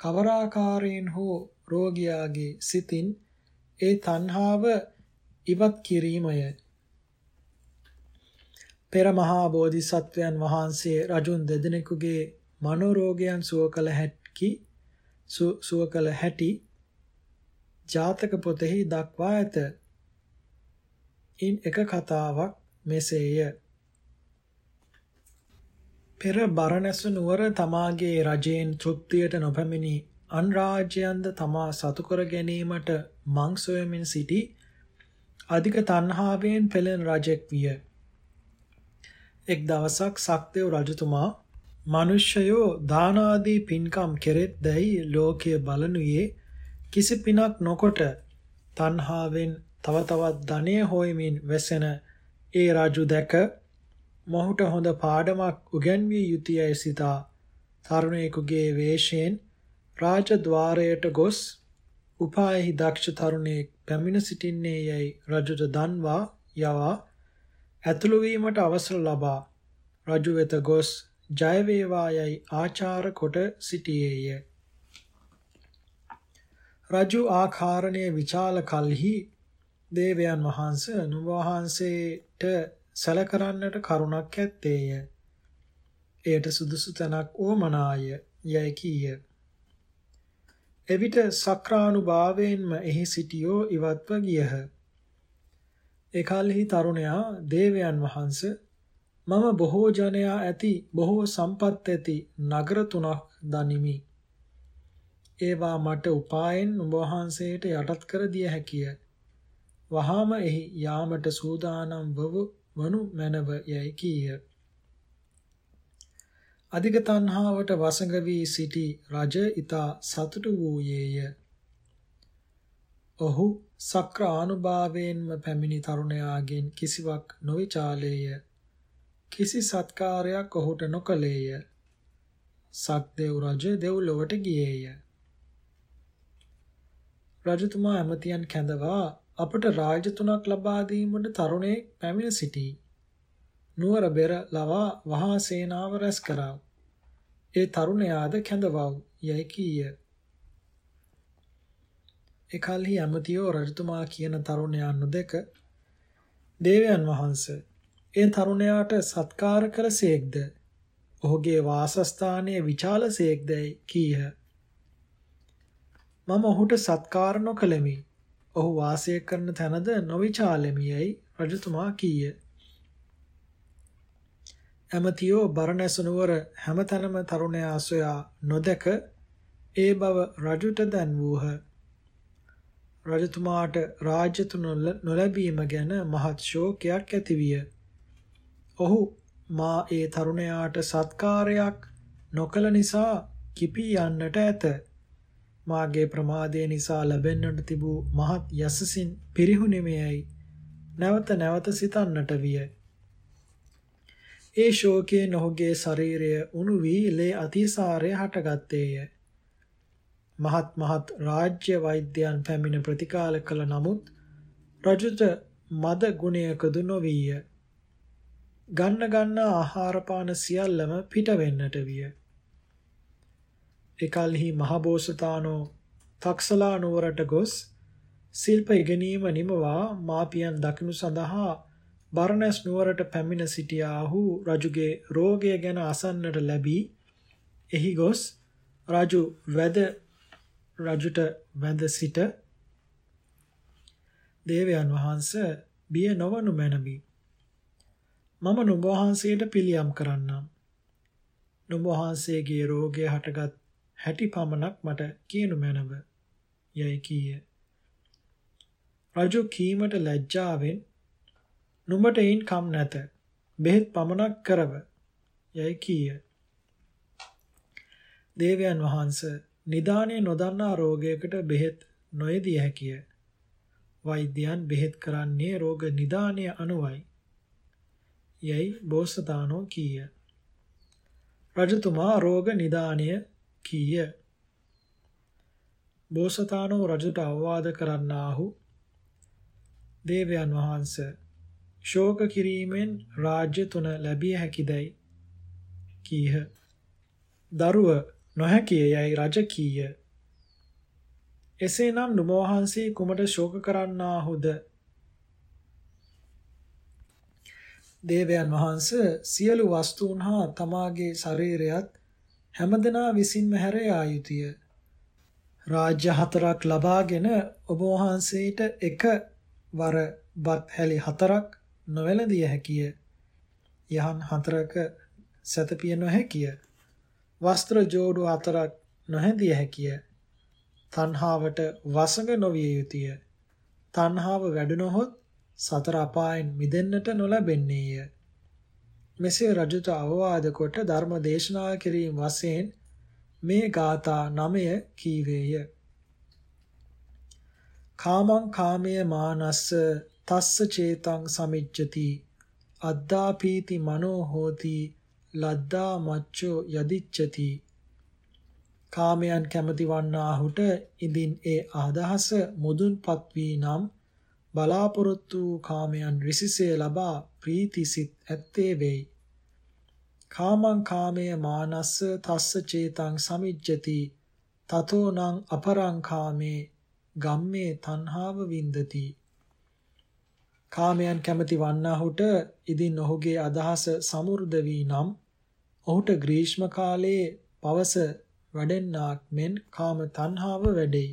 කවරාකාරයෙන් හෝ රෝගියාගේ සිතින් ඒ තණ්හාව ඉවත් කිරීමය. පෙර මහා බෝධිසත්වයන් වහන්සේ රජුන් දෙදෙනෙකුගේ මනෝරෝගයන් සුව කළ හැකි සුව කළ හැටි ජාතක පොතෙහි දක්වා ඇත. ඉන් එක කතාවක් මෙසේය. පෙර බරණැස නුවර තමාගේ රජයෙන් තෘප්තියට නොපැමිණි අන් රාජ්‍යයන්ද තමා සතු කර ගැනීමට මං සොයමින් සිටි අධික තණ්හාවෙන් පෙළෙන රජෙක් විය. එක් දවසක් සක්දෙව් රජතුමා මිනිසයෝ දාන ආදී පින්කම් කෙරෙත් දැයි ලෝකයේ බලනුයේ කිසි පිනක් නොකොට තණ්හාවෙන් තව තවත් ධනය හොයමින් වැසෙන ඒ රාජු දැක මොහුට හොඳ පාඩමක් උගන්විය යුතුයයි සිතා. තරුණයෙකුගේ වේශයෙන් රාජද්වාරයට ගොස් උපායෙහි දක්ෂ තරුණයෙක් පැමිණ සිටින්නේ යයි රජුට දන්වා යවා. ඇතුළු වීමට අවසර ලබා. රජු වෙත ගොස් ජය වේවා යයි ආචාර කොට සිටියේය. රජු ආකාරණය විචාල කල්හි දේවයන් වහන්ස නුවහන්සේට සැලකරන්නට කරුණක් ඇත්තේය. එයට සුදුසු තැනක් ඕමනාය යැයි කීය. එවිට සක්‍රානුභාවයෙන්ම එහි සිටියෝ ඉවත්ව ගියහ. එකල්හි තරුණයා දේවයන් වහන්ස මම බොහෝ ජනයා ඇති බොහෝ සම්පත් ඇති නගර තුනක් දනිමි. ඒවා මට උපායෙන් ඔබ වහන්සේට යටත් කර දිය හැකිය. වහාම එහි යාමට සූදානම් වව වනු මැනව යයි කීය. අධික තණ්හාවට වසඟ වී සිටි රජ ඊතා සතුටු වූයේය. ඔහු සක්‍ර ආනුභාවයෙන්ම පැමිණි තරුණයාගෙන් කිසිවක් නොවිචාලේය. කිසි සත්කාරයක් ඔහුට නොකළේය. සක්දෙව් රජ දෙව්ලොවට ගියේය. රජතුමා ඇමතියන් කැඳවා අපට රාජ්‍ය තුනක් ලබා දීමට තරුණයෙක් පැමිණ සිටී. නුවර බෙර ලවා වහා සේනාව රැස් කරා. ඒ තරුණයාද කැඳවව් යයි කීය. එකල්හි ඇමතියෝ රජතුමා කියන තරුණයා නොදක දේවයන් වහන්සේ ඒ තරුණයාට සත්කාර කළසේක්ද ඔහුගේ වාසස්ථානයේ විචාලසේක්දයි කීහ. මම ඔහුට සත්කාර නොකළෙමි. ඔහු වාසය කරන තැනද නොවිචාලෙමියයි රජතුමා කීය. ඇමතියෝ බරණැස නුවර හැමතැනම තරුණයා සොයා නොදක ඒ බව රජුට දැන් වූහ. රජතුමාට රාජ්‍ය තුන නොලැබීම ගැන මහත් ශෝකයක් ඇතිවිය. ඔහු මා ඒ තරුණයාට සත්කාරයක් නොකළ නිසා කිපී යන්නට ඇත. මාගේ ප්‍රමාදය නිසා ලැබෙන්නට තිබූ මහත් යසසින් පිරිහුණෙමයයි නැවත නැවත සිතන්නට විය. ඒ ශෝකයෙන් ඔහුගේ ශරීරය උණු වී ලේ අතිසාරය හටගත්තේය. මහත් මහත් රාජ්‍ය වෛද්‍යයන් පැමිණ ප්‍රතිකාල කළ නමුත් රජුට මද ගුණයකදු නොවිය. ගන්න ගන්න ආහාර පාන සියල්ලම පිට වෙන්නට විය. එකල්හි මහබෝසතාණෝ තක්සලා නුවරට ගොස් ශිල්ප ඉගෙනීම නිමවා මාපියන් දකිනු සඳහා බරණැස් නුවරට පැමිණ සිටියාහු රජුගේ රෝගය ගැන අසන්නට ලැබී එහි ගොස් රජු වැද රජුට වැඳ සිට දේවයන් වහන්සේ බිය නොවනු මැනවි. මම නුඹ වහන්සේට පිළියම් කරන්නම්. නුඹ වහන්සේගේ රෝගය හටගත් හැටි පමණක් මට කියනු මැනව. යයි කීය. රජු කීමට ලැජ්ජාවෙන් නුඹට එයින් කම් නැත. බෙහෙත් පමණක් කරව. යයි කීය. දේවයන් වහන්සේ නිදානය නොදන්නා රෝගයකට බෙහෙත් නොයදිය හැකිය. වෛද්‍යයන් බෙහෙත් කරන්නේ රෝග නිදානය අනුවයි. යයි බෝසතාණෝ කීය. රජතුමා රෝග නිදානය කීය. බෝසතාණෝ රජුට අවවාද කරන්නාහු දේවයන් වහන්සේ ශෝක කිරීමෙන් රාජ්‍ය තුන ලැබිය හැකිදයි කීහ. දරුව නොහැකිය යයි රජ කීය. එසේනම් නුඹ වහන්සේ කුමට ශෝක කරන්නාහුද? දේවයන් වහන්සේ සියලු වස්තුන් හා තමාගේ ශරීරයත් හැමදෙනා විසින්ම හැර යා යුතුය. රාජ්‍ය හතරක් ලබාගෙන ඔබ වහන්සේට එක වර බත් හැලි හතරක් නොවැළඳිය හැකිය. යහන් හතරක සැතපිය නොහැකිය. වස්ත්‍ර ජෝඩු හතරක් නොහැඳිය හැකිය. තණ්හාවට වසඟ නොවිය යුතුය. තණ්හාව වැඩුණොත් සතර අපායන් මිදෙන්නට නොලැබෙන්නේය. මෙසේ රජුට අවවාද කොට ධර්ම දේශනා කිරීම වශයෙන් මේ ගාථා 9 කීවේය. කාමං කාමයේ මානස්ස තස්ස චේතං සමිජ්ජති අද්දාපීති මනෝ හෝති ලද්දා මච්චෝ යදිච්චති කාමයන් කැමති වන්නාහුට ඉදින් ඒ අදහස මුදුන්පත් වී නම් බලාපොරොත්තු කාමයන් රිසිසේ ලබා ප්‍රීතිසිත ඇත්තේ වෙයි. කාමං කාමයේ මානස්ස තස්ස චේතං සමිජ්ජති තතෝනං අපරං කාමේ ගම්මේ තණ්හාව වින්දති. කාමයන් කැමති වන්නාහුට ඉදින් ඔහුගේ අදහස සමෘද්ධ වී නම් ඔහුට ග්‍රීෂ්ම කාලයේ පවස වැඩෙන්නාක් මෙන් කාම තණ්හාව වැඩෙයි.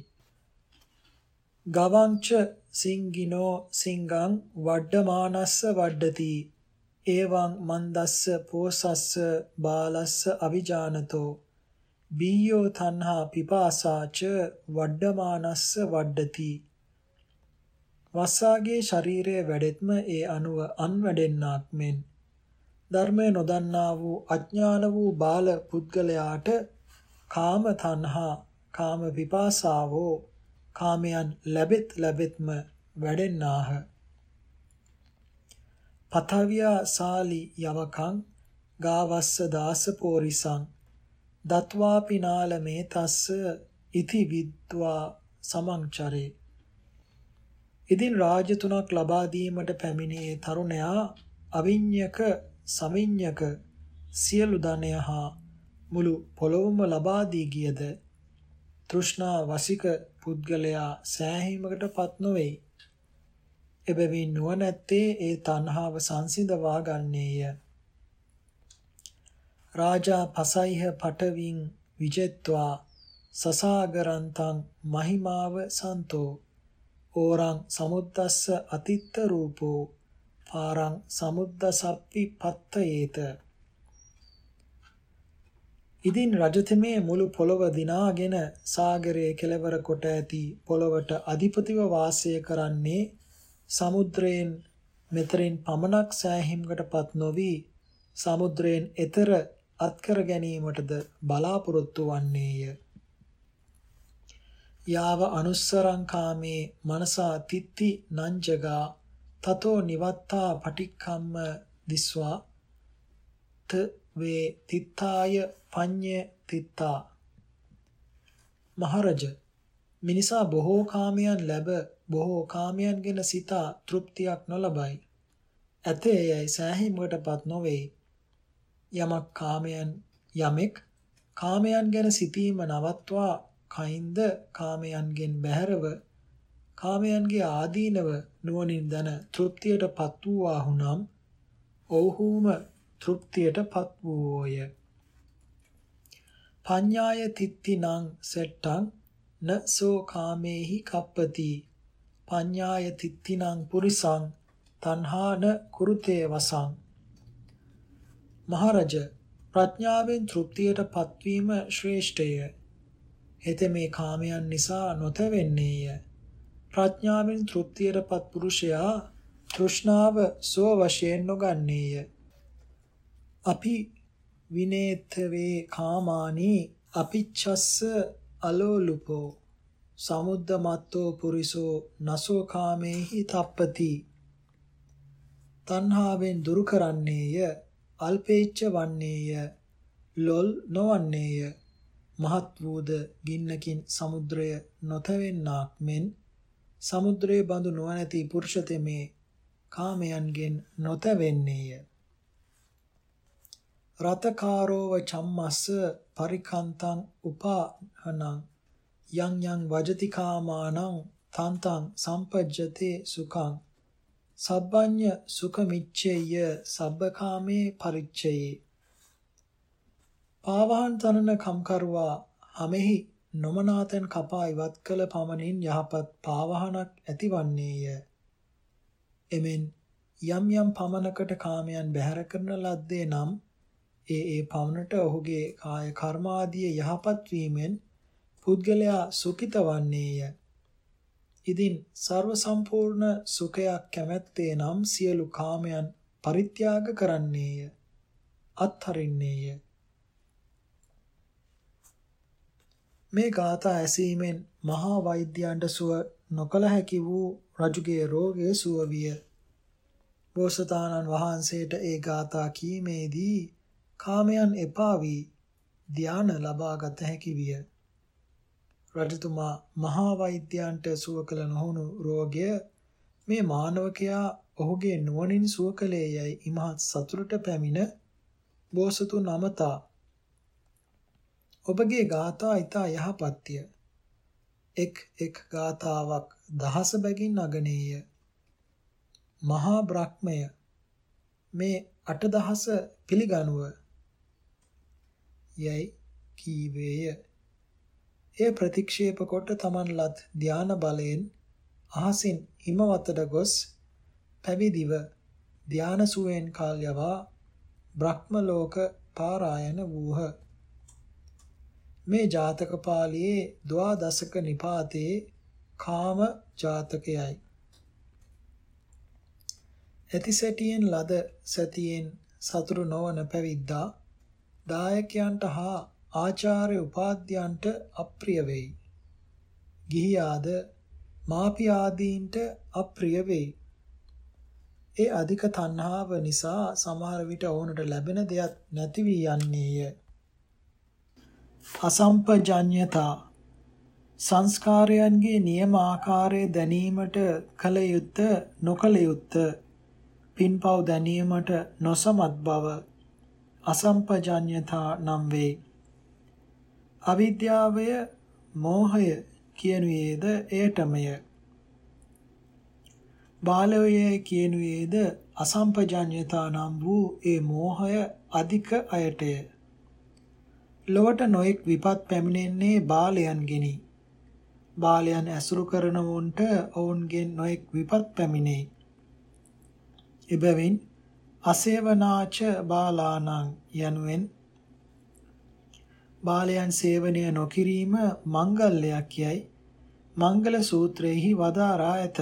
ගවංච සිංගිනෝ සිංගං වඩ්ඩමානස්ස වඩ්ඩති. එවං මන්දස්ස පෝසස්ස බාලස්ස අවිජානතෝ. බීයෝ තණ්හා පිපාසාච වඩ්ඩමානස්ස වඩ්ඩති. වස්සාගේ ශරීරයේ වැඩෙත්ම ඒ අනුව අන්වැඩෙන්නාක් මෙන්. ධර්මය නොදන්නා වූ අඥාන වූ බාල පුද්ගලයාට කාම තණ්හා කාම විපාසාවෝ කාමයන් ලැබෙත් ලැබෙත්ම වැඩෙන්නාහ. පතවියා සාලි යවකං ගාවස්ස දාස පෝරිසං දත්වාපි නාලමේ තස්ස ඉති විද්වා සමංචරේ. ඉදින් රාජ්‍ය තුනක් ලබා දීමට පැමිණේ තරුණයා අවිඤ්ඤක සමිඤ්ඤක සියලු ධනය හා මුළු පොළොවම ලබා දී ගියද තෘෂ්ණා වසික පුද්ගලයා සෑහීමකටපත් නොවේ. එබැවින් නුවණැත්තේ ඒ තණ්හාව සංසිඳවා ගන්නේය. රාජා පසයිහ පටවින් විජෙත්වා සසාගරන්තං මහිමාව සන්තෝ ඕරං සමුද්දස්ස අතිත්ත රූපෝ පාරං සමුද්දසප්පි පත්තයේත ඉදින් රජතෙමේ මුළු පොළොව දිනාගෙන සාගරයේ කෙළවර කොට ඇති පොළොවට අධිපතිව වාසය කරන්නේ සමුද්‍රයෙන් මෙතරින් පමණක් සෑහීමකටපත් නොවි. සමුද්‍රයෙන් එතර අත්කර ගැනීමටද බලාපොරොත්තු වන්නේය. යාව අනුස්සරං කාමේ මනසා තිත්ති නංජගා තතෝ නිවත්තා පටික්කම්ම දිස්වා. ත වේ තිත්තාය පඤ්ඤ තිත්තා. මහරජ මිනිසා බොහෝ කාමයන් ලැබ බොහෝ කාමයන් ගැන සිතා තෘප්තියක් නොලබයි. ඇතේ යයි සෑහීමකටපත් නොවේ. යමක් කාමයන් යමෙක් කාමයන් ගැන සිතීම නවත්වා කයින්ද කාමයන්ගෙන් බැහැරව කාමයන්ගේ ආදීනව නුවණින් දන තෘප්තියටපත් වූවාහුනම් ඔව්හුම තෘප්තියටපත් වූෝය පඤ්ඤාය තිත්තිනං සෙට්ටං නසෝ කාමේහි කප්පති පඤ්ඤාය තිත්තිනං පුරිසං තණ්හාන කුරුතේ වසං මහරජ ප්‍රඥාවෙන් තෘප්තියට පත්වීම ශ්‍රේෂ්ඨය. හෙතේ මේ කාමයන් නිසා නොතෙවෙන්නේය. ප්‍රඥාවෙන් තෘප්තියට පත් පුරුෂයා තෘෂ්ණාව සෝ වශයෙන් නොගන්නේය. අපි විනේතවේ කාමානි අපිච්ඡස්ස අලෝලුපෝ සමුද්දමත්තෝ පුරිසෝ නසෝ කාමේහි තප්පති. තණ්හාවෙන් දුරු කරන්නේය අල්පේච්ඡ වන්නේය ලොල් නොවන්නේය. මහත් වූද ගින්නකින් සමුද්‍රය නොතවෙන්නාක් මෙන් සමුද්‍රයේ බඳු නොනැති පුරුෂතෙමේ කාමයන්ගෙන් නොතවෙන්නේය. රතකාරෝව චම්මස්ස පරිකන්තං උපාහනං යං යං වජති කාමානං තන්තං සම්පජ්ජතේ සුඛං සබ්බඤ්ඤ සුඛ මිච්ඡේය සබ්බකාමේ පරිච්ඡයේ පාවහන් තනන කම්කරුවා හමෙහි නොමනාතෙන් කපා ඉවත් කළ පමණින් යහපත් පාවහනක් ඇතිවන්නේය. එමෙන් යම් යම් පමනකට කාමයන් බැහැර කරන ලද්දේ නම් ඒ ඒ පවනට ඔහුගේ කාය කර්මාදිය යහපත් වීමෙන් පුද්ගලයා සුඛිත වන්නේය. ඉදින් ਸਰව සම්පූර්ණ සුඛයක් කැමැත්තේ නම් සියලු කාමයන් පරිත්‍යාග කරන්නේය. අත්හරින්නේය. මේ ගාථා ඇසීමෙන් මහා වෛද්‍යයන්ට සුව නොකල හැකි වූ රජුගේ රෝගය සුව විය. බෝසතාණන් වහන්සේට ඒ ගාථා කීමේදී කාමයන් එපා වී ධාන ලබා ගත හැකි විය. රජතුමා මහා වෛද්‍යයන්ට සුව කළ නොහුණු රෝගය මේ මානවකයා ඔහුගේ නුවණින් සුව කළේ යයි ඉමහත් සතුටට පැමිණ බෝසතු නමතා ඔබගේ ගාථා ඊතා යහපත්ය. එක් එක් ගාථාවක් දහස බැගින් අගනේය. මහා බ්‍රහ්මය මේ අටදහස පිළිගනුව යයි කීවේය. එය ප්‍රතික්ෂේප කොට තමන් ලත් ධාන බලයෙන් අහසින් හිමවතට ගොස් පැවිදිව ධානසුවෙන් කල් යවා බ්‍රහ්ම ලෝක පාරායන වූහ. මේ ජාතක පාළියේ ද්වාදශක නිපාතේ කාම ජාතකයයි. ඇතිසැටියෙන් ලද සැතියෙන් සතුරු නොවන පැවිද්දා දායකයන්ට හා ආචාර්ය උපාධ්‍යයන්ට අප්‍රිය වෙයි. ගිහියාද මාපි ආදීන්ට අප්‍රිය වෙයි. ඒ අධික තණ්හාව නිසා සමහර විට ඔවුන්ට ලැබෙන දෙයක් නැති වී යන්නේය. අසම්පජඤ්ඤතා සංස්කාරයන්ගේ නියම ආකාරය දැනීමට කල යුත්ත නොකල යුත්ත පින්පව් දැනීමට නොසමත් බව අසම්පජඤ්ඤතා නම් වේ. අවිද්‍යාවය මෝහය කියනුයේද එයටමය. බාලවයේ කියනුයේද අසම්පජඤ්ඤතා නම් වූ ඒ මෝහය අධික අයටය. ලොවට නොඑක් විපත් පැමිණෙන්නේ බාලයන්ගෙනි. බාලයන් ඇසුරු කරන වුන්ට ඔවුන්ගෙන් නොඑක් විපත් පැමිණේ. එබැවින් අසේවනාච බාලානං යනුවෙන් බාලයන් සේවනය නොකිරීම මංගල්‍යයක් යයි මංගල සූත්‍රයේහි වදාරා ඇත.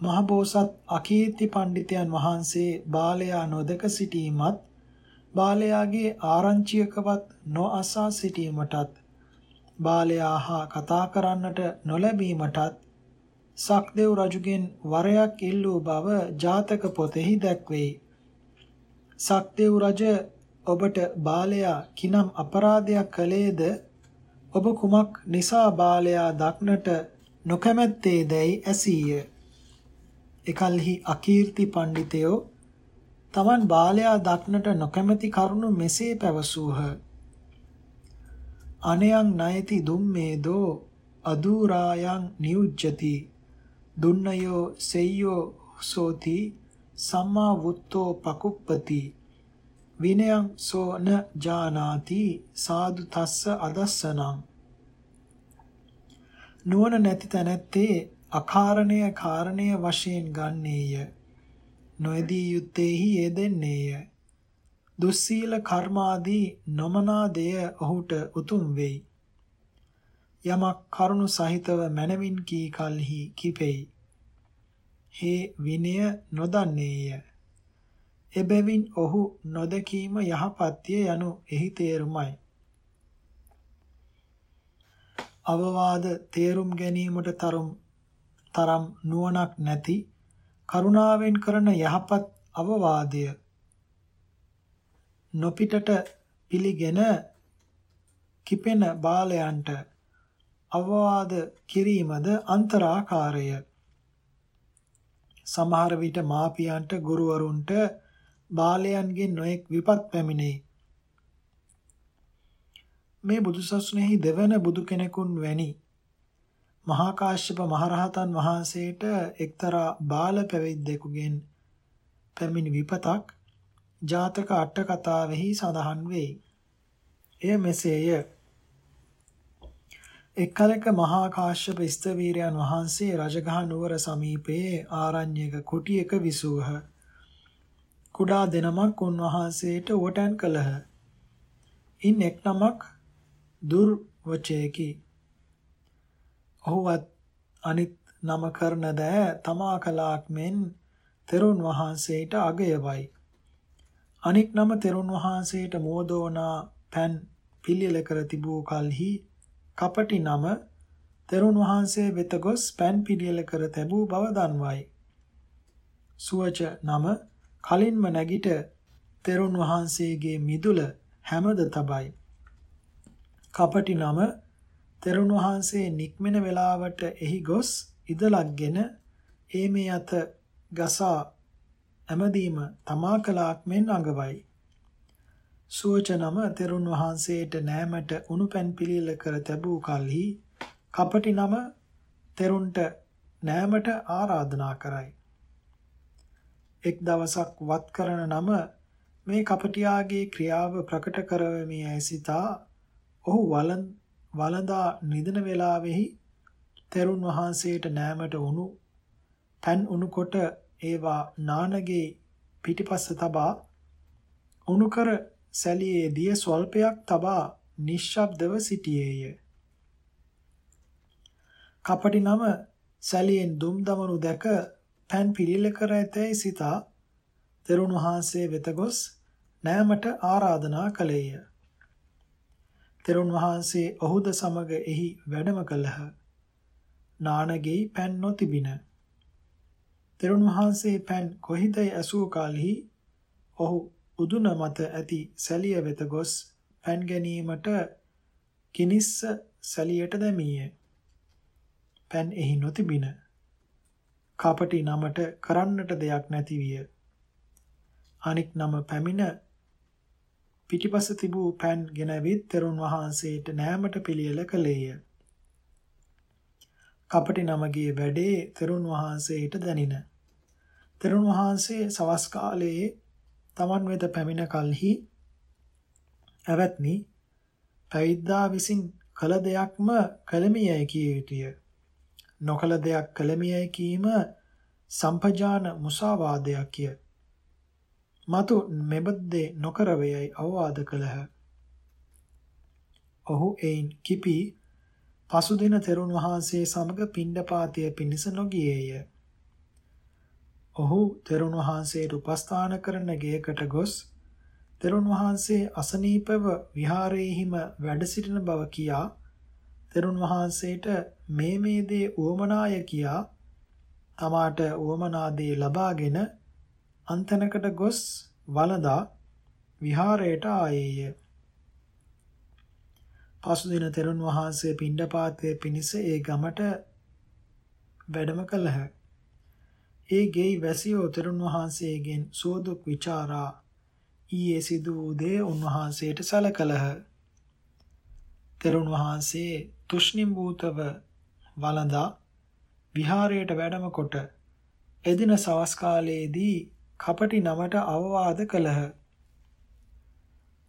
මහබෝසත් අකීර්ති පඬිතයන් වහන්සේ බාලයා නොදක සිටීමත් බාලයාගේ ආරංචියකවත් නොඅසා සිටීමටත් බාලයා හා කතා කරන්නට නොලැබීමටත් සක්දෙව් රජුගෙන් වරයක් ඉල්ලූ බව ජාතක පොතෙහි දැක්වෙයි. සක්දෙව් රජ ඔබට බාලයා කිනම් අපරාධයක් කළේද ඔබ කුමක් නිසා බාලයා දක්නට නොකමැත්තේදැයි ඇසීය. එකල්හි අකීර්ති පඬිතයෝ තමන් බාලයා දක්නට නොකමැති කරුණු මෙසේ පැවසූහ. අනයන් නයති දුම්මේදෝ අදූරායන් නියුජ්ජති දුන්නයෝ සෙය්‍යෝ සෝති සම්මා වුත්තෝ පකුප්පති. විනයං සෝ න ජානාති සාදු තස්ස අදස්සනං. නුවණ නැති තැනැත්තේ අකාරණය කාරණය වශයෙන් ගන්නේය. නොයදී යුත්තේහි යෙදෙන්නේය. දුස්සීල කර්මාදී නොමනා දෙය ඔහුට උතුම් වෙයි. යමක් කරුණු සහිතව මනවින් කී කලෙහි කිපෙයි. හේ විනය නොදන්නේය එබැවින් ඔහු නොදකීම යහපත්ය යනු එහි තේරුමයි. අවවාද තේරුම් ගැනීමට තරම් තරම් නුවණක් නැති කරුණාවෙන් කරන යහපත් අවවාදය නොපිටට පිළිගෙන කිපෙන බාලයන්ට අවවාද කිරීමද අන්තරාකාරය සමහර විට මාපියන්ට ගුරුවරුන්ට බාලයන්ගෙන් නොඑක් විපත් පැමිණේ. මේ බුදුසසුනේහි දෙවන බුදු කෙනෙකුන් වැනි මහා කාශ්‍යප මහරහතන් වහන්සේට එක්තරා බාල පැවිද්දෙකුගෙන් පැමිණි විපතක් ජාතක අට කතාවෙහි සඳහන් වෙයි. එය මෙසේය. එක්කලක මහා කාශ්‍යප ස්තවීරයන් වහන්සේ රජගහ නුවර සමීපයේ ආරණ්‍යක කුටියක විසූහ. කුඩා දෙනමක් උන්වහන්සේට උවටන් කළහ. ඉන් එක් නමක් දුර්වචයකි. ඔහුවත් අනිත් නම කරන දෑ තමා කලාක් මෙන් තෙරුන් වහන්සේට අගයවයි. අනික් නම තෙරුන් වහන්සේට මෝදෝනා පෑන් පිළියෙල කර තිබූ කලෙහි කපටි නම තෙරුන් වහන්සේ වෙත ගොස් පෑන් පිළියෙල කර තැබූ බව දන්වයි. සුවච නම කලින්ම නැගිට තෙරුන් වහන්සේගේ මිදුල හැමද තබයි. කපටි නම තෙරුන් වහන්සේ නික්මෙන වේලාවට එහි ගොස් ඉදලක්ගෙන ඒ මේ අත ගසා ඇමදීම තමා කලාක් මෙන් අඟවයි. සුවචනම තෙරුන් වහන්සේට නෑමට උණු පැන් පිළිල කර තැබූ කලෙහි කපටි නම තෙරුන්ට නෑමට ආරාධනා කරයි. එක් දවසක් වත් කරන නම මේ කපටියාගේ ක්‍රියාව ප්‍රකට කරවමි ඇසිතා ඔහු වළඳා නිදන වේලාවෙහි තෙරුන් වහන්සේට නෑමට උණු පන් උණු කොට ඒවා නානගේ පිටිපස්ස තබා උණුකර සැලියේ දිය ස්වල්පයක් තබා නිශ්ශබ්දව සිටියේය. කපටි නම සැලියෙන් දුම් දමනු දැක පෑන් පිළිල කර ඇතැයි සිතා තෙරුණ වහන්සේ වෙත ගොස් නෑමට ආරාධනා කළේය. තෙරුණ වහන්සේ ඔහුද සමග එහි වැඩම කළහ. නානගෙයි පෑන් නොතිබින. තෙරුණ වහන්සේ පෑන් කොහිදයි ඇසූ කලෙහි ඔහු උදුන මත ඇති සැලිය වෙත ගොස් පෑන් ගැනීමට කිනිස්ස සැලියට දැමීය. පෑන් එහි නොතිබින. කපටි නමට කරන්නට දෙයක් නැති විය. අනික් නම පැමිණ පිටිපස තිබූ පෑන් ගෙනවිත් තෙරුන් වහන්සේට නෑමට පිළියෙල කළේය. කපටි නමගේ වැඩේ තෙරුන් වහන්සේට දැනින. තෙරුන් වහන්සේ සවස් කාලයේ තමන් වෙත පැමිණ කලෙහි ඇවැත්නි පැවිද්දා විසින් කළ දෙයක්ම කළමියයි කිය යුතුය. නොකළ දෙයක් කළමියයි කීම සම්පජාන මුසාවාදයක්ය. මතු මෙබද්දේ නොකරවයයි අවවාද කළහ. ඔහු එයින් කිපි පසුදින තෙරුන් වහන්සේ සමග පිණ්ඩපාතය පිණිස නොගියේය. ඔහු තෙරුන් වහන්සේට උපස්ථාන කරන ගෙයකට ගොස් තෙරුන් වහන්සේ අසනීපව විහාරයේහිම වැඩ සිටින බව කියා තෙරුන් වහන්සේට මේ මේ දේ උවමනාය කියා තමාට උවමනා දේ ලබාගෙන අන්තනකට ගොස් වළඳා විහාරයට ආයේය. පසුදින තෙරුන් වහන්සේ පිණ්ඩපාතයේ පිනිස ඒ ගමට වැඩම කළහ. ඒ ගෙයි වැසියෝ තෙරුන් වහන්සේගෙන් සෝදුක් ਵਿਚාරා ඊයේ සිදු වූ දේ උන්වහන්සේට සැලකලහ. තෙරුන් වහන්සේ තුෂ්ණිම්බූතව වළඳා විහාරයට වැඩම කොට එදින සවස් කාලයේදී කපටි නමට අවවාද කළහ.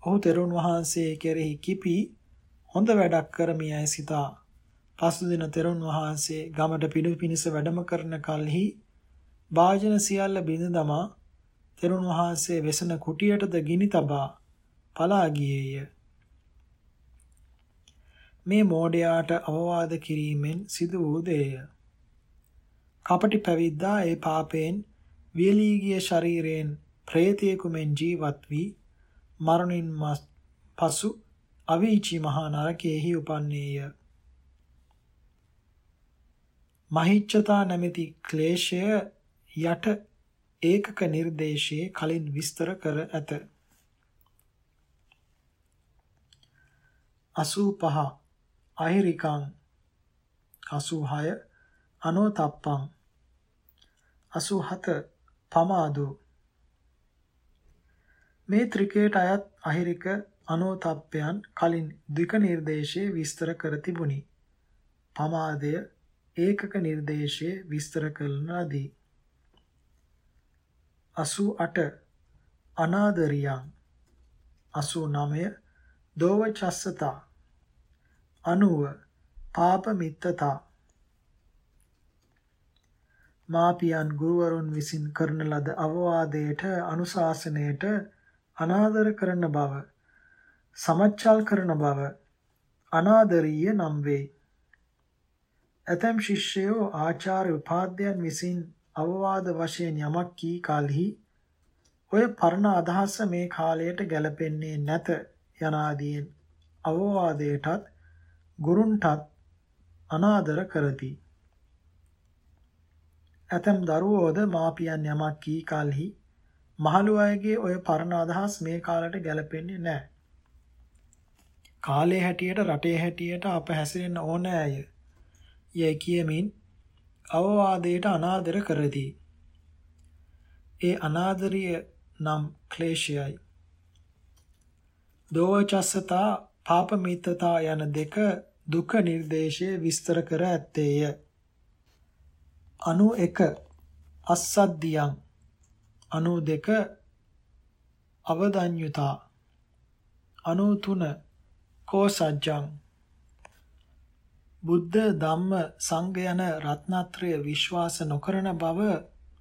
ඔහු තෙරුන් වහන්සේ කෙරෙහි කිපි හොඳ වැඩක් කරමියයි සිතා පසුදින තෙරුන් වහන්සේ ගමට පිඩු පිනිස වැඩම කරන කල්හි වාජන සියල්ල බිඳ දමා තෙරුන් වහන්සේ වෙසන කුටියටද ගිනි තබා පලා ගියේය. මේ මෝඩයාට අවවාද කිරීමෙන් සිදු වූ දේය. කපටි පැවිද්දා ඒ පාපයෙන් වියලී ගිය ශරීරයෙන් ප්‍රේතයෙකු මෙන් ජීවත් වී මරණින් පසු අවීචි මහා නරකයේහි උපන්නේය. මහිච්ඡතා නැමැති ක්ලේශය යට ඒකක නිර්දේශයේ කලින් විස්තර කර ඇත. 85 අහිරිකං 86 අනෝතප්පං 87 පමාදු මේ ත්‍රිකයට අයත් අහිරික අනෝතප්පයන් කලින් ද්වික නිර්දේශයේ විස්තර කර තිබුණි. පමාදය ඒකක නිර්දේශයේ විස්තර කරන ලදී. 88 අනාදරියං 89 දෝවචස්සතා. 90 පාප මිත්තතා මාපියන් ගුරුවරුන් විසින් කරන ලද අවවාදයට අනුශාසනයට අනාදර කරන බව සමච්චල් කරන බව අනාදරීය නම් වේ. ඇතැම් ශිෂ්‍යයෝ ආචාර්ය උපාධ්‍යයන් විසින් අවවාද වශයෙන් යමක් කී කලෙහි ඔය පරණ අදහස මේ කාලයට ගැලපෙන්නේ නැත යනාදීන් අවවාදයටත් ගුරුන්ටත් අනාදර කරති. ඇතම් දරුවෝද මාපියන් යමක් කී කලෙහි මහලු අයගේ ඔය පරණ අදහස් මේ කාලයට ගැලපෙන්නේ නැහැ. කාලේ හැටියට රටේ හැටියට අප හැසිරෙන්න ඕනෑය. යයි කියමින් අවවාදයට අනාදර කරති. ඒ අනාදරිය නම් ක්ලේශයයි. දෝවචස්සතා පාපමිත්තතා යන දෙක දුක නිර්දේශයේ විස්තර කර ඇත්තේය. 91 අස්සද්ධියං 92 අවදඤ්ඤුතා 93 කෝසජ්ජං බුද්ධ ධම්ම සංඝ යන රත්නත්‍රය විශ්වාස නොකරන බව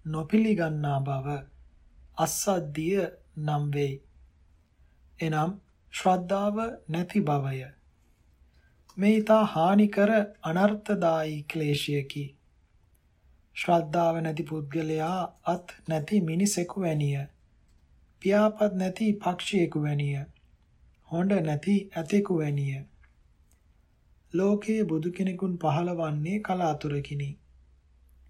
නොපිළිගන්නා බව අස්සද්ධිය නම් වෙයි. එනම් ශ්‍රද්ධාව නැති බවය. මේ ඊතා හානිකර අනර්ථදායී ක්ලේශයකි. ශ්‍රද්ධාව නැති පුද්ගලයා අත් නැති මිනිසෙකු වැනිය. පියාපත් නැති පක්ෂියෙකු වැනිය. හොඬ නැති ඇතෙකු වැනිය. ලෝකයේ බුදු කෙනෙකුන් පහළවන්නේ කලාතුරකිනි.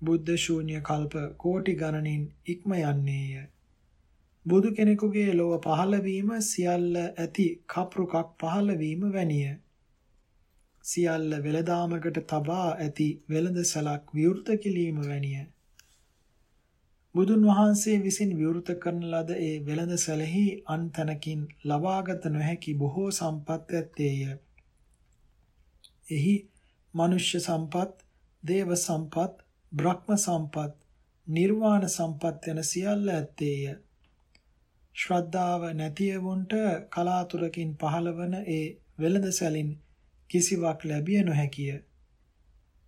බුද්ධ ශූන්‍ය කල්ප කෝටි ගණනින් ඉක්ම යන්නේය. බුදු කෙනෙකුගේ ලොව පහළවීම සියල්ල ඇති කප්රුකක් පහළවීම වැනිය. සියල්ල වෙලදාමකට තබා ඇති වෙළඳසලක් විවෘත කිරීම වැනිය. බුදුන් වහන්සේ විසින් විවෘත කරන ලද ඒ වෙළඳසැලෙහි අන් තැනකින් ලබාගත නොහැකි බොහෝ සම්පත් ඇත්තේය. එහි මනුෂ්‍ය සම්පත්, දේව සම්පත්, බ්‍රහ්ම සම්පත්, නිර්වාණ සම්පත් යන සියල්ල ඇත්තේය. ශ්‍රද්ධාව නැතිවුන්ට කලාතුරකින් පහළවන ඒ වෙළඳසැලින් කිසිවක් ලැබිය නොහැකිය.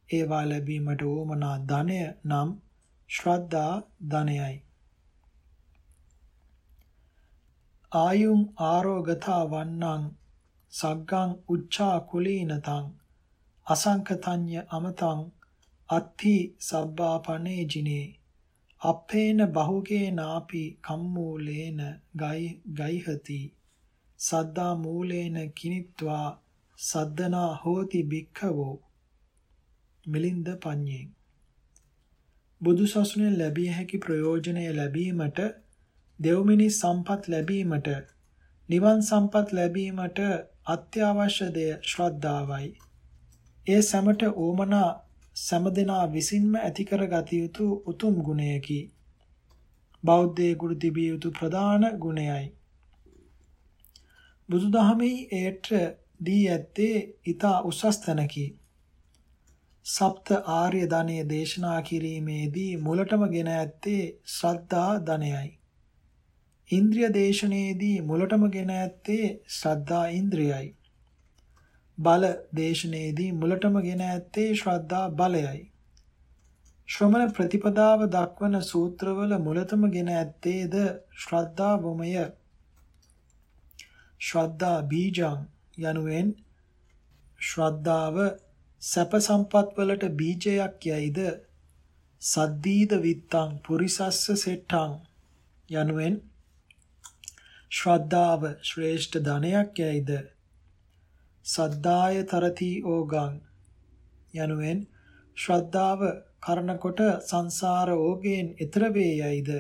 ඒවා ලැබීමට ඕමනා ධනය නම් ශ්‍රද්ධා ධනයයි. ආයුං ආරෝගතා වන්නං සග්ගං උච්චා කුලීනතං අසංකතඤ්ඤ අමතං අත්ථි සබ්බාපනේ ජිනේ අපේන බහුගේ නාපි කම්මූලේන ගයි ගයිහති සද්දා මූලේන කිනිත්වා සද්දනා හෝති භික්ඛවෝ මිලින්ද පඤ්ඤේ. බුදු සසුනේ ලැබිය හැකි ප්‍රයෝජනය ලැබීමට දෙව්මිනි සම්පත් ලැබීමට නිවන් සම්පත් ලැබීමට අත්‍යවශ්‍ය දෙය ශ්‍රද්ධාවයි. ඒ සැමට ඕමනා සෑම විසින්ම ඇති කරගත යුතු උතුම් ගුණයකි බෞද්ධයෙකුට තිබිය යුතු ප්‍රධාන ගුණයයි බුදුදහමේ ඒට දී ඇත්තේ ඊතා උසස් තැනකි. සප්ත ආර්ය ධනය දේශනා කිරීමේදී මුලටම ගෙන ඇත්තේ ශ්‍රද්ධා ධනයයි. ඉන්ද්‍රිය දේශනයේදී මුලටම ගෙන ඇත්තේ ශ්‍රද්ධා ඉන්ද්‍රියයි. බල දේශනයේදී මුලටම ගෙන ඇත්තේ ශ්‍රද්ධා බලයයි. ශ්‍රමණ ප්‍රතිපදාව දක්වන සූත්‍රවල මුලතම ගෙන ඇත්තේද ශ්‍රද්ධා වමය. ශ්‍රද්ධා බීජං යනුවෙන් ශ්‍රද්ධාව සැප සම්පත් වලට බීජයක් යයිද සද්දීද විත්තං පුරිසස්ස සෙට්ටං යනුවෙන් ශ්‍රද්ධාව ශ්‍රේෂ්ඨ ධනයක් යයිද සද්දාය තරති ඕගං යනුවෙන් ශ්‍රද්ධාව කරනකොට සංසාර ඕගෙන් ඈතර වේ යයිද?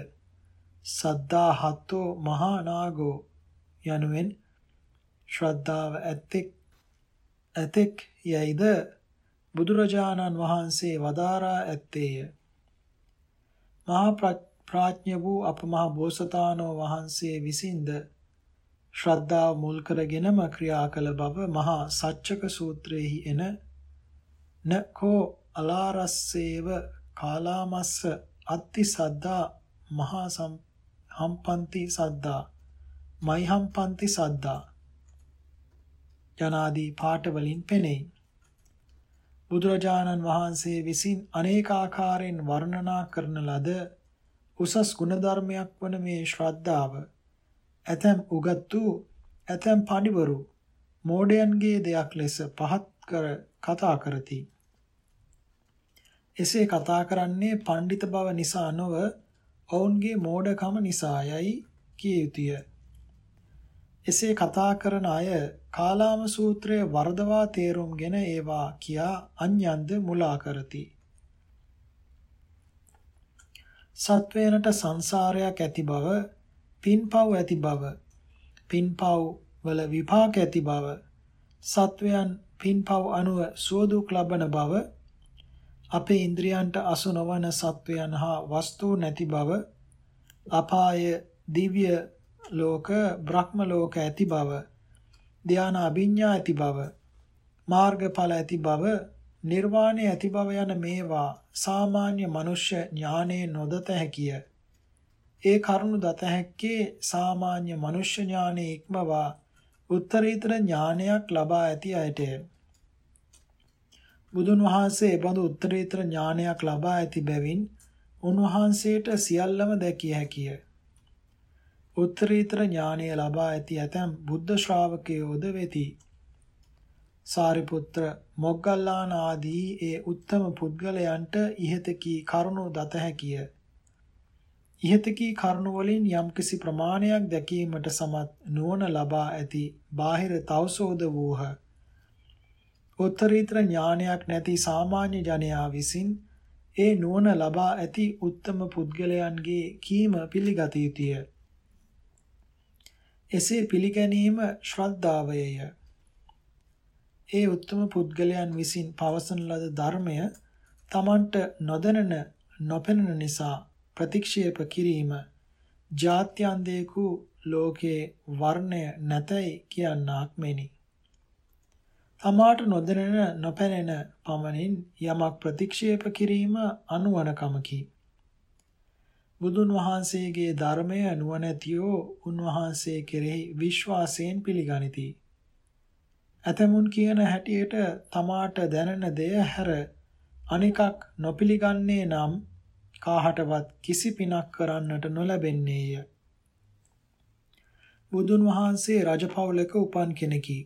සද්දා හත්තෝ මහා නාගෝ යනුවෙන් ශ්‍රද්ධාව ඇතෙක් ඇතෙක් යයිද? බුදුරජාණන් වහන්සේ වදාරා ඇත්තේය. මහා ප්‍රඥ වූ අපමහා බෝසතාණෝ වහන්සේ විසින්ද ශ්‍රද්ධාව මුල් කරගෙනම ක්‍රියා කළ බව මහා සච්චක සූත්‍රයේහි එන නකෝ අලාරස්සේව කාලාමස්ස අත්ති සද්දා මහා හම්පන්ති සද්දා මයිහම්පන්ති සද්දා යනාදී පාඨ වලින් පෙනෙයි. බුදුරජාණන් වහන්සේ විසින් අනේකාකාරයෙන් වර්ණනා කරන ලද උසස් ගුණධර්මයක් වන මේ ශ්‍රද්ධාව ඇතැම් උගත් වූ ඇතැම් පඬිවරු මෝඩයන්ගේ දෙයක් ලෙස පහත් කර කතා කරති. එසේ කතා කරන්නේ පඬිත බව නිසා නොව ඔවුන්ගේ මෝඩකම නිසායයි කිය යුතුය. එසේ කතා කරන අය කාලාම සූත්‍රය වර්ධවා තේරුම්ගෙන ඒවා කියා අන්‍යන්ද මුලා කරති. සත්වයනට සංසාරයක් ඇති බව, පින්පව් ඇති බව, පින්පව් වල විපාක ඇති බව, සත්වයන් පින්පව් අනුව සුවදුක් ලබන බව, අපේ ඉන්ද්‍රියන්ට අසු නොවන සත්වයන් හා වස්තු නැති බව, අපාය දිව්‍ය ලෝක බ්‍රහ්ම ලෝක ඇති බව ධානා අභිඥා ඇති බව මාර්ගඵල ඇති බව නිර්වාණය ඇති බව යන මේවා සාමාන්‍ය මනුෂ්‍ය ඥානයේ නොදත හැකිය. ඒ කරුණු දත හැක්කේ සාමාන්‍ය මනුෂ්‍ය ඥානයේ ඉක්මවා උත්තරීතර ඥානයක් ලබා ඇති අයටය බුදුන් වහන්සේ බඳු උත්තරීතර ඥානයක් ලබා ඇති බැවින් උන්වහන්සේට සියල්ලම දැකිය හැකිය. උත්තරීතර ඥානය ලබා ඇති ඇතැම් බුද්ධ ශ්‍රාවකයෝද වෙති. සාරිපුත්‍ර මොග්ගල්ලාන ආදී ඒ උත්තම පුද්ගලයන්ට ඉහතකී කරුණු දත හැකිය. ඉහතකී කරුණු වලින් යම්කිසි ප්‍රමාණයක් දැකීමට සමත් නුවණ ලබා ඇති බාහිර තවසෝද වූහ. උත්තරීතර ඥානයක් නැති සාමාන්‍ය ජනයා විසින් ඒ නුවණ ලබා ඇති උත්තම පුද්ගලයන්ගේ කීම පිළිගත යුතුය. එසේ පිළිගැනීම ශ්‍රද්ධාවයය. ඒ උත්තම පුද්ගලයන් විසින් පවසන ලද ධර්මය තමන්ට නොදැනෙන නොපෙනෙන නිසා ප්‍රතික්ෂේප කිරීම ජාත්‍යන්තේකු ලෝකේ වර්ණය නැතයි කියන්නාක් මෙනි. තමාට නොදැනෙන නොපැනෙන පමණින් යමක් ප්‍රතික්ෂේප කිරීම අනුවණකමකි. බුදුන් වහන්සේගේ ධර්මය නුවණැතියෝ උන්වහන්සේ කෙරෙහි විශ්වාසයෙන් පිළිගනිති. ඇතමුන් කියන හැටියට තමාට දැනෙන දෙය හැර අනිකක් නොපිළිගන්නේ නම් කාහටවත් කිසි පිනක් කරන්නට නොලැබෙන්නේය. බුදුන් වහන්සේ රජපෞලක උපන් කෙනෙකි.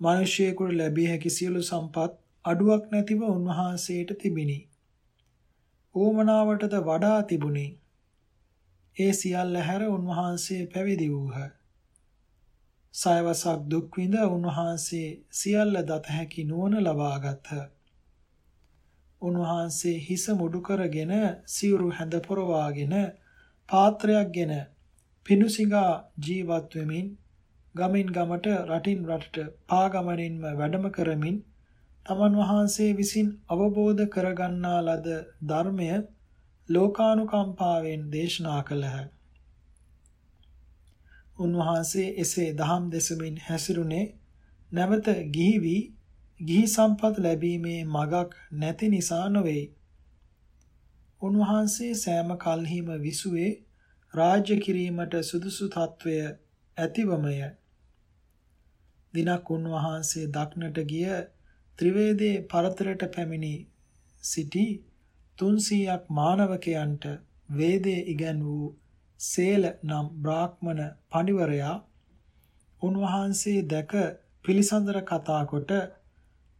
මිනිසියෙකුට ලැබිය හැකි සියලු සම්පත් අඩුවක් නැතිව උන්වහන්සේට තිබිනි. ඕමනාවටද වඩා තිබුණි. ඒ සියල්ල හැර උන්වහන්සේ පැවිදි වූහ. සයවසක් දුක් විඳ උන්වහන්සේ සියල්ල දත හැකි නුවණ ලබාගත්හ. උන්වහන්සේ හිස මුඩු කරගෙන සිවුරු හැඳ පොරවාගෙන පාත්‍රයක්ගෙන පිණුසිඟා ජීවත් වෙමින් ගමින් ගමට රටින් රටට පාගමනින්ම වැඩම කරමින් තමන් වහන්සේ විසින් අවබෝධ කරගන්නා ලද ධර්මය ලෝකානුකම්පාවෙන් දේශනා කළහ. උන්වහන්සේ එසේ දහම් දෙසමින් හැසිරුණේ නැවත ගිහි වී ගිහි සම්පත් ලැබීමේ මගක් නැති නිසා නොවේ. උන්වහන්සේ සෑම කල්හිම විසුවේ රාජ්‍ය කිරීමට සුදුසු තත්වය ඇතිවමය. දිනක් උන්වහන්සේ දක්නට ගිය ත්‍රිවේදයේ පරතරට පැමිණි සිටි 300ක් මානවකයන්ට වේදයේ ඉගැන් වූ සේල නම් බ්‍රාහ්මණ පඬිවරයා උන්වහන්සේ දැක පිළිසඳර කතා කොට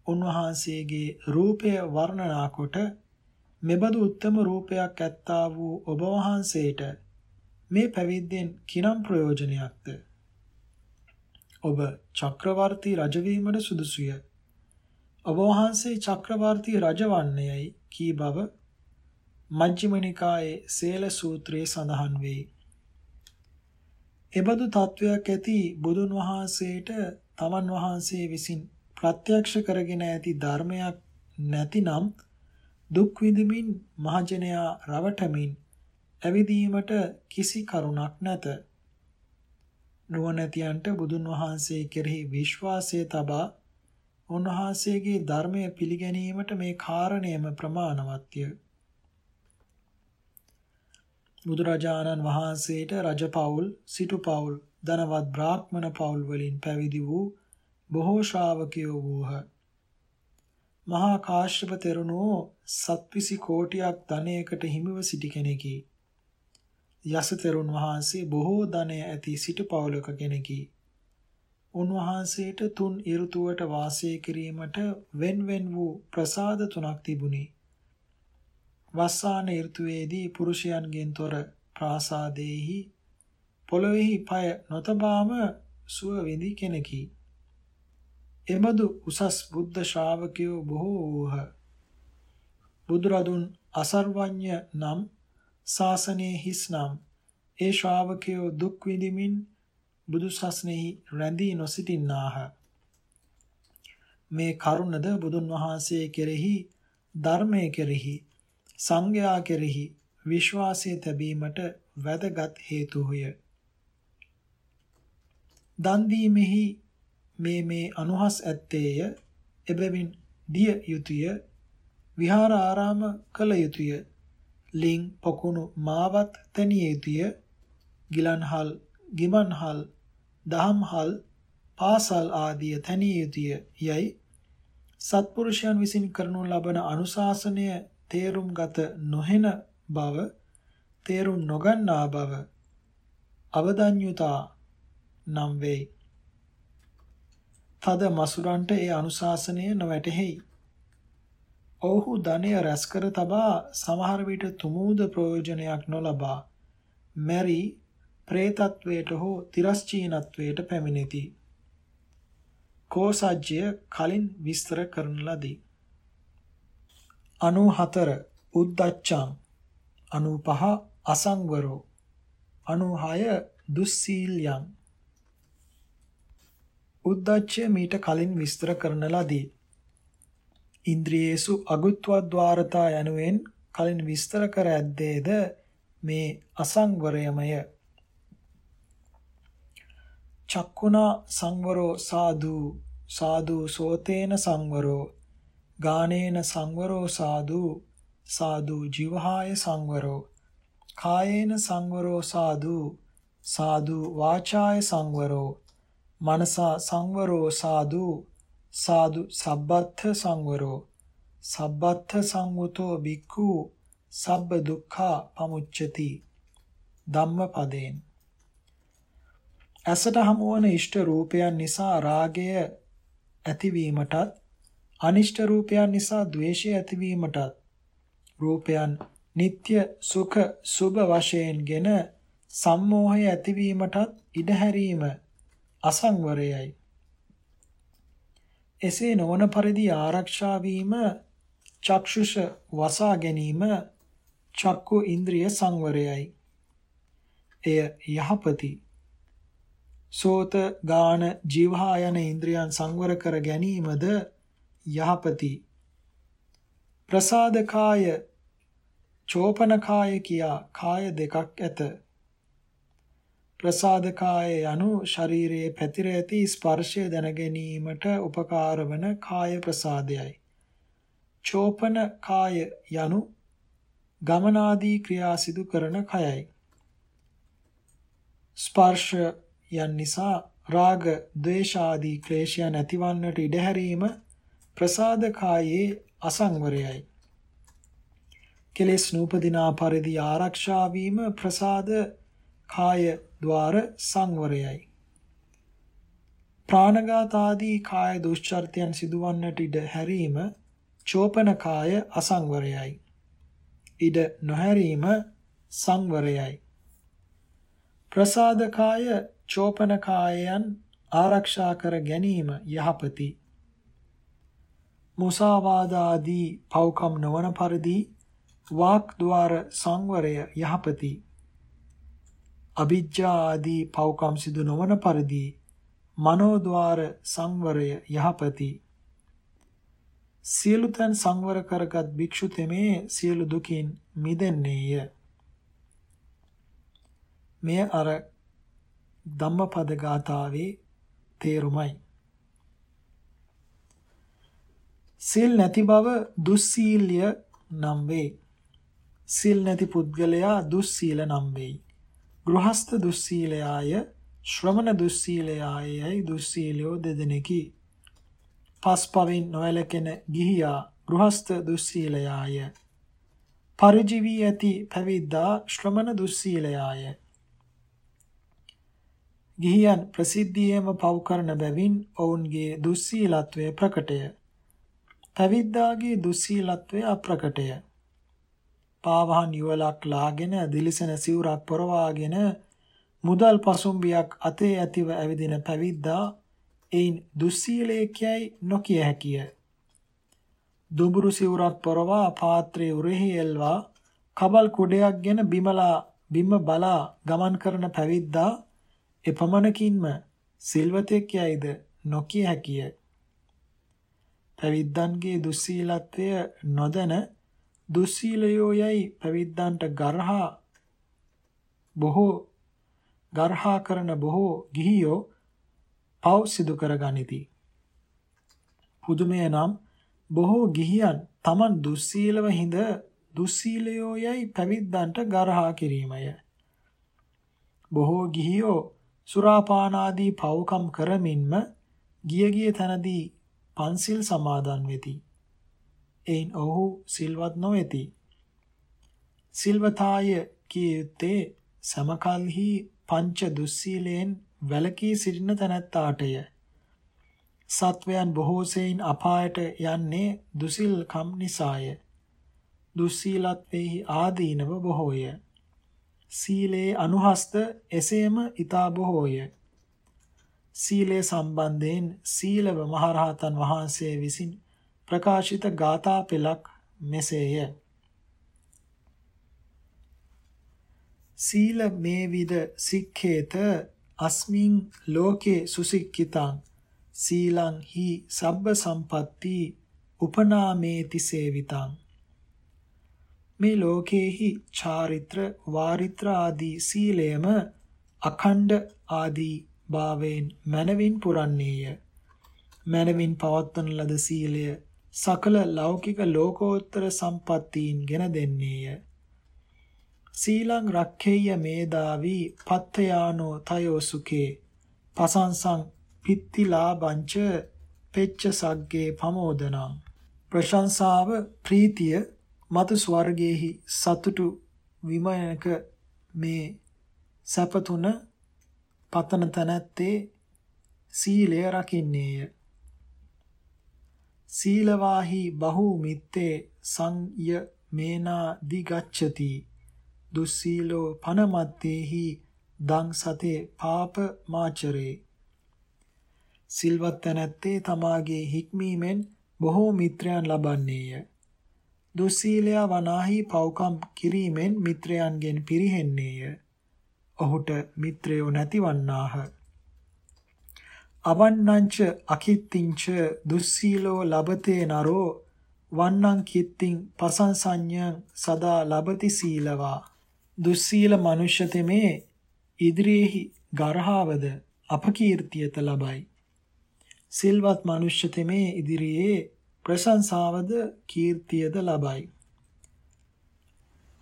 උන්වහන්සේගේ රූපය වර්ණනා කොට මෙබඳු උත්තම රූපයක් ඇත්තා වූ ඔබ වහන්සේට මේ පැවිද්දෙන් කිනම් ප්‍රයෝජනයක්ද ඔබ චක්‍රවර්ති රජවීමට සුදුසුය. ඔබ වහන්සේ චක්‍රවර්ති රජවන්නේයයි කී බව මජ්ක්‍ධිම නිකායේ සේල සූත්‍රයේ සඳහන් වේ. එබඳු තත්වයක් ඇති බුදුන් වහන්සේට තමන් වහන්සේ විසින් ප්‍රත්‍යක්ෂ කරගෙන ඇති ධර්මයක් නැතිනම් දුක් විඳමින් මහජනයා රවටමින් ඇවිදීමට කිසි කරුණක් නැත. නුවණැතියන්ට බුදුන් වහන්සේ කෙරෙහි විශ්වාසය තබා උන්වහන්සේගේ ධර්මය පිළිගැනීමට මේ කාරණයම ප්‍රමාණවත්ය. බුදුරජාණන් වහන්සේට රජපෞල්, සිටුපෞල්, ධනවත් බ්‍රාහ්මණ පෞල් වලින් පැවිදි වූ බොහෝ ශ්‍රාවකයෝ වූහ. මහා කාශ්‍යප තෙරණුවෝ සත්විසි කෝටියක් ධනයකට හිමිව සිටි කෙනෙකි. යසතරුන් වහන්සේ බොහෝ ධනය ඇති සිටු පවුලක කෙනෙකි. උන්වහන්සේට තුන් ඍතුවට වාසය කිරීමට වෙන්වෙන් වූ ප්‍රසාද තුනක් තිබුණි. වස්සාන ඍතුවේදී පුරුෂයන්ගෙන් තොර ප්‍රාසාදයේහි පොළොවේහි পায় නොතබාම සුව විඳි කෙනෙකි. එබඳු උසස් බුද්ධ ශ්‍රාවකයෝ බොහෝ වූහ. බුදුරදුන් අසර්වඥ නම් ශාසනයේ හිස් නම් ඒ ශ්‍රාවකයෝ දුක් විඳිමින් බුදු සසුනේහි රැඳී නොසිටින්නාහ. මේ කරුණද බුදුන් වහන්සේ කෙරෙහි ධර්මයේ කෙරෙහි සංඝයා කෙරෙහි විශ්වාසය තැබීමට වැදගත් හේතුය. දන් දීමෙහි මේ මේ අනුහස් ඇත්තේය එබැවින් දිය යුතුය විහාර ආරාම කළ යුතුය ලිං පොකුණු මාවත් තැනිය යුතුය ගිලන්හල් ගිමන්හල් දහම්හල් පාසල් ආදිය තැනිය යුතුය යයි සත්පුරුෂයන් විසින් කරනු ලබන අනුශාසනය තේරුම් ගත නොහෙන බව තේරුම් නොගන්නා බව අවදඤ්‍යුතා නම් වෙයි. තද මසුරන්ට ඒ අනුශාසනය නොවැටහෙයි. ඔවුහු ධනය රැස් කර තබා සමහර විට තුමූද ප්‍රයෝජනයක් නොලබා මැරි പ്രേතත්වයට හෝ තිරස්චීනත්වයට පැමිණෙති. කෝසජ්ජය කලින් විස්තර කරන ලදී. 94 උද්දච්චං 95 අසංවරෝ 96 දුස්සීල්යං උද්දච්චය මීට කලින් විස්තර කරන ලදී. ඉන්ද්‍රියේසු අගුත්වද්වාරතා යනුවෙන් කලින් විස්තර කර ඇද්දේද මේ අසංවරයමය. චක්කුණා සංවරෝ සාදු සාදු සෝතේන සංවරෝ ගානේන සංවරෝ සාදු සාදු ජීවහාය සංවරෝ කායේන සංවරෝ සාදු සාදු වාචාය සංවරෝ මනසා සංවරෝ සාදු සාදු සබ්බත්ථ සංවරෝ සබ්බත්ථ සංවතෝ බික්ඛු සබ්බ දුක්ඛා පමුච්චති ධම්මපදේන ඇසට හමුවන ඉෂ්ට රූපයන් නිසා රාගය ඇතිවීමටත් අනිෂ්ට රූපයන් නිසා ද්වේෂය ඇතිවීමටත් රූපයන් නিত্য සුඛ සුභ වශයෙන්ගෙන සම්මෝහය ඇතිවීමටත් ඉඩ හැරීම අසංවරයයි. එසේ නොවන පරිදි ආරක්ෂා වීම චක්ෂුෂ වසා ගැනීම චක්කු ඉන්ද්‍රිය සංවරයයි. එය යහපති. සෝත ගාන ජීවහා යන ඉන්ද්‍රියන් සංවර කර ගැනීමද යහපති. ප්‍රසාදකාය චෝපනකාය කියා කාය දෙකක් ඇත. ප්‍රසාදකාය යනු ශරීරයේ පැතිර ඇති ස්පර්ශය දැන ගැනීමට උපකාර වන කාය ප්‍රසාදයයි. චෝපන කාය යනු ගමනාදී ක්‍රියා සිදු කරන කයයි. ස්පර්ශ යන් නිසා රාග, ද්වේෂ ආදී ක්ලේශයන් ඇතිවන්නට ඉඩ හැරීම ප්‍රසාද කායේ අසංවරයයි. කෙලෙස් නූපදිනා පරිදි ආරක්ෂා වීම ප්‍රසාද කාය ద్వාර සංවරයයි. ප්‍රාණඝාත ආදී කාය දුෂ්චර්යයන් සිදුවන්නට ඉඩ හැරීම චෝපන කාය අසංවරයයි. ඉඩ නොහැරීම සංවරයයි. ප්‍රසාද කාය චෝපන කායයන් ආරක්ෂා කර ගැනීම යහපති. මුසාවාද ආදී පව්කම් නොවන පරිදි වාක් ద్వාර සංවරය යහපති. අවිජ්ජා ආදී පව්කම් සිදු නොවන පරිදි මනෝද්වාර සංවරය යහපති. සියලු තන් සංවර කරගත් භික්ෂු තෙමේ සියලු දුකින් මිදෙන්නේය. මෙය අර ධම්මපද ගාථාවේ තේරුමයි. සිල් නැති බව දුස්සීල්‍ය නම් වේ. සිල් නැති පුද්ගලයා දුස්සීල නම් වෙයි ගෘහස්ත දුස්සීලයාය ශ්‍රමණ දුස්සීලයායයි දුස්සීලයෝ දෙදෙනෙකි. පස්පවින් නොවැළකෙන ගිහියා ගෘහස්ත දුස්සීලයාය. පරිජීවී ඇති පැවිද්දා ශ්‍රමණ දුස්සීලයාය. ගිහියන් ප්‍රසිද්ධියේම පව් කරන බැවින් ඔවුන්ගේ දුස්සීලත්වය ප්‍රකටය. පැවිද්දාගේ දුස්සීලත්වය අප්‍රකටය. පාවහන් යුවලක් ලාගෙන දිලිසෙන සිවුරක් පොරවාගෙන මුදල් පසුම්බියක් අතේ ඇතිව ඇවිදින පැවිද්දා එයින් දුස්සීලේකයයි නොකිය හැකිය. දුඹුරු සිවුරක් පොරවා පාත්‍රයේ උරෙහි එල්වා කබල් කුඩයක්ගෙන බිමලා බිම බලා ගමන් කරන පැවිද්දා එපමණකින්ම සිල්වතෙක් යයිද නොකිය හැකිය. පැවිද්දන්ගේ දුස්සීලත්වය නොදැන දුස්සීලයෝ යයි පැවිද්දන්ට ගර්හා බොහෝ ගර්හා කරන බොහෝ ගිහියෝ පව් සිදු කර ගනිති. පුදුමය නම් බොහෝ ගිහියන් Taman දුස්සීලව හිඳ දුස්සීලයෝ යයි පැවිද්දන්ට ගර්හා කිරීමය. බොහෝ ගිහියෝ සුරාපාන ආදී පව්කම් කරමින්ම ගිය ගිය තැනදී පන්සිල් සමාදන් වෙති. එයින් ඔහු සිල්වත් නොවේති. සිල්වතාය කිය යුත්තේ සමකල්හි පංච දුස්සීලයෙන් වැළකී සිටින තැනැත්තාටය. සත්වයන් බොහෝසෙයින් අපායට යන්නේ දුසිල්කම් නිසාය. දුස්සීලත්වෙහි ආදීනව බොහෝය. සීලේ අනුහස්ත එසේම ඊතා බොහෝය. සීලය සම්බන්ධයෙන් සීලව මහරහතන් වහන්සේ විසින් ප්‍රකාශිත ගාථා පෙළක් මෙසේය. සීල මේ විද සික්ඛේත අස්මින් ලෝකේ සුසික්කිතං සීලං හි සබ්බ සම්පatti උපනාමේති සේවිතං මේ ලෝකේහි චාරිත්‍ර වාරිත්‍ර ආදී සීලයම අඛණ්ඩ ආදී භාවයෙන් මනවින් පුරන්නේය මනවින් පවත්වන ලද සීලය සකල ලෞකික ලෝකෝත්තර සම්පත්තීන් ගෙන දෙන්නේය. සීලං රක්ඛේය මේදාවි පත්තයානෝ තයෝ සුකේ පසංසං පිත්තිලාබංච පෙච්ච සග්ගේ පමෝදනං. ප්‍රශංසාව ප්‍රීතිය මතු ස්වර්ගයේහි සතුටු විමයක මේ සැපතුන පතන තැනැත්තේ සීලය රකින්නේය. සීලවාහි බහු මිත්තේ සංය මේනා දිගච්ඡති දුස්සීලෝ පනමත්තේහි දං සතේ පාප මාචරේ. සිල්වත් තැනැත්තේ තමාගේ හික්මීමෙන් බොහෝ මිත්‍රයන් ලබන්නේය. දුස්සීලයා වනාහි පව්කම් කිරීමෙන් මිත්‍රයන්ගෙන් පිරිහෙන්නේය. ඔහුට මිත්‍රයෝ නැතිවන්නාහ. අවන්නංච අකිත්තිංච දුස්සීලෝ ලබතේ නරෝ වන්නං කිත්තිං පසංසඤ්ඤං සදා ලබති සීලවා දුස්සීල මනුෂ්‍ය තෙමේ ඉදිරියේහි ගරහවද අපකීර්තියත ලබයි. සිල්වත් මනුෂ්‍ය තෙමේ ඉදිරියේ ප්‍රශංසාවද කීර්තියද ලබයි.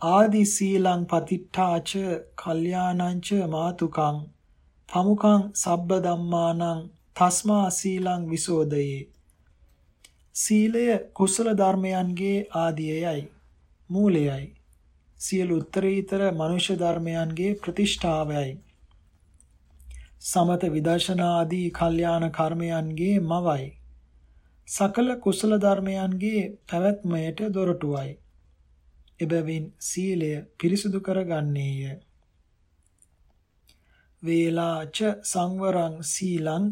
ආදි සීලං පතිට්ඨාච කල්යාණංච මාතුකං පමුකං සබ්බ ධම්මානං තස්මා සීලං විසෝදයේ සීලය කුසල ධර්මයන්ගේ ආදියයයි මූලයයි සියලු උත්තරීතර මනුෂ්‍ය ධර්මයන්ගේ ප්‍රතිෂ්ඨාවයයි. සමත විදර්ශනා ආදී කල්යාණ කර්මයන්ගේ මවයි. සකල කුසල ධර්මයන්ගේ පැවැත්මයට දොරටුවයි. එබැවින් සීලය පිරිසුදු කරගන්නේය. වේලාච සංවරං සීලං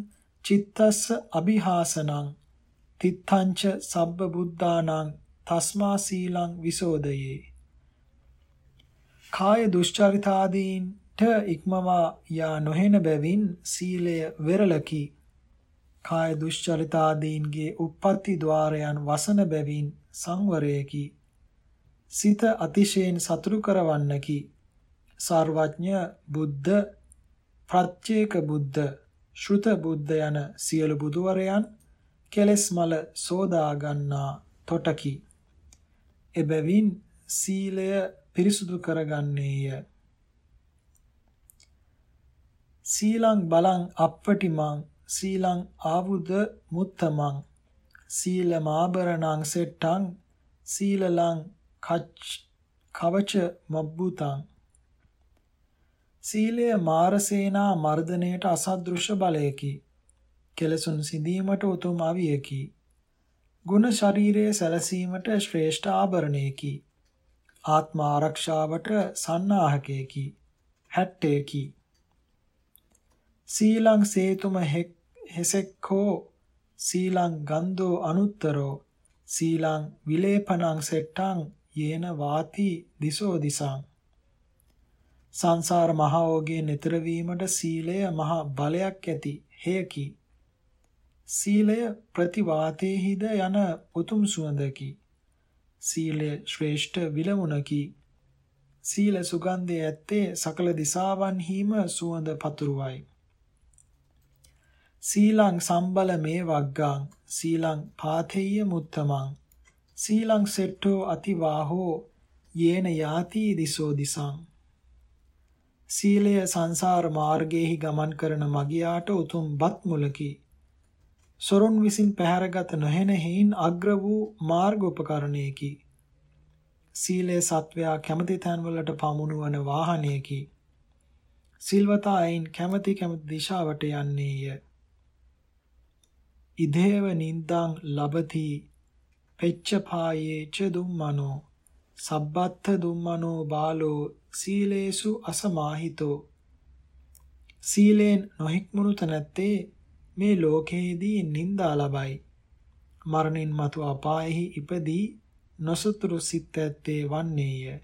චිත්තස්ස අභිහාසනං තිත්තංච සබ්බ බුද්ධානං තස්මා සීලං විසෝදයේ කාය දුෂ්චරිතාදීන්ට ඉක්මවා යා නොහෙන බැවින් සීලය වෙරළකි. කාය දුෂ්චරිතාදීන්ගේ උප්පත්ති ద్వාරයන් වසන බැවින් සංවරයකි. සිත අතිශයින් සතුරු කරවන්නකි. සර්වඥ බුද්ධ ප්‍රත්‍යේක බුද්ධ ශ්‍රුත බුද්ධ යන සියලු බුදුවරයන් කෙලෙස් මල සෝදා ගන්නා තොටකි. එබැවින් සීලය පිරිසුදු කරගන්නේය. සීලං බලං අප්පටිමං සීලං ආවුද මුත්තමං සීල මාබරණං සෙට්ටං සීලලං කච් කවච මබ්බුතං සීලය මාරසේනා මර්ධනයට අසදෘශ්‍ය බලයකි. කෙලසුන් සිඳීමට උතුම් අවියකි. ගුණ ශරීරයේ සැලසීමට ශ්‍රේෂ්ඨ ආභරණයකි. ආත්ම ආරක්ෂාවට සන්නාහකයකි. හැට්ටයකි සීලං සේතුම හෙසෙක්ඛෝ සීලං ගන්ධෝ අනුත්තරෝ. සීලං විලේපනං සෙට්ටං යේන වාති දිසෝ දිසං. සංසාර මහෝගේ නතර වීමට සීලය මහ බලයක් ඇති හේයකි සීලය ප්‍රතිවාතේහිද යන උතුම් සුවඳකි සීලය ශ්‍රේෂ්ඨ විලමුණකි. සීල සුගන්ධය ඇත්තේ සකල දිසාවන්හිම සුවඳ පතුරුවයි. සීලං සම්බල මේ වග්ගං සීලං පාතේය මුත්තමං සීලං සෙට්ටෝ අතිවාහෝ යේන යාති දිසෝ දිසං සීලය සංසාර මාර්ගයේහි ගමන් කරන මගියාට උතුම් බත් මුලකි සොරුන් විසින් පැහැරගත නොහැන හේයින් අග්‍ර වූ මාර්ග උපකරණයකි. සීලය සත්වයා කැමති තැන්වලට පමුණුවන වාහනයකි. සිල්වතා අයින් කැමති කැමති දිශාවට යන්නේය. ඉදේව නින්දං ලබති පෙච්චපායේච දුම්මනෝ සබ්බත්ථ දුම්මනෝ බාලෝ සීලේසු අසමාහිතෝ සීලෙන් නොහික්මුණු තැනැත්තේ මේ ලෝකයේදී නිന്ദා ලබයි මරණින් මතු අපායෙහි ඉපදී නොසතුරු සිත් ඇත්තේ වන්නේය.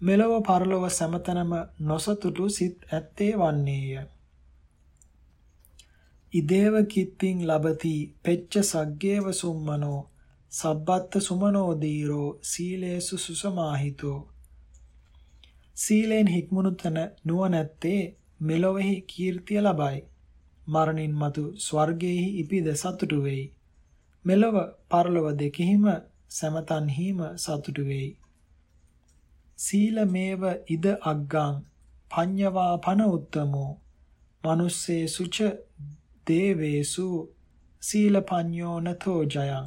මෙලොව පරලොව සමතනම නොසතුටු සිත් ඇත්තේ වන්නේය. ඉදේව කිත්තිං ලබති පෙච්ච සග්ගේව සුම්මනෝ සබ්බත්ත සුමනෝ දීරෝ සීලේසු සුසමාහිතෝ සීලෙන් හික්මුණු තන නුවණැත්තේ මෙලොවෙහි කීර්තිය ලබයි. මරණින් මතු ස්වර්ගයේහි ඉපිද සතුටු වෙයි. මෙලොව පරලොව දෙකෙහිම සමතන්හිම සතුටු වෙයි. සීලමේව ඉද අග්ගං පඤ්ඤවා පන උත්තමෝ. මනුස්සේසු ච දේවේසු සීලපඤ්ඤෝ නතෝ ජයං.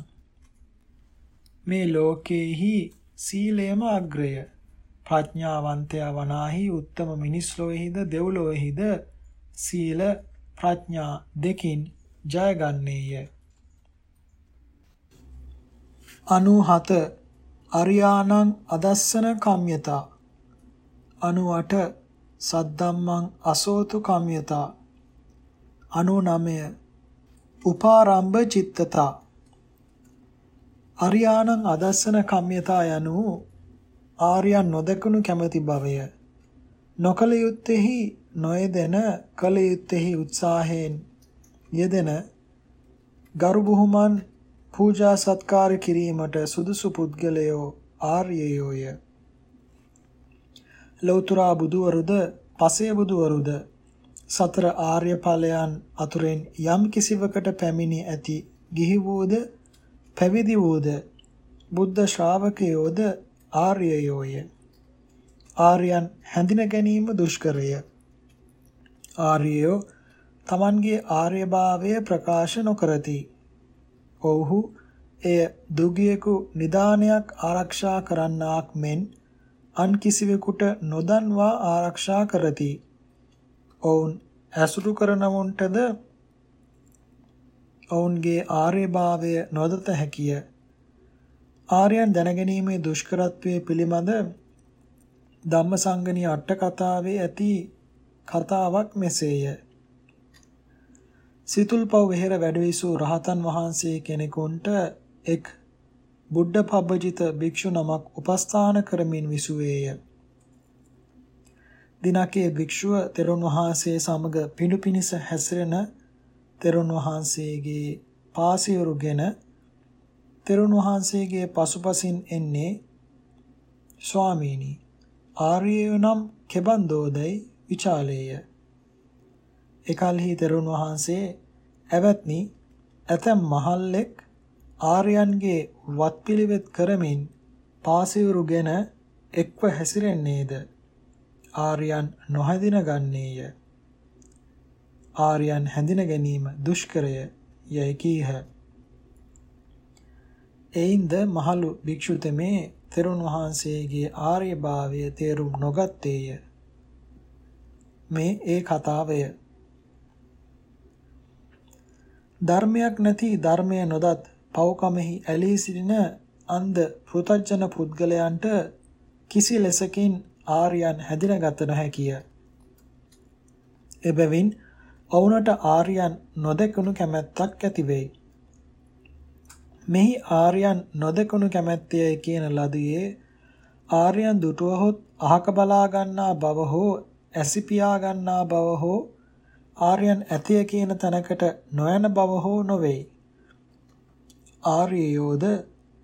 මේ ලෝකේහි සීලයම අග්‍රය. ප්‍රඥාවන්තයා වනාහි උත්තම මිනිස් ලෝෙහිද දෙව්ලොවෙහිද සීල ප්‍රඥා දෙකින් ජයගන්නේය. 97 අරියානං අදස්සන කම්යතා. 98 සද්දම්මං අසෝතු කම්යතා. 99 උපාරම්භ චිත්තතා. අරියානං අදස්සන කම්යතා යනු ආර්යයන් නොදකනු කැමැති භවය නොකල යුත්තේහි නොයදෙන කල යුත්තේහි උත්සාහයෙන් යෙදෙන ගරු බුහුමන් පූජා සත්කාර කිරීමට සුදුසු පුද්ගලයෝ ආර්යයෝය. ලෞතර බුදුවරුද පසේ බුදුවරුද සතර ආර්ය ඵලයන් අතුරෙන් යම් කිසිවකට පැමිණි ඇති ගිහි වූද පැවිදි වූද බුද්ධ ශ්‍රාවකයෝද ආර්යයෝය. ආර්යයන් හැඳින ගැනීම දුෂ්කරය. ආර්යයෝ තමන්ගේ ආර්යභාවය ප්‍රකාශ නොකරති. ඔව්හු එය දුගියෙකු නිදානයක් ආරක්ෂා කරන්නාක් මෙන් අන් කිසිවෙකුට නොදන්වා ආරක්ෂා කරති. ඔවුන් ඇසුරු කරනවුන්ටද ඔවුන්ගේ ආර්යභාවය නොදත හැකිය. ආර්යයන් දැනගැනීමේ දුෂ්කරත්වයේ පිළිබඳ ධම්මසංගණී අට කතාවේ ඇති කතාවක් මෙසේය. සිතුල්පව් වෙහෙර වැඩවිසූ රහතන් වහන්සේ කෙනෙකුන්ට එක් බුද්ධ පබ්බජිත භික්ෂු නමක් උපස්ථාන කරමින් විසුවේය. දිනකේ භික්ෂුව තෙරුන් වහන්සේ සමග පිඬු පිනිස හැසිරෙන තෙරුන් වහන්සේගේ පාසියුරුගෙන තෙරුන් වහන්සේගේ පසුපසින් එන්නේ ස්වාමීනි ආර්යය නම් කෙබන්දෝදයි විචාලේය. එකල්හි තෙරුන් වහන්සේ ඇවත්නි ඇතැම් මහල්ලෙක් ආර්යයන්ගේ වත්පිළිවෙත් කරමින් පාසිවුරුගෙන එක්ව හැසිරෙන්නේද? ආර්යයන් නොහැදින ගන්නේය. ආර්යයන් හැඳින ගැනීම දුෂ්කරය යයි කීහ. එයින්ද මහලු භික්ෂුතමේ තෙරුන් වහන්සේගේ ආර්යභාවය තේරුම් නොගත්තේය මේ ඒ කතාවය ධර්මයක් නැති ධර්මය නොදත් පව්කමෙහි ඇලී සිටින අන්ධ පෘතජන පුද්ගලයන්ට කිසි ලෙසකින් ආර්යයන් හැදිනගත නොහැකිය. එබැවින් ඔවුනට ආර්යයන් නොදකනු කැමැත්තක් ඇති වෙයි. මෙහි ආර්යයන් නොදකනු කැමැත්තේ කියන ලදුවේ ආර්යයන් දුටුවහොත් අහක බලා ගන්නා බව හෝ ඇසිපියා ගන්නා බව හෝ ආර්යයන් ඇතිය කියන තැනකට නොයන බව හෝ නොවේ. ආර්යයෝද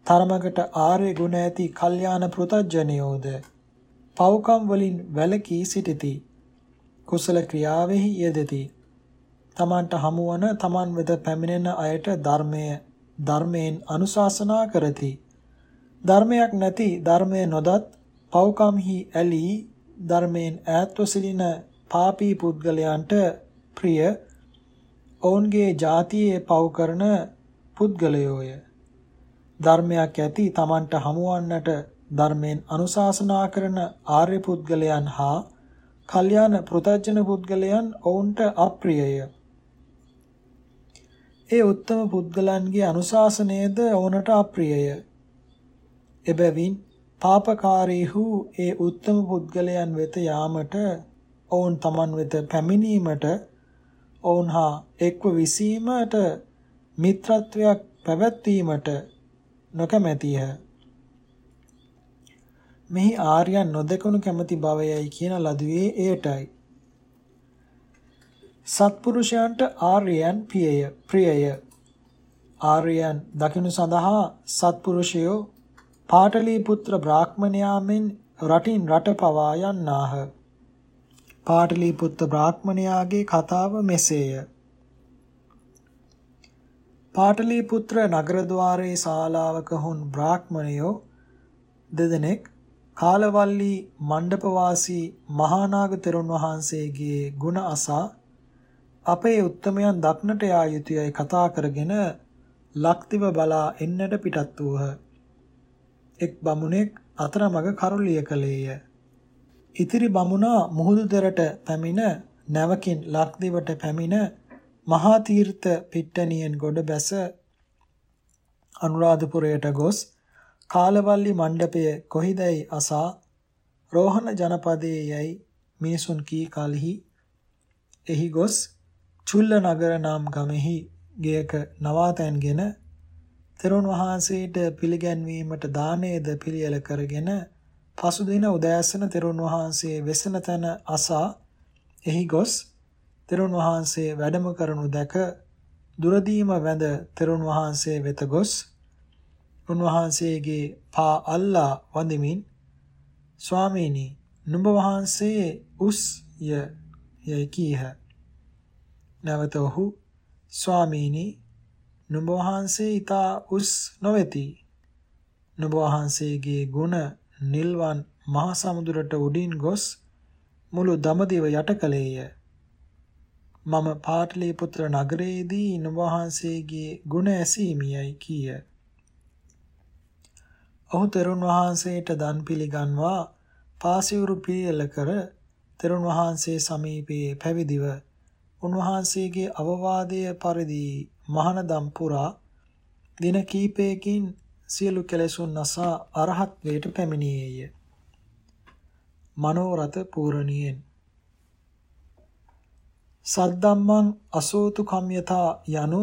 තරමකට ආර්ය ගුණ ඇති කල්යාණ පෘතජ්ජනයෝද පව්කම් වලින් වැළකී සිටිති. කුසල ක්‍රියාවෙහි යෙදෙති. තමන්ට හමුවන තමන් වෙත පැමිණෙන අයට ධර්මය ධර්මයෙන් අනුශාසනා කරති. ධර්මයක් නැති ධර්මය නොදත් පව්කම්හි ඇලී ධර්මයෙන් ඈත්ව සිටින පාපී පුද්ගලයන්ට ප්‍රිය ඔවුන්ගේ ಜಾතියේ පව් කරන පුද්ගලයෝය. ධර්මයක් ඇති Tamanට හමුවන්නට ධර්මයෙන් අනුශාසනා කරන ආර්ය පුද්ගලයන් හා කල්යාණ පෘතජන පුද්ගලයන් ඔවුන්ට අප්‍රියය. ඒ උත්තම පුද්ගලයන්ගේ අනුශාසනයද ඔවුන්ට අප්‍රියය. එබැවින් පාපකාරීහු ඒ උත්තම පුද්ගලයන් වෙත යාමට ඔවුන් Taman වෙත පැමිණීමට ඔවුන් හා එක්ව විසීමට මිත්‍රත්වයක් පැවැත්වීමට නොකමැතිහ. මෙහි ආර්යයන් නොදකනු කැමැති බවයයි කියන ලදුවේ එයටයි. සත්පුරුෂයන්ට ආර්යයන් පියය ප්‍රියය. ආර්යයන් දකිනු සඳහා සත්පුරුෂයෝ පාටලීපුත්‍ර බ්‍රාහ්මණයාමෙන් රටින් රට පවා යන්නාහ. පාටලීපුත්‍ර බ්‍රාහ්මණයාගේ කතාව මෙසේය. පාටලීපුත්‍ර නගරද්වාරයේ ශාලාවක හුන් බ්‍රාහ්මණයෝ දෙදෙනෙක් කාලවල්ලි මණ්ඩපවාසී මහානාග තෙරුන් වහන්සේගේ ගුණ අසා අපේ උත්තමයන් දක්නට යා යුතුයයි කතා කරගෙන ලක්තිව බලා එන්නට පිටත් වූහ. එක් බමුණෙක් අතරමඟ කරුලිය කලේය. ඉතිරි බමුණා මුහුදු දෙරට පැමිණ නැවකින් ලක්දිවට පැමිණ මහා තීර්ථ පිට්ටනියෙන් ගොඩ බැස අනුරාධපුරයට ගොස් කාලවල්ලි මණ්ඩපය කොහිදැයි අසා රෝහණ ජනපදයේ යයි මිනිසුන් කී කලෙහි එහි ගොස් චුල්ල නගර නම් ගමෙහි ගයක නවාතැන්ගෙන තෙරුන් වහන්සේට පිළිගැන්වීමට දානයේද පිළියෙල කරගෙන පසුදින උදෑසන තෙරුන් වහන්සේ වෙසෙන තැන අසා එහි ගොස් තෙරුන් වහන්සේ වැඩම කරනු දැක දුරදීම වැඳ තෙරුන් වහන්සේ වෙත ගොස් උන්වහන්සේගේ පා අල්ලා වඳමින් ස්වාමීනි නුඹ වහන්සේ උස් ය යයි කීහ. නැවත ඔහු ස්වාමීනි නුඹ වහන්සේ ඊතා උස් නොවේති නුඹ වහන්සේගේ ගුණ නිල්වන් මහා සමුදුරට උඩින් ගොස් මුළු දඹදිව යට කලේය මම පාටලිපුත්‍ර නගරයේදී නුවහන්සේගේ ගුණ ඇසීමියයි කීය. ඔහු තෙරුන් වහන්සේට දන් පිළිගන්වා පාසිවුරු පිළියෙල කර තෙරුන් වහන්සේ සමීපයේ පැවිදිව උන්වහන්සේගේ අවවාදයේ පරිදි මහානදම් පුරා දින කීපයකින් සියලු කෙලෙසුන් නසා අරහත් වේට පැමිණියේය. මනෝරත පූර්ණියෙන් සද්ධම්මං අසෝතු කම්යතා යනු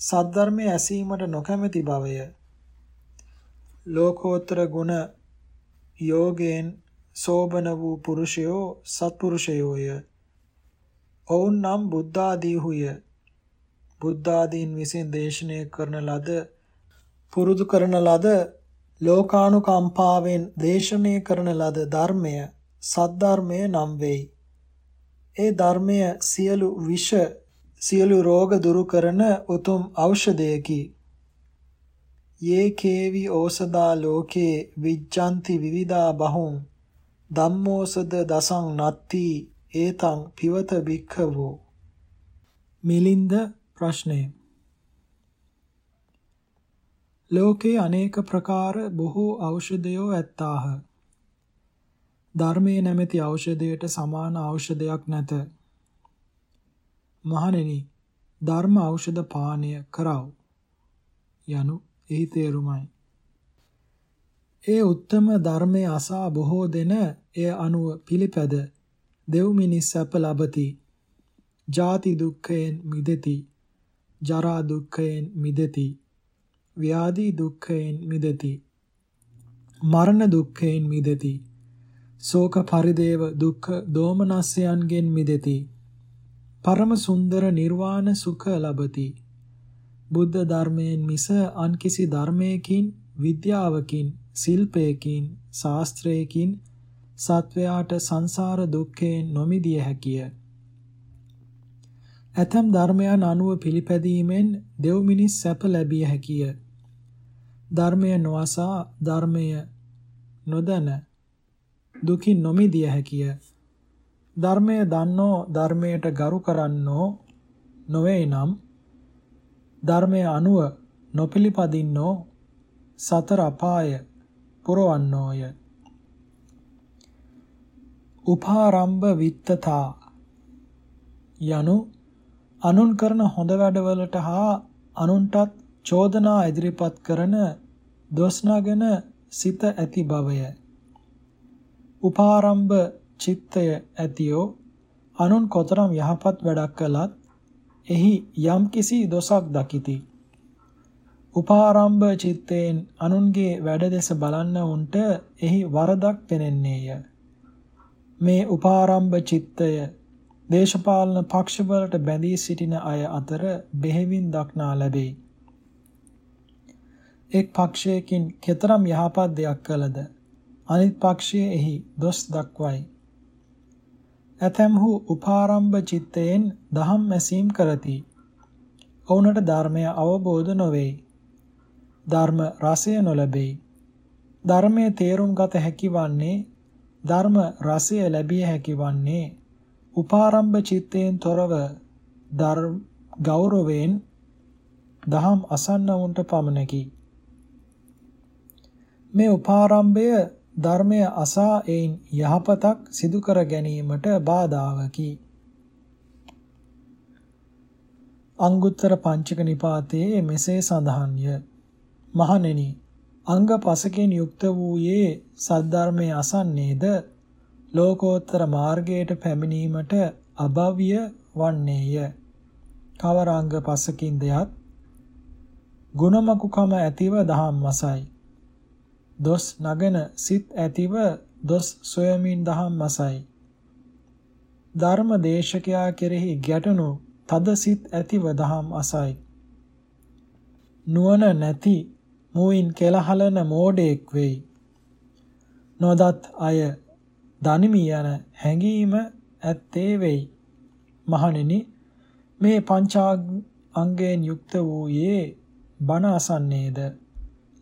සද්ධර්මයේ ඇසීමට නොකැමැති බවය. ලෝකෝත්තර ගුණ යෝගයෙන් සෝබන වූ පුරුෂයෝ සත්පුරුෂයෝය. ඔවුන් නම් බුද්ධාදීහුය. බුද්ධාදීන් විසින් දේශනය කරන ලද පුරුදු කරන ලද ලෝකානුකම්පාවෙන් දේශනය කරන ලද ධර්මය සද්ධර්මය නම් වෙයි. ඒ ධර්මය සියලු විෂ සියලු රෝග දුරු කරන උතුම් ඖෂධයකි. යේ කේවි ඕසදා ලෝකේ විජ්ජಂತಿ විවිධා බහුං ධම්මෝසද දසං නත්ති ඒතං පිවත භික්ඛවෝ මිලින්ද ප්‍රශ්නය ලෝකේ අනේක ප්‍රකාර බොහෝ ඖෂධයෝ ඇත්තාහ ධර්මයේ නැමැති ඖෂධයට සමාන ඖෂධයක් නැත. මහණෙනි, ධර්ම ඖෂධ පානය කරව. යනු එහි තේරුමයි. ඒ උත්තම ධර්මයේ අසා බොහෝ දෙන එය අනුව පිළිපැද දෙව් මිනිස් සැප ලබති. ජාති දුක්ඛයෙන් මිදෙති. ජරා දුක්ඛයෙන් මිදෙති. ව්‍යාධි දුක්ඛයෙන් මිදෙති. මරණ දුක්ඛයෙන් මිදෙති. ශෝක පරිදේව දුක්ඛ දෝමනස්යන්ගෙන් මිදෙති. පරම සුන්දර නිර්වාණ සුඛ ලබති. බුද්ධ ධර්මයෙන් මිස අන් කිසි ධර්මයකින් විද්‍යාවකින් ශිල්පයකින් ශාස්ත්‍රයකින් සත්වයාට සංසාර දුක්ඛයෙන් නොමිදිය හැකිය. ඇතම් ධර්මයන් අනුව පිළිපැදීමෙන් දෙව් මිනිස් සැප ලැබිය හැකිය. ධර්මය නොඅසා ධර්මය නොදැන දුකින් නොමිදිය හැකිය. ධර්මය දන්නෝ ධර්මයට ගරු කරන්නෝ නොවේ නම් ධර්මය අනුව නොපිළිපදින්නෝ සතර අපාය පුරවන්නෝය. උපාරම්භ විත්තතා යනු අනුන් කරන හොඳ වැඩවලට හා අනුන්ටත් චෝදනා ඉදිරිපත් කරන දොස්නගෙන සිත ඇති බවය. උපාරම්භ චිත්තය ඇතියෝ අනුන් කොතරම් යහපත් වැඩක් කළත් එහි යම්කිසි දොසක් දකිති. උපාරම්භ චිත්තයෙන් අනුන්ගේ වැඩ දෙස බලන්න උන්ට එහි වරදක් පෙනෙන්නේය. මේ උපාරම්භ චිත්තය දේශපාලන පක්ෂවලට බැඳී සිටින අය අතර බෙහෙවින් දක්නා ලැබේ. එක් පක්ෂයකින් කතරම් යහපත් දෙයක් කළද අනිත් පක්ෂයේ එහි දොස් දක්වයි. ඇතැම්හු උපාරම්භ චිත්තයෙන් දහම් මැසීම් කරති. ඔවුනට ධර්මය අවබෝධ නොවේ. ධර්ම රසය නොලැබේ. ධර්මයේ තේරුම් ගත හැකි වන්නේ ධර්ම රසය ලැබිය හැකි වන්නේ උපාරම්භ චිත්තයෙන් තොරව ධර්ම ගෞරවයෙන් දහම් අසන්නවුන්ට පමණකි. මේ උපාරම්භය ධර්මය අසා එයින් යහපතක් සිදු කර ගැනීමට බාධාවකි. අංගුත්තර පංචක නිපාතයේ මෙසේ සඳහන්ය. මහණෙනි අංග පසකින් යුක්ත වූයේ සද්ධර්මයේ අසන්නේද ලෝකෝත්තර මාර්ගයට පැමිණීමට අභව්‍ය වන්නේය. කවර අංග පසකින් දෙයක් ගුණමකුකම ඇතිව දහම් මසයි. දොස් නගන සිත් ඇතිව දොස් සොයමින් දහම් මසයි. ධර්ම දේශකයා කෙරෙහි ගැටණු තද සිත් ඇතිව දහම් අසයි. නුවණ නැති මුවින් කෙලහලන මෝඩෙක් වෙයි. නොදත් අය දනිමි යන හැඟීම ඇත්තේ වෙයි. මහණෙනි මේ පංචාංගයෙන් යුක්ත වූයේ බණ අසන්නේද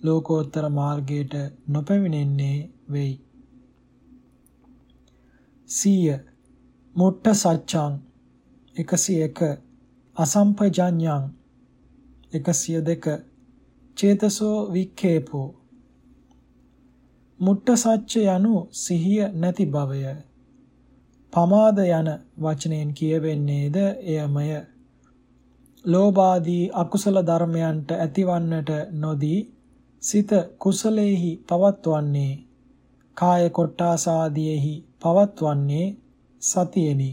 ලෝකෝත්තර මාර්ගයට නොපැමිණෙන්නේ වෙයි. සීය මුට්ට සච්ඡං 101 අසම්පජඤ්ඤං 102 චේතසෝ වික්ඛේපෝ මුට්ට සච්ච යනු සිහිය නැති බවය. පමාද යන වචනයෙන් කියවෙන්නේද එයමය. ලෝභාදී අකුසල ධර්මයන්ට ඇතිවන්නට නොදී සිත කුසලේහි පවත්වන්නේ කාය කොට්ටාසාදීෙහි පවත්වන්නේ සතියෙනි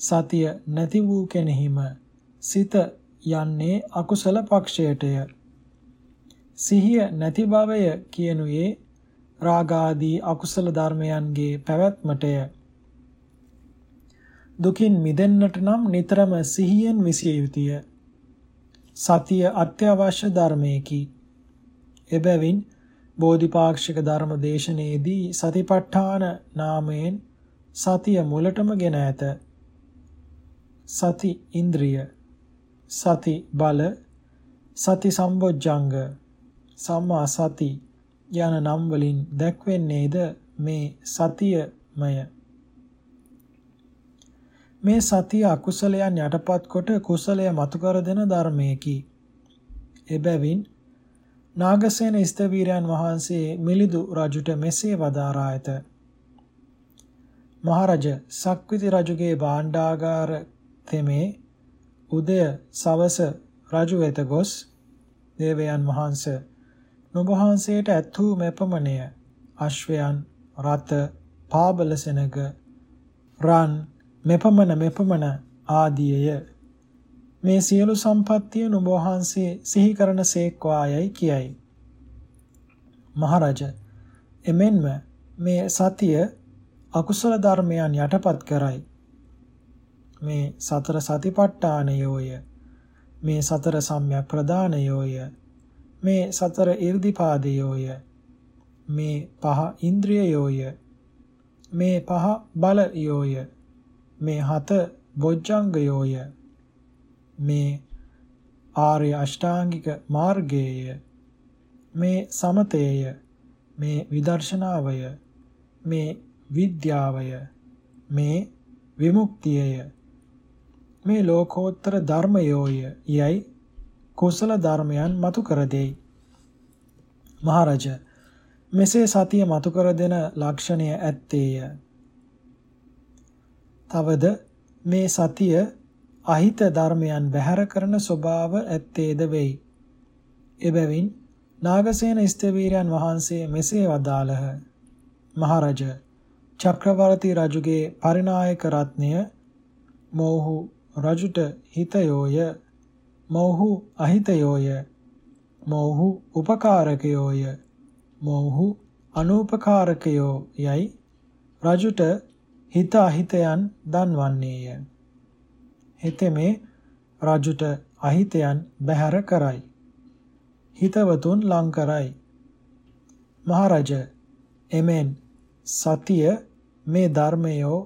සතිය නැති වූ කෙනෙහිම සිත යන්නේ අකුසල පක්ෂයටය. සිහිය නැති බවය කියනුයේ රාගාදී අකුසල ධර්මයන්ගේ පැවැත්මටය. දුකින් මිදෙන්නට නම් නිතරම සිහියෙන් විසිය යුතුය. සතිය අත්‍යවශ්‍ය ධර්මයකි. එබැවින් බෝධිපාක්ෂික ධර්ම දේශනයේදී සතිපට්ඨාන නාමයෙන් සතිය මුලටම ගෙන ඇත. සති ඉන්ද්‍රිය සති බල සති සම්බොජ්ජංග සම්මා සති යන නම් වලින් දැක්වෙන්නේද මේ සතියමය. මේ සතිය අකුසලයන් යටපත් කොට කුසලය මතු කර දෙන ධර්මයකි. එබැවින් නාගසේන ස්තවීරයන් වහන්සේ මිලිදු රජුට මෙසේ වදාරා ඇත. මහරජ සක්විති රජුගේ භාණ්ඩාගාර තෙමේ උදය සවස රජු වෙත ගොස් දේවයන් වහන්සේ නුඹ වහන්සේට ඇත් වූ මෙපමණය අශ්වයන් රත පාබල සෙනග රන් මෙපමණ මෙපමණ ආදීය මේ සියලු සම්පත්තිය නුඹ වහන්සේ සිහි කරන සේක්වායයි කියයි. මහරජ එමෙන්ම මේ සතිය අකුසල ධර්මයන් යටපත් කරයි. මේ සතර සතිපට්ඨානයෝය. මේ සතර සම්‍යක් ප්‍රදානයෝය. මේ සතර 이르දිපාදයෝය. මේ පහ ඉන්ද්‍රියයෝය. මේ පහ බලයෝය. මේ හත බොජ්ජංගයෝය. මේ ආර්ය අෂ්ටාංගික මාර්ගයේය මේ සමතේය මේ විදර්ශනාවය මේ විද්‍යාවය මේ විමුක්තියය මේ ලෝකෝත්තර ධර්මයෝය යයි කුසල ධර්මයන් මතු කර දෙයි මහරජ මෙසේ සතිය මතු කර දෙන ලක්ෂණය ඇත්තේය. තවද මේ සතිය අහිත ධර්මයන් බැහැර කරන ස්වභාව ඇත්තේද වෙයි. එබැවින් නාගසේන ස්තවීරයන් වහන්සේ මෙසේ වදාළහ. මහරජ චක්‍රවර්ති රජුගේ පරිනායක රත්නය මොහු රජුට හිතයෝය මොහු අහිතයෝය මොහු උපකාරකයෝය මොහු අනූපකාරකයෝ යයි රජුට හිත අහිතයන් දන්වන්නේය. හෙතෙමේ රජුට අහිතයන් බැහැර කරයි. හිතවතුන් ලං කරයි. මහරජ එමෙන් සතිය මේ ධර්මයෝ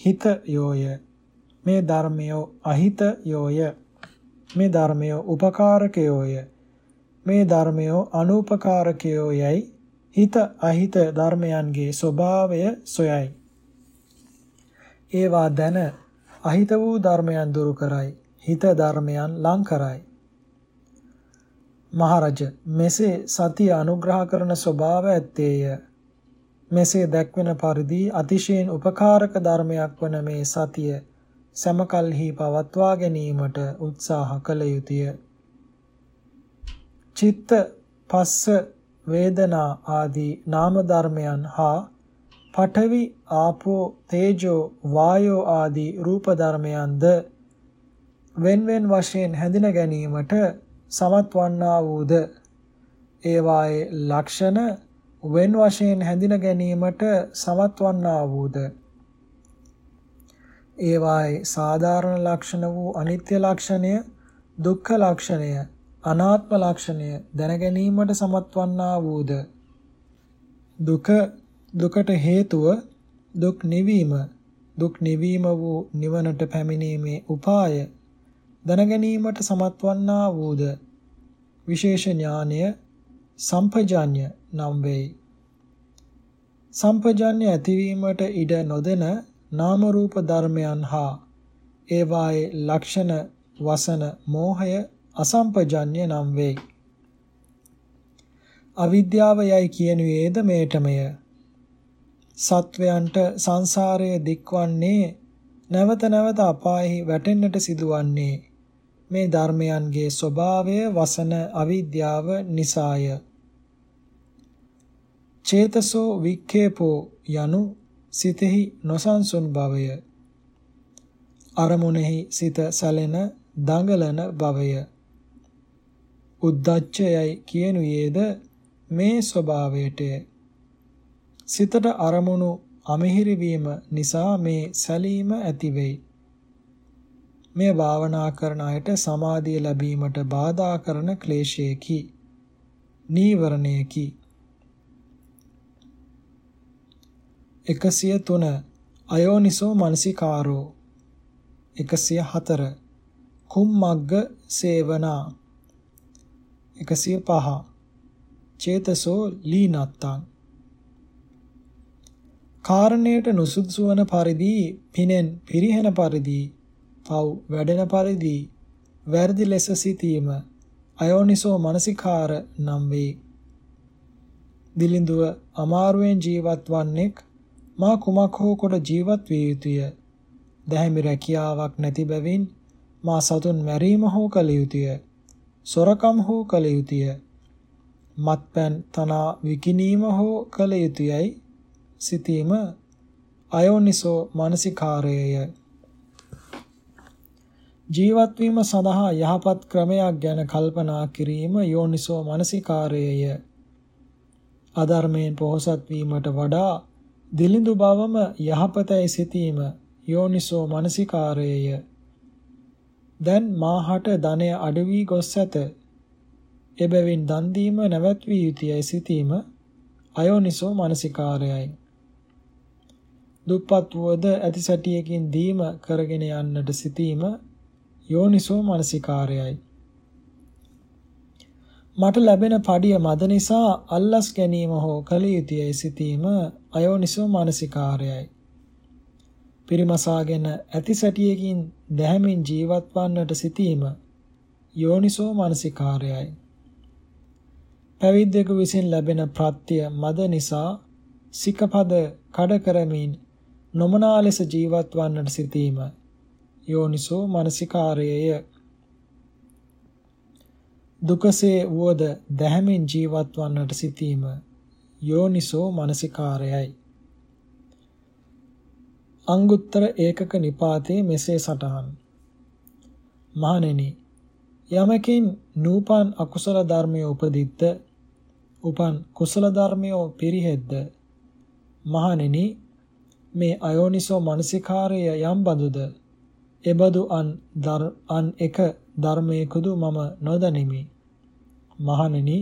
හිතයෝය. මේ ධර්මයෝ අහිතයෝය. මේ ධර්මයෝ උපකාරකයෝය. මේ ධර්මයෝ අනුපකාරකයෝ යයි හිත අහිත ධර්මයන්ගේ ස්වභාවය සොයයි. ඒවා දැන අහිත වූ ධර්මයන් දුරු කරයි. හිත ධර්මයන් ලං කරයි. මහරජ මෙසේ සතිය අනුග්‍රහ කරන ස්වභාව ඇත්තේය. මෙසේ දැක්වෙන පරිදි අතිශයින් උපකාරක ධර්මයක් වන මේ සතිය සමකල්හි පවත්වා ගැනීමට උත්සාහ කළ යුතුය. චිත්ත පස්ස වේදනා ආදී නාම ධර්මයන් හා පඨවි ආපෝ තේජෝ වායෝ ආදී රූප ධර්මයන්ද wen වශයෙන් හැඳින ගැනීමට සමත් වන්නා වූද ඒවායේ ලක්ෂණ wen වශයෙන් හැඳින ගැනීමට සමත් වන්නා වූද ඒවායේ සාධාරණ ලක්ෂණ වූ අනිත්‍ය ලක්ෂණය දුක්ඛ ලක්ෂණය අනාත්ම ලක්ෂණය දැන ගැනීමට සමත් වන්නා වූද දුක දුකට හේතුව දුක් නිවීම දුක් නිවීම වූ නිවනට පැමිණීමේ උපාය දැනගැනීමට සමත් වන්නා වූද විශේෂ ඥානය සම්පජාඤ්‍ය නම් වෙයි. සම්පජාඤ්‍ය ඇතිවීමට ඉඩ නොදෙන නාම රූප ධර්මයන් හා ඒවායේ ලක්ෂණ වසන මෝහය අසම්පජාඤ්‍ය නම් වෙයි. අවිද්‍යාව යයි කියනුයේද මේටමය. සත්වයන්ට සංසාරයේ දික්වන්නේ නැවත නැවත අපායෙහි වැටෙන්නට සිදුවන්නේ මේ ධර්මයන්ගේ ස්වභාවය වසන අවිද්‍යාව නිසාය. චේතසෝ වික්ඛේපෝ යනු සිතෙහි නොසන්සුන් භවය. අරමුණෙහි සිත සැලෙන දඟලන භවය. උද්දච්චයයි කියනුයේද මේ ස්වභාවයටය. සිතට අරමුණු අමහිරි වීම නිසා මේ සැලීම ඇති වෙයි. මේ භාවනා කරන අයට සමාධිය ලැබීමට බාධා කරන ක්ලේශයකි. නීවරණයකි. 103 අයෝනිසෝ මනසිකාරෝ. 104 කුම්මග්ග සේවනා. 105 චේතසෝ ලීනත්තං. කාරණයට නුසුදුසු වන පරිදි පිනෙන් පිරිහෙන පරිදි පව් වැඩෙන පරිදි වැරදි ලෙස සිටීම අයෝනිසෝ මනසිකාර නම් වේ. දිලිඳුව අමාරුවෙන් ජීවත් වන්නෙක් මා කුමක් හෝ කොට ජීවත් විය යුතුය. දැහැමි රැකියාවක් නැති බැවින් මා සතුන් මැරීම හෝ කළ යුතුය. සොරකම් හෝ කළ යුතුය. මත්පැන් තනා විකිණීම හෝ කළ යුතුයයි සිතීම අයෝනිසෝ මානසිකාරයය ජීවත් වීම සඳහා යහපත් ක්‍රමයක් ගැන කල්පනා කිරීම යෝනිසෝ මානසිකාරයය අධර්මයෙන් පොහොසත් වීමට වඩා දිලිඳු බවම යහපතයි සිතීම? යෝනිසෝ මානසිකාරයය. දැන් මාහට ධනය අඩු වී ගොස් ඇත. එබැවින් දන් දීම නැවැත්විය යුතුයයි සිතීම? අයෝනිසෝ මානසිකාරයයි. දුප්පත් වුවද ඇති සැටියකින් දීම කරගෙන යන්නට සිටීම යෝනිසෝ මනසිකාරයයි. මට ලැබෙන පඩිය මද නිසා අල්ලස් ගැනීම හෝ කල යුතුයයි සිටීම අයෝනිසෝ මානසිකාරයයි. පිරිමසාගෙන ඇති සැටියකින් දැහැමින් ජීවත් වන්නට සිටීම යෝනිසෝ මානසිකාරයයි. පැවිද්දෙකු විසින් ලැබෙන ප්‍රත්‍ය මද නිසා සිකපද කඩ කරමින් නොමනා ලෙස ජීවත් වන්නට සිටීම යෝනිසෝ මනසිකාරයය දුකසේ වුවද දැහැමින් ජීවත් වන්නට සිටීම යෝනිසෝ මනසිකාරයයි. අංගුත්තර ඒකක නිපාතේ මෙසේ සටහන්. මහණෙනි යමකින් නූපන් අකුසල ධර්මයේ උපදිද්ද? උපන් කුසල ධර්මයේ පිරිහෙද්ද? මහණෙනි මේ අයෝනිසෝ මනසිකාරය යම් බඳුද? එබඳු අන් අන් එක ධර්මයකදු මම නොදනිමි. මහණෙනි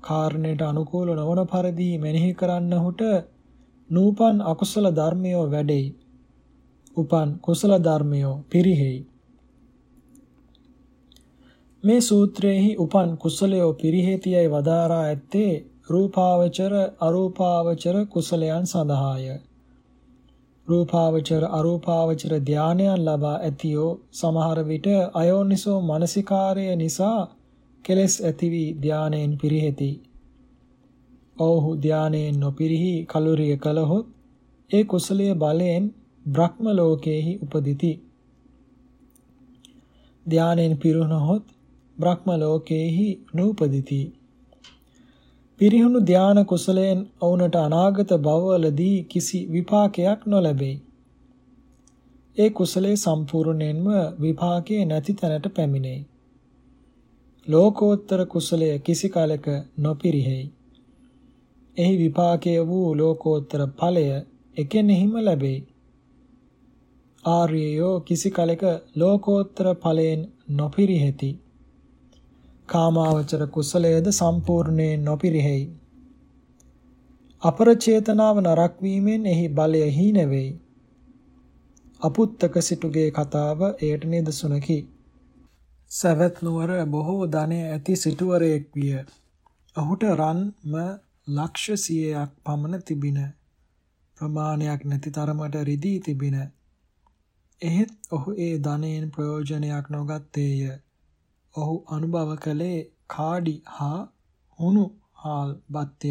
කාරණයට අනුකූල නොවන පරිදි මෙනෙහි කරන්නහුට නූපන් අකුසල ධර්මයෝ වැඩෙයි උපන් කුසල ධර්මයෝ පිරිහෙයි මේ සූත්‍රයේහි උපන් කුසලයෝ පිරිහෙතියයි වදාරා ඇත්තේ රූපාවචර අරූපාවචර කුසලයන් සඳහාය. රූපාවචර අරූපාවචර ධානයන් ලබා ඇතියෝ සමහර විට අයෝනිසෝ මානසිකාරය නිසා කෙලෙස් ඇති වී ධානයෙන් පිරිහෙති. ඔව්හු ධානයෙන් නොපිරිහි කලුරිය කලහොත් ඒ කුසලයේ බලයෙන් බ්‍රහ්ම ලෝකයේහි උපදිති. ධානයෙන් පිරුණහොත් බ්‍රහ්ම ලෝකයේහි නූපදිති. පිරිහුණු ධාන කුසලයෙන් ඔවුනට අනාගත භවවලදී කිසි විපාකයක් නොලැබේ. ඒ කුසලයේ සම්පූර්ණයෙන්ම විපාකයේ නැති තැනට පැමිණේ. ලෝකෝත්තර කුසලය කිසි කලක නොපිරිහෙයි. එහි විපාකය වූ ලෝකෝත්තර ඵලය එකෙනෙහිම ලැබේ. ආර්යයෝ කිසි කලක ලෝකෝත්තර ඵලයෙන් නොපිරිහෙති. කාමාවචර කුසලයේද සම්පූර්ණයෙන් නොපිරිහෙයි. අපරචේතනාව නරක් වීමෙන් එහි බලය හීන වෙයි. අපුත්තක සිටුගේ කතාව එයට නිදසුනකි. සවැත් නුවර බොහෝ ධනෙ ඇති සිටුවරයෙක් විය. ඔහුට රන්ම ලක්ෂ සියයක් පමණ තිබින ප්‍රමාණයක් නැති තරමට රිදී තිබින. එහෙත් ඔහු ඒ ධනයෙන් ප්‍රයෝජනයක් නොගත්තේය. ඔහු අනුභව කළේ කාඩි හා හුණු හාල් බත්ය.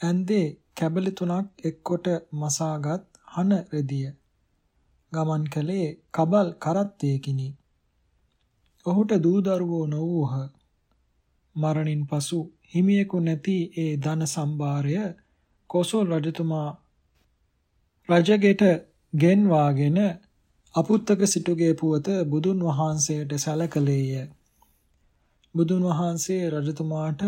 ඇන්දේ කැබලි තුනක් එක්කොට මසාගත් හන රෙදිය. ගමන් කළේ කබල් කරත්තයකිනි. ඔහුට දූ දරුවෝ නොවූහ. මරණින් පසු හිමියෙකු නැති ඒ ධන සම්භාරය කොසල් රජතුමා රජගෙට ගෙන්වාගෙන අපුත්තක සිටුගේ පුවත බුදුන් වහන්සේට සැලකලේය. බුදුන් වහන්සේ රජතුමාට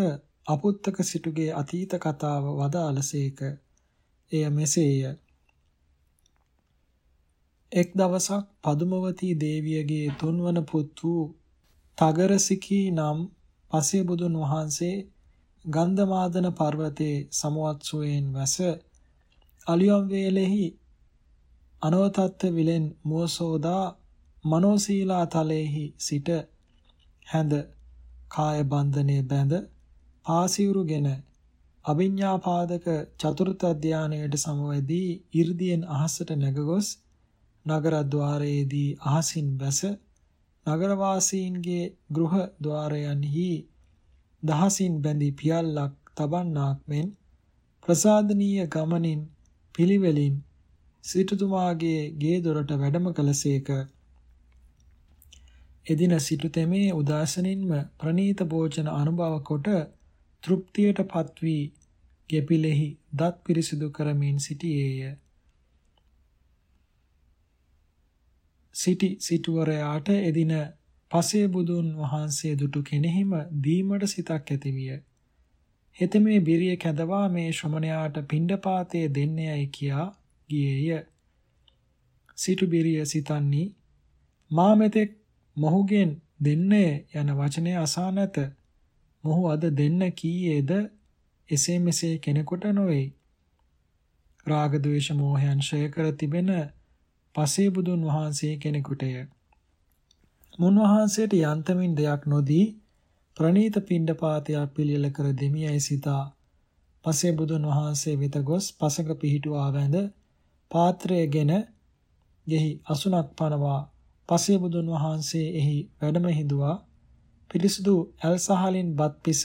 අපුත්තක සිටුගේ අතීත කතාව වදාළසේක. එය මෙසේය. එක් දවසක් පදුමවතී දේවියගේ තුන්වන පුත් වූ තගරසිකී නම් පසේ බුදුන් වහන්සේ ගන්ධමාදන පර්වතයේ සමවත් සුවයෙන් වැස අලියම් වේලෙහි අනවතත්ත විලෙන් මෝසෝදා මනෝසීලා තලෙහි සිට හැඳ කාය බන්ධනයේ බැඳ පාසිරුගෙන අභිඤ්ඤාපාදක චතුර්ථ ධානයේට සමවදී 이르දීන් අහසට නැගගොස් නගර ద్వාරයේදී අහසින් බැස නගර වාසීන්ගේ ගෘහ ద్వාරයන්හි දහසින් බැඳි පියල්ලක් තබන්නාක් මෙන් ප්‍රසාදනීය ගමනින් පිළිවෙලින් සිටුතුමාගේ ගේ දොරට වැඩම කළසේක. එදින සිටු තෙමේ උදාසනින්ම ප්‍රනීත භෝජන අනුභව කොට තෘප්තියටපත් වී ගෙපිලෙහි දත් පිරිසිදු කරමින් සිටියේය. සිටි සිටුවරයාට එදින පසේ බුදුන් වහන්සේ දුටු කෙනෙහිම දීමට සිතක් ඇතිවිය. හෙතෙමේ බිරිය කැදවා මේ ශ්‍රමණයාට පිණ්ඩපාතයේ දෙන්නේයි කියා ගියේය. සිටුබිරිය සිතන්නේ මා මෙතෙක් මොහුගෙන් දෙන්නේ යන වචනය අසා නැත. මොහු අද දෙන්න කීයේද එසේ මෙසේ කෙනෙකුට නොවේ. රාග ద్వේෂ මෝහයන් ඡය කර තිබෙන පසේ බුදුන් වහන්සේ කෙනෙකුටය. මුන්වහන්සේට යන්තමින් දෙයක් නොදී ප්‍රණීත පිණ්ඩපාතයක් පිළියෙල කර දෙමියයි සිතා පසේ බුදුන් වහන්සේ වෙත ගොස් පසක පිහිටුවා වැඳ පාත්‍රයගෙන ගෙහි අසුනක් පනවා පසේ බුදුන් වහන්සේ එහි වැඩම හිඳුවා පිරිසුදු ඇල් සහලින් බත් පිස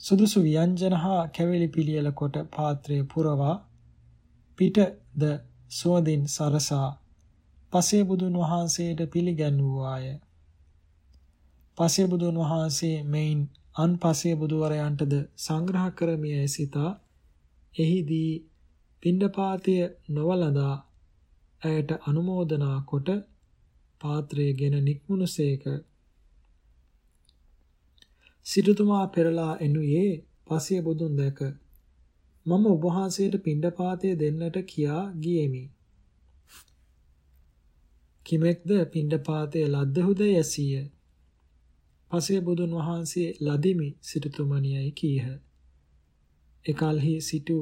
සුදුසු ව්‍යංජන හා කැවිලි පිළියෙල කොට පාත්‍රය පුරවා පිටද සුවඳින් සරසා පසේ බුදුන් වහන්සේට පිළිගැන්වුවාය. පසේ බුදුන් වහන්සේ මෙයින් අන් පසේ බුදුවරයන්ටද සංග්‍රහ කරමිය සිතා එහිදී පිණ්ඩපාතය නොවලඳා ඇයට අනුමෝදනා කොට පාත්‍රයගෙන නික්මුණුසේක සිටුතුමා පෙරලා එනුයේ පසිය බුදුන් දැක මම ඔබ වහන්සේට පිණ්ඩපාතය දෙන්නට කියා ගියෙමි. කිමෙක්ද පිණ්ඩපාතය ලද්දහුද යැසීය. පසිය බුදුන් වහන්සේ ලදිමි සිටුතුමනියයි කීහ. එකල්හි සිටු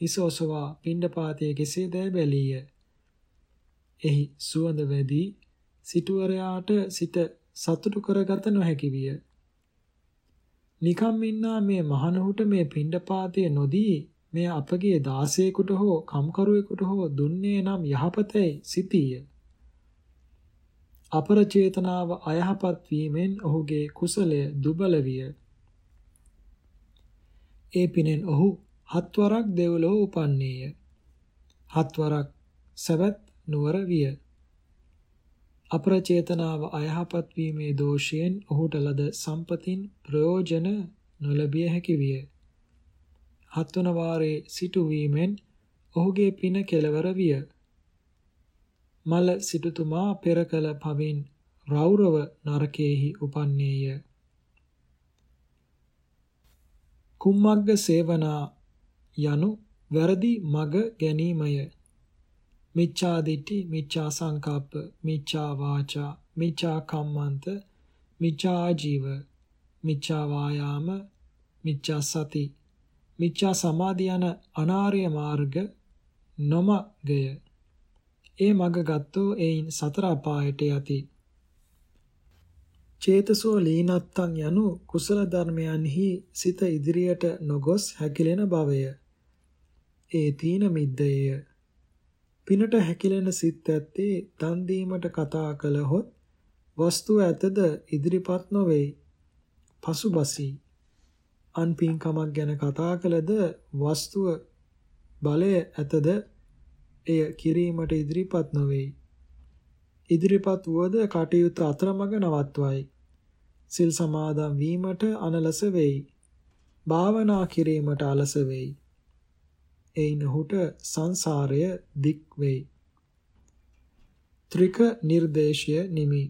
හිස ඔසවා පිණ්ඩපාතය කෙසේ දෑ බැලීය. එහි සුවඳ වැදී සිටුවරයාට සිට සතුටු කරගත නොහැකි විය. නිකම් ඉන්නා මේ මහණහුට මේ පිණ්ඩපාතය නොදී මේ අපගේ දාසයෙකුට හෝ කම්කරුවෙකුට හෝ දුන්නේ නම් යහපතයි සිටීය. අපර චේතනාව අයහපත් වීමෙන් ඔහුගේ කුසලය දුබල විය. ඒ පිනෙන් ඔහු හත්වරක් දෙව්ලොව උපන්නේය. හත්වරක් සවැත් නුවර විය. අප්‍රචේතනාව අයහපත් වීමේ දෝෂයෙන් ඔහුට ලද සම්පතින් ප්‍රයෝජන නොලැබිය හැකි විය. හත්වන වාරේ සිටු වීමෙන් ඔහුගේ පින කෙලවර විය. මල සිටුතුමා පෙර කල පවින් රෞරව නරකයේහි උපන්නේය. කුම්මග්ග සේවනා යනු වැරදි මග ගැනීමය. මිච්ඡා දිට්ඨි, මිච්ඡා සංකප්ප, මිච්ඡා වාචා, මිච්ඡා කම්මන්ත, මිච්ඡා ආජීව, මිච්ඡා වායාම, මිච්ඡා සති, මිච්ඡා සමාධි යන අනාර්ය මාර්ග නොමගය. ඒ මග ගත්තෝ එයින් සතර අපායට යති. චේතසෝ ලීනත්තං යනු කුසල ධර්මයන්හි සිත ඉදිරියට නොගොස් හැකිලෙන භවය. ඒ තීන මිද්දය. පිනට හැකිලෙන සිත් ඇත්තේ දන් දීමට කතා කළහොත් වස්තුව ඇතද ඉදිරිපත් නොවේ. පසුබසී. අන් පින්කමක් ගැන කතා කළද වස්තුව බලය ඇතද එය කිරීමට ඉදිරිපත් නොවේ. ඉදිරිපත් වුවද කටයුතු අතරමඟ නවත්වයි. සිල් සමාදන් වීමට අනලස වෙයි. භාවනා කිරීමට අලස වෙයි. එයින් ඔහුට සංසාරය දික් වෙයි. ත්‍රික නිර්දේශය නිමි.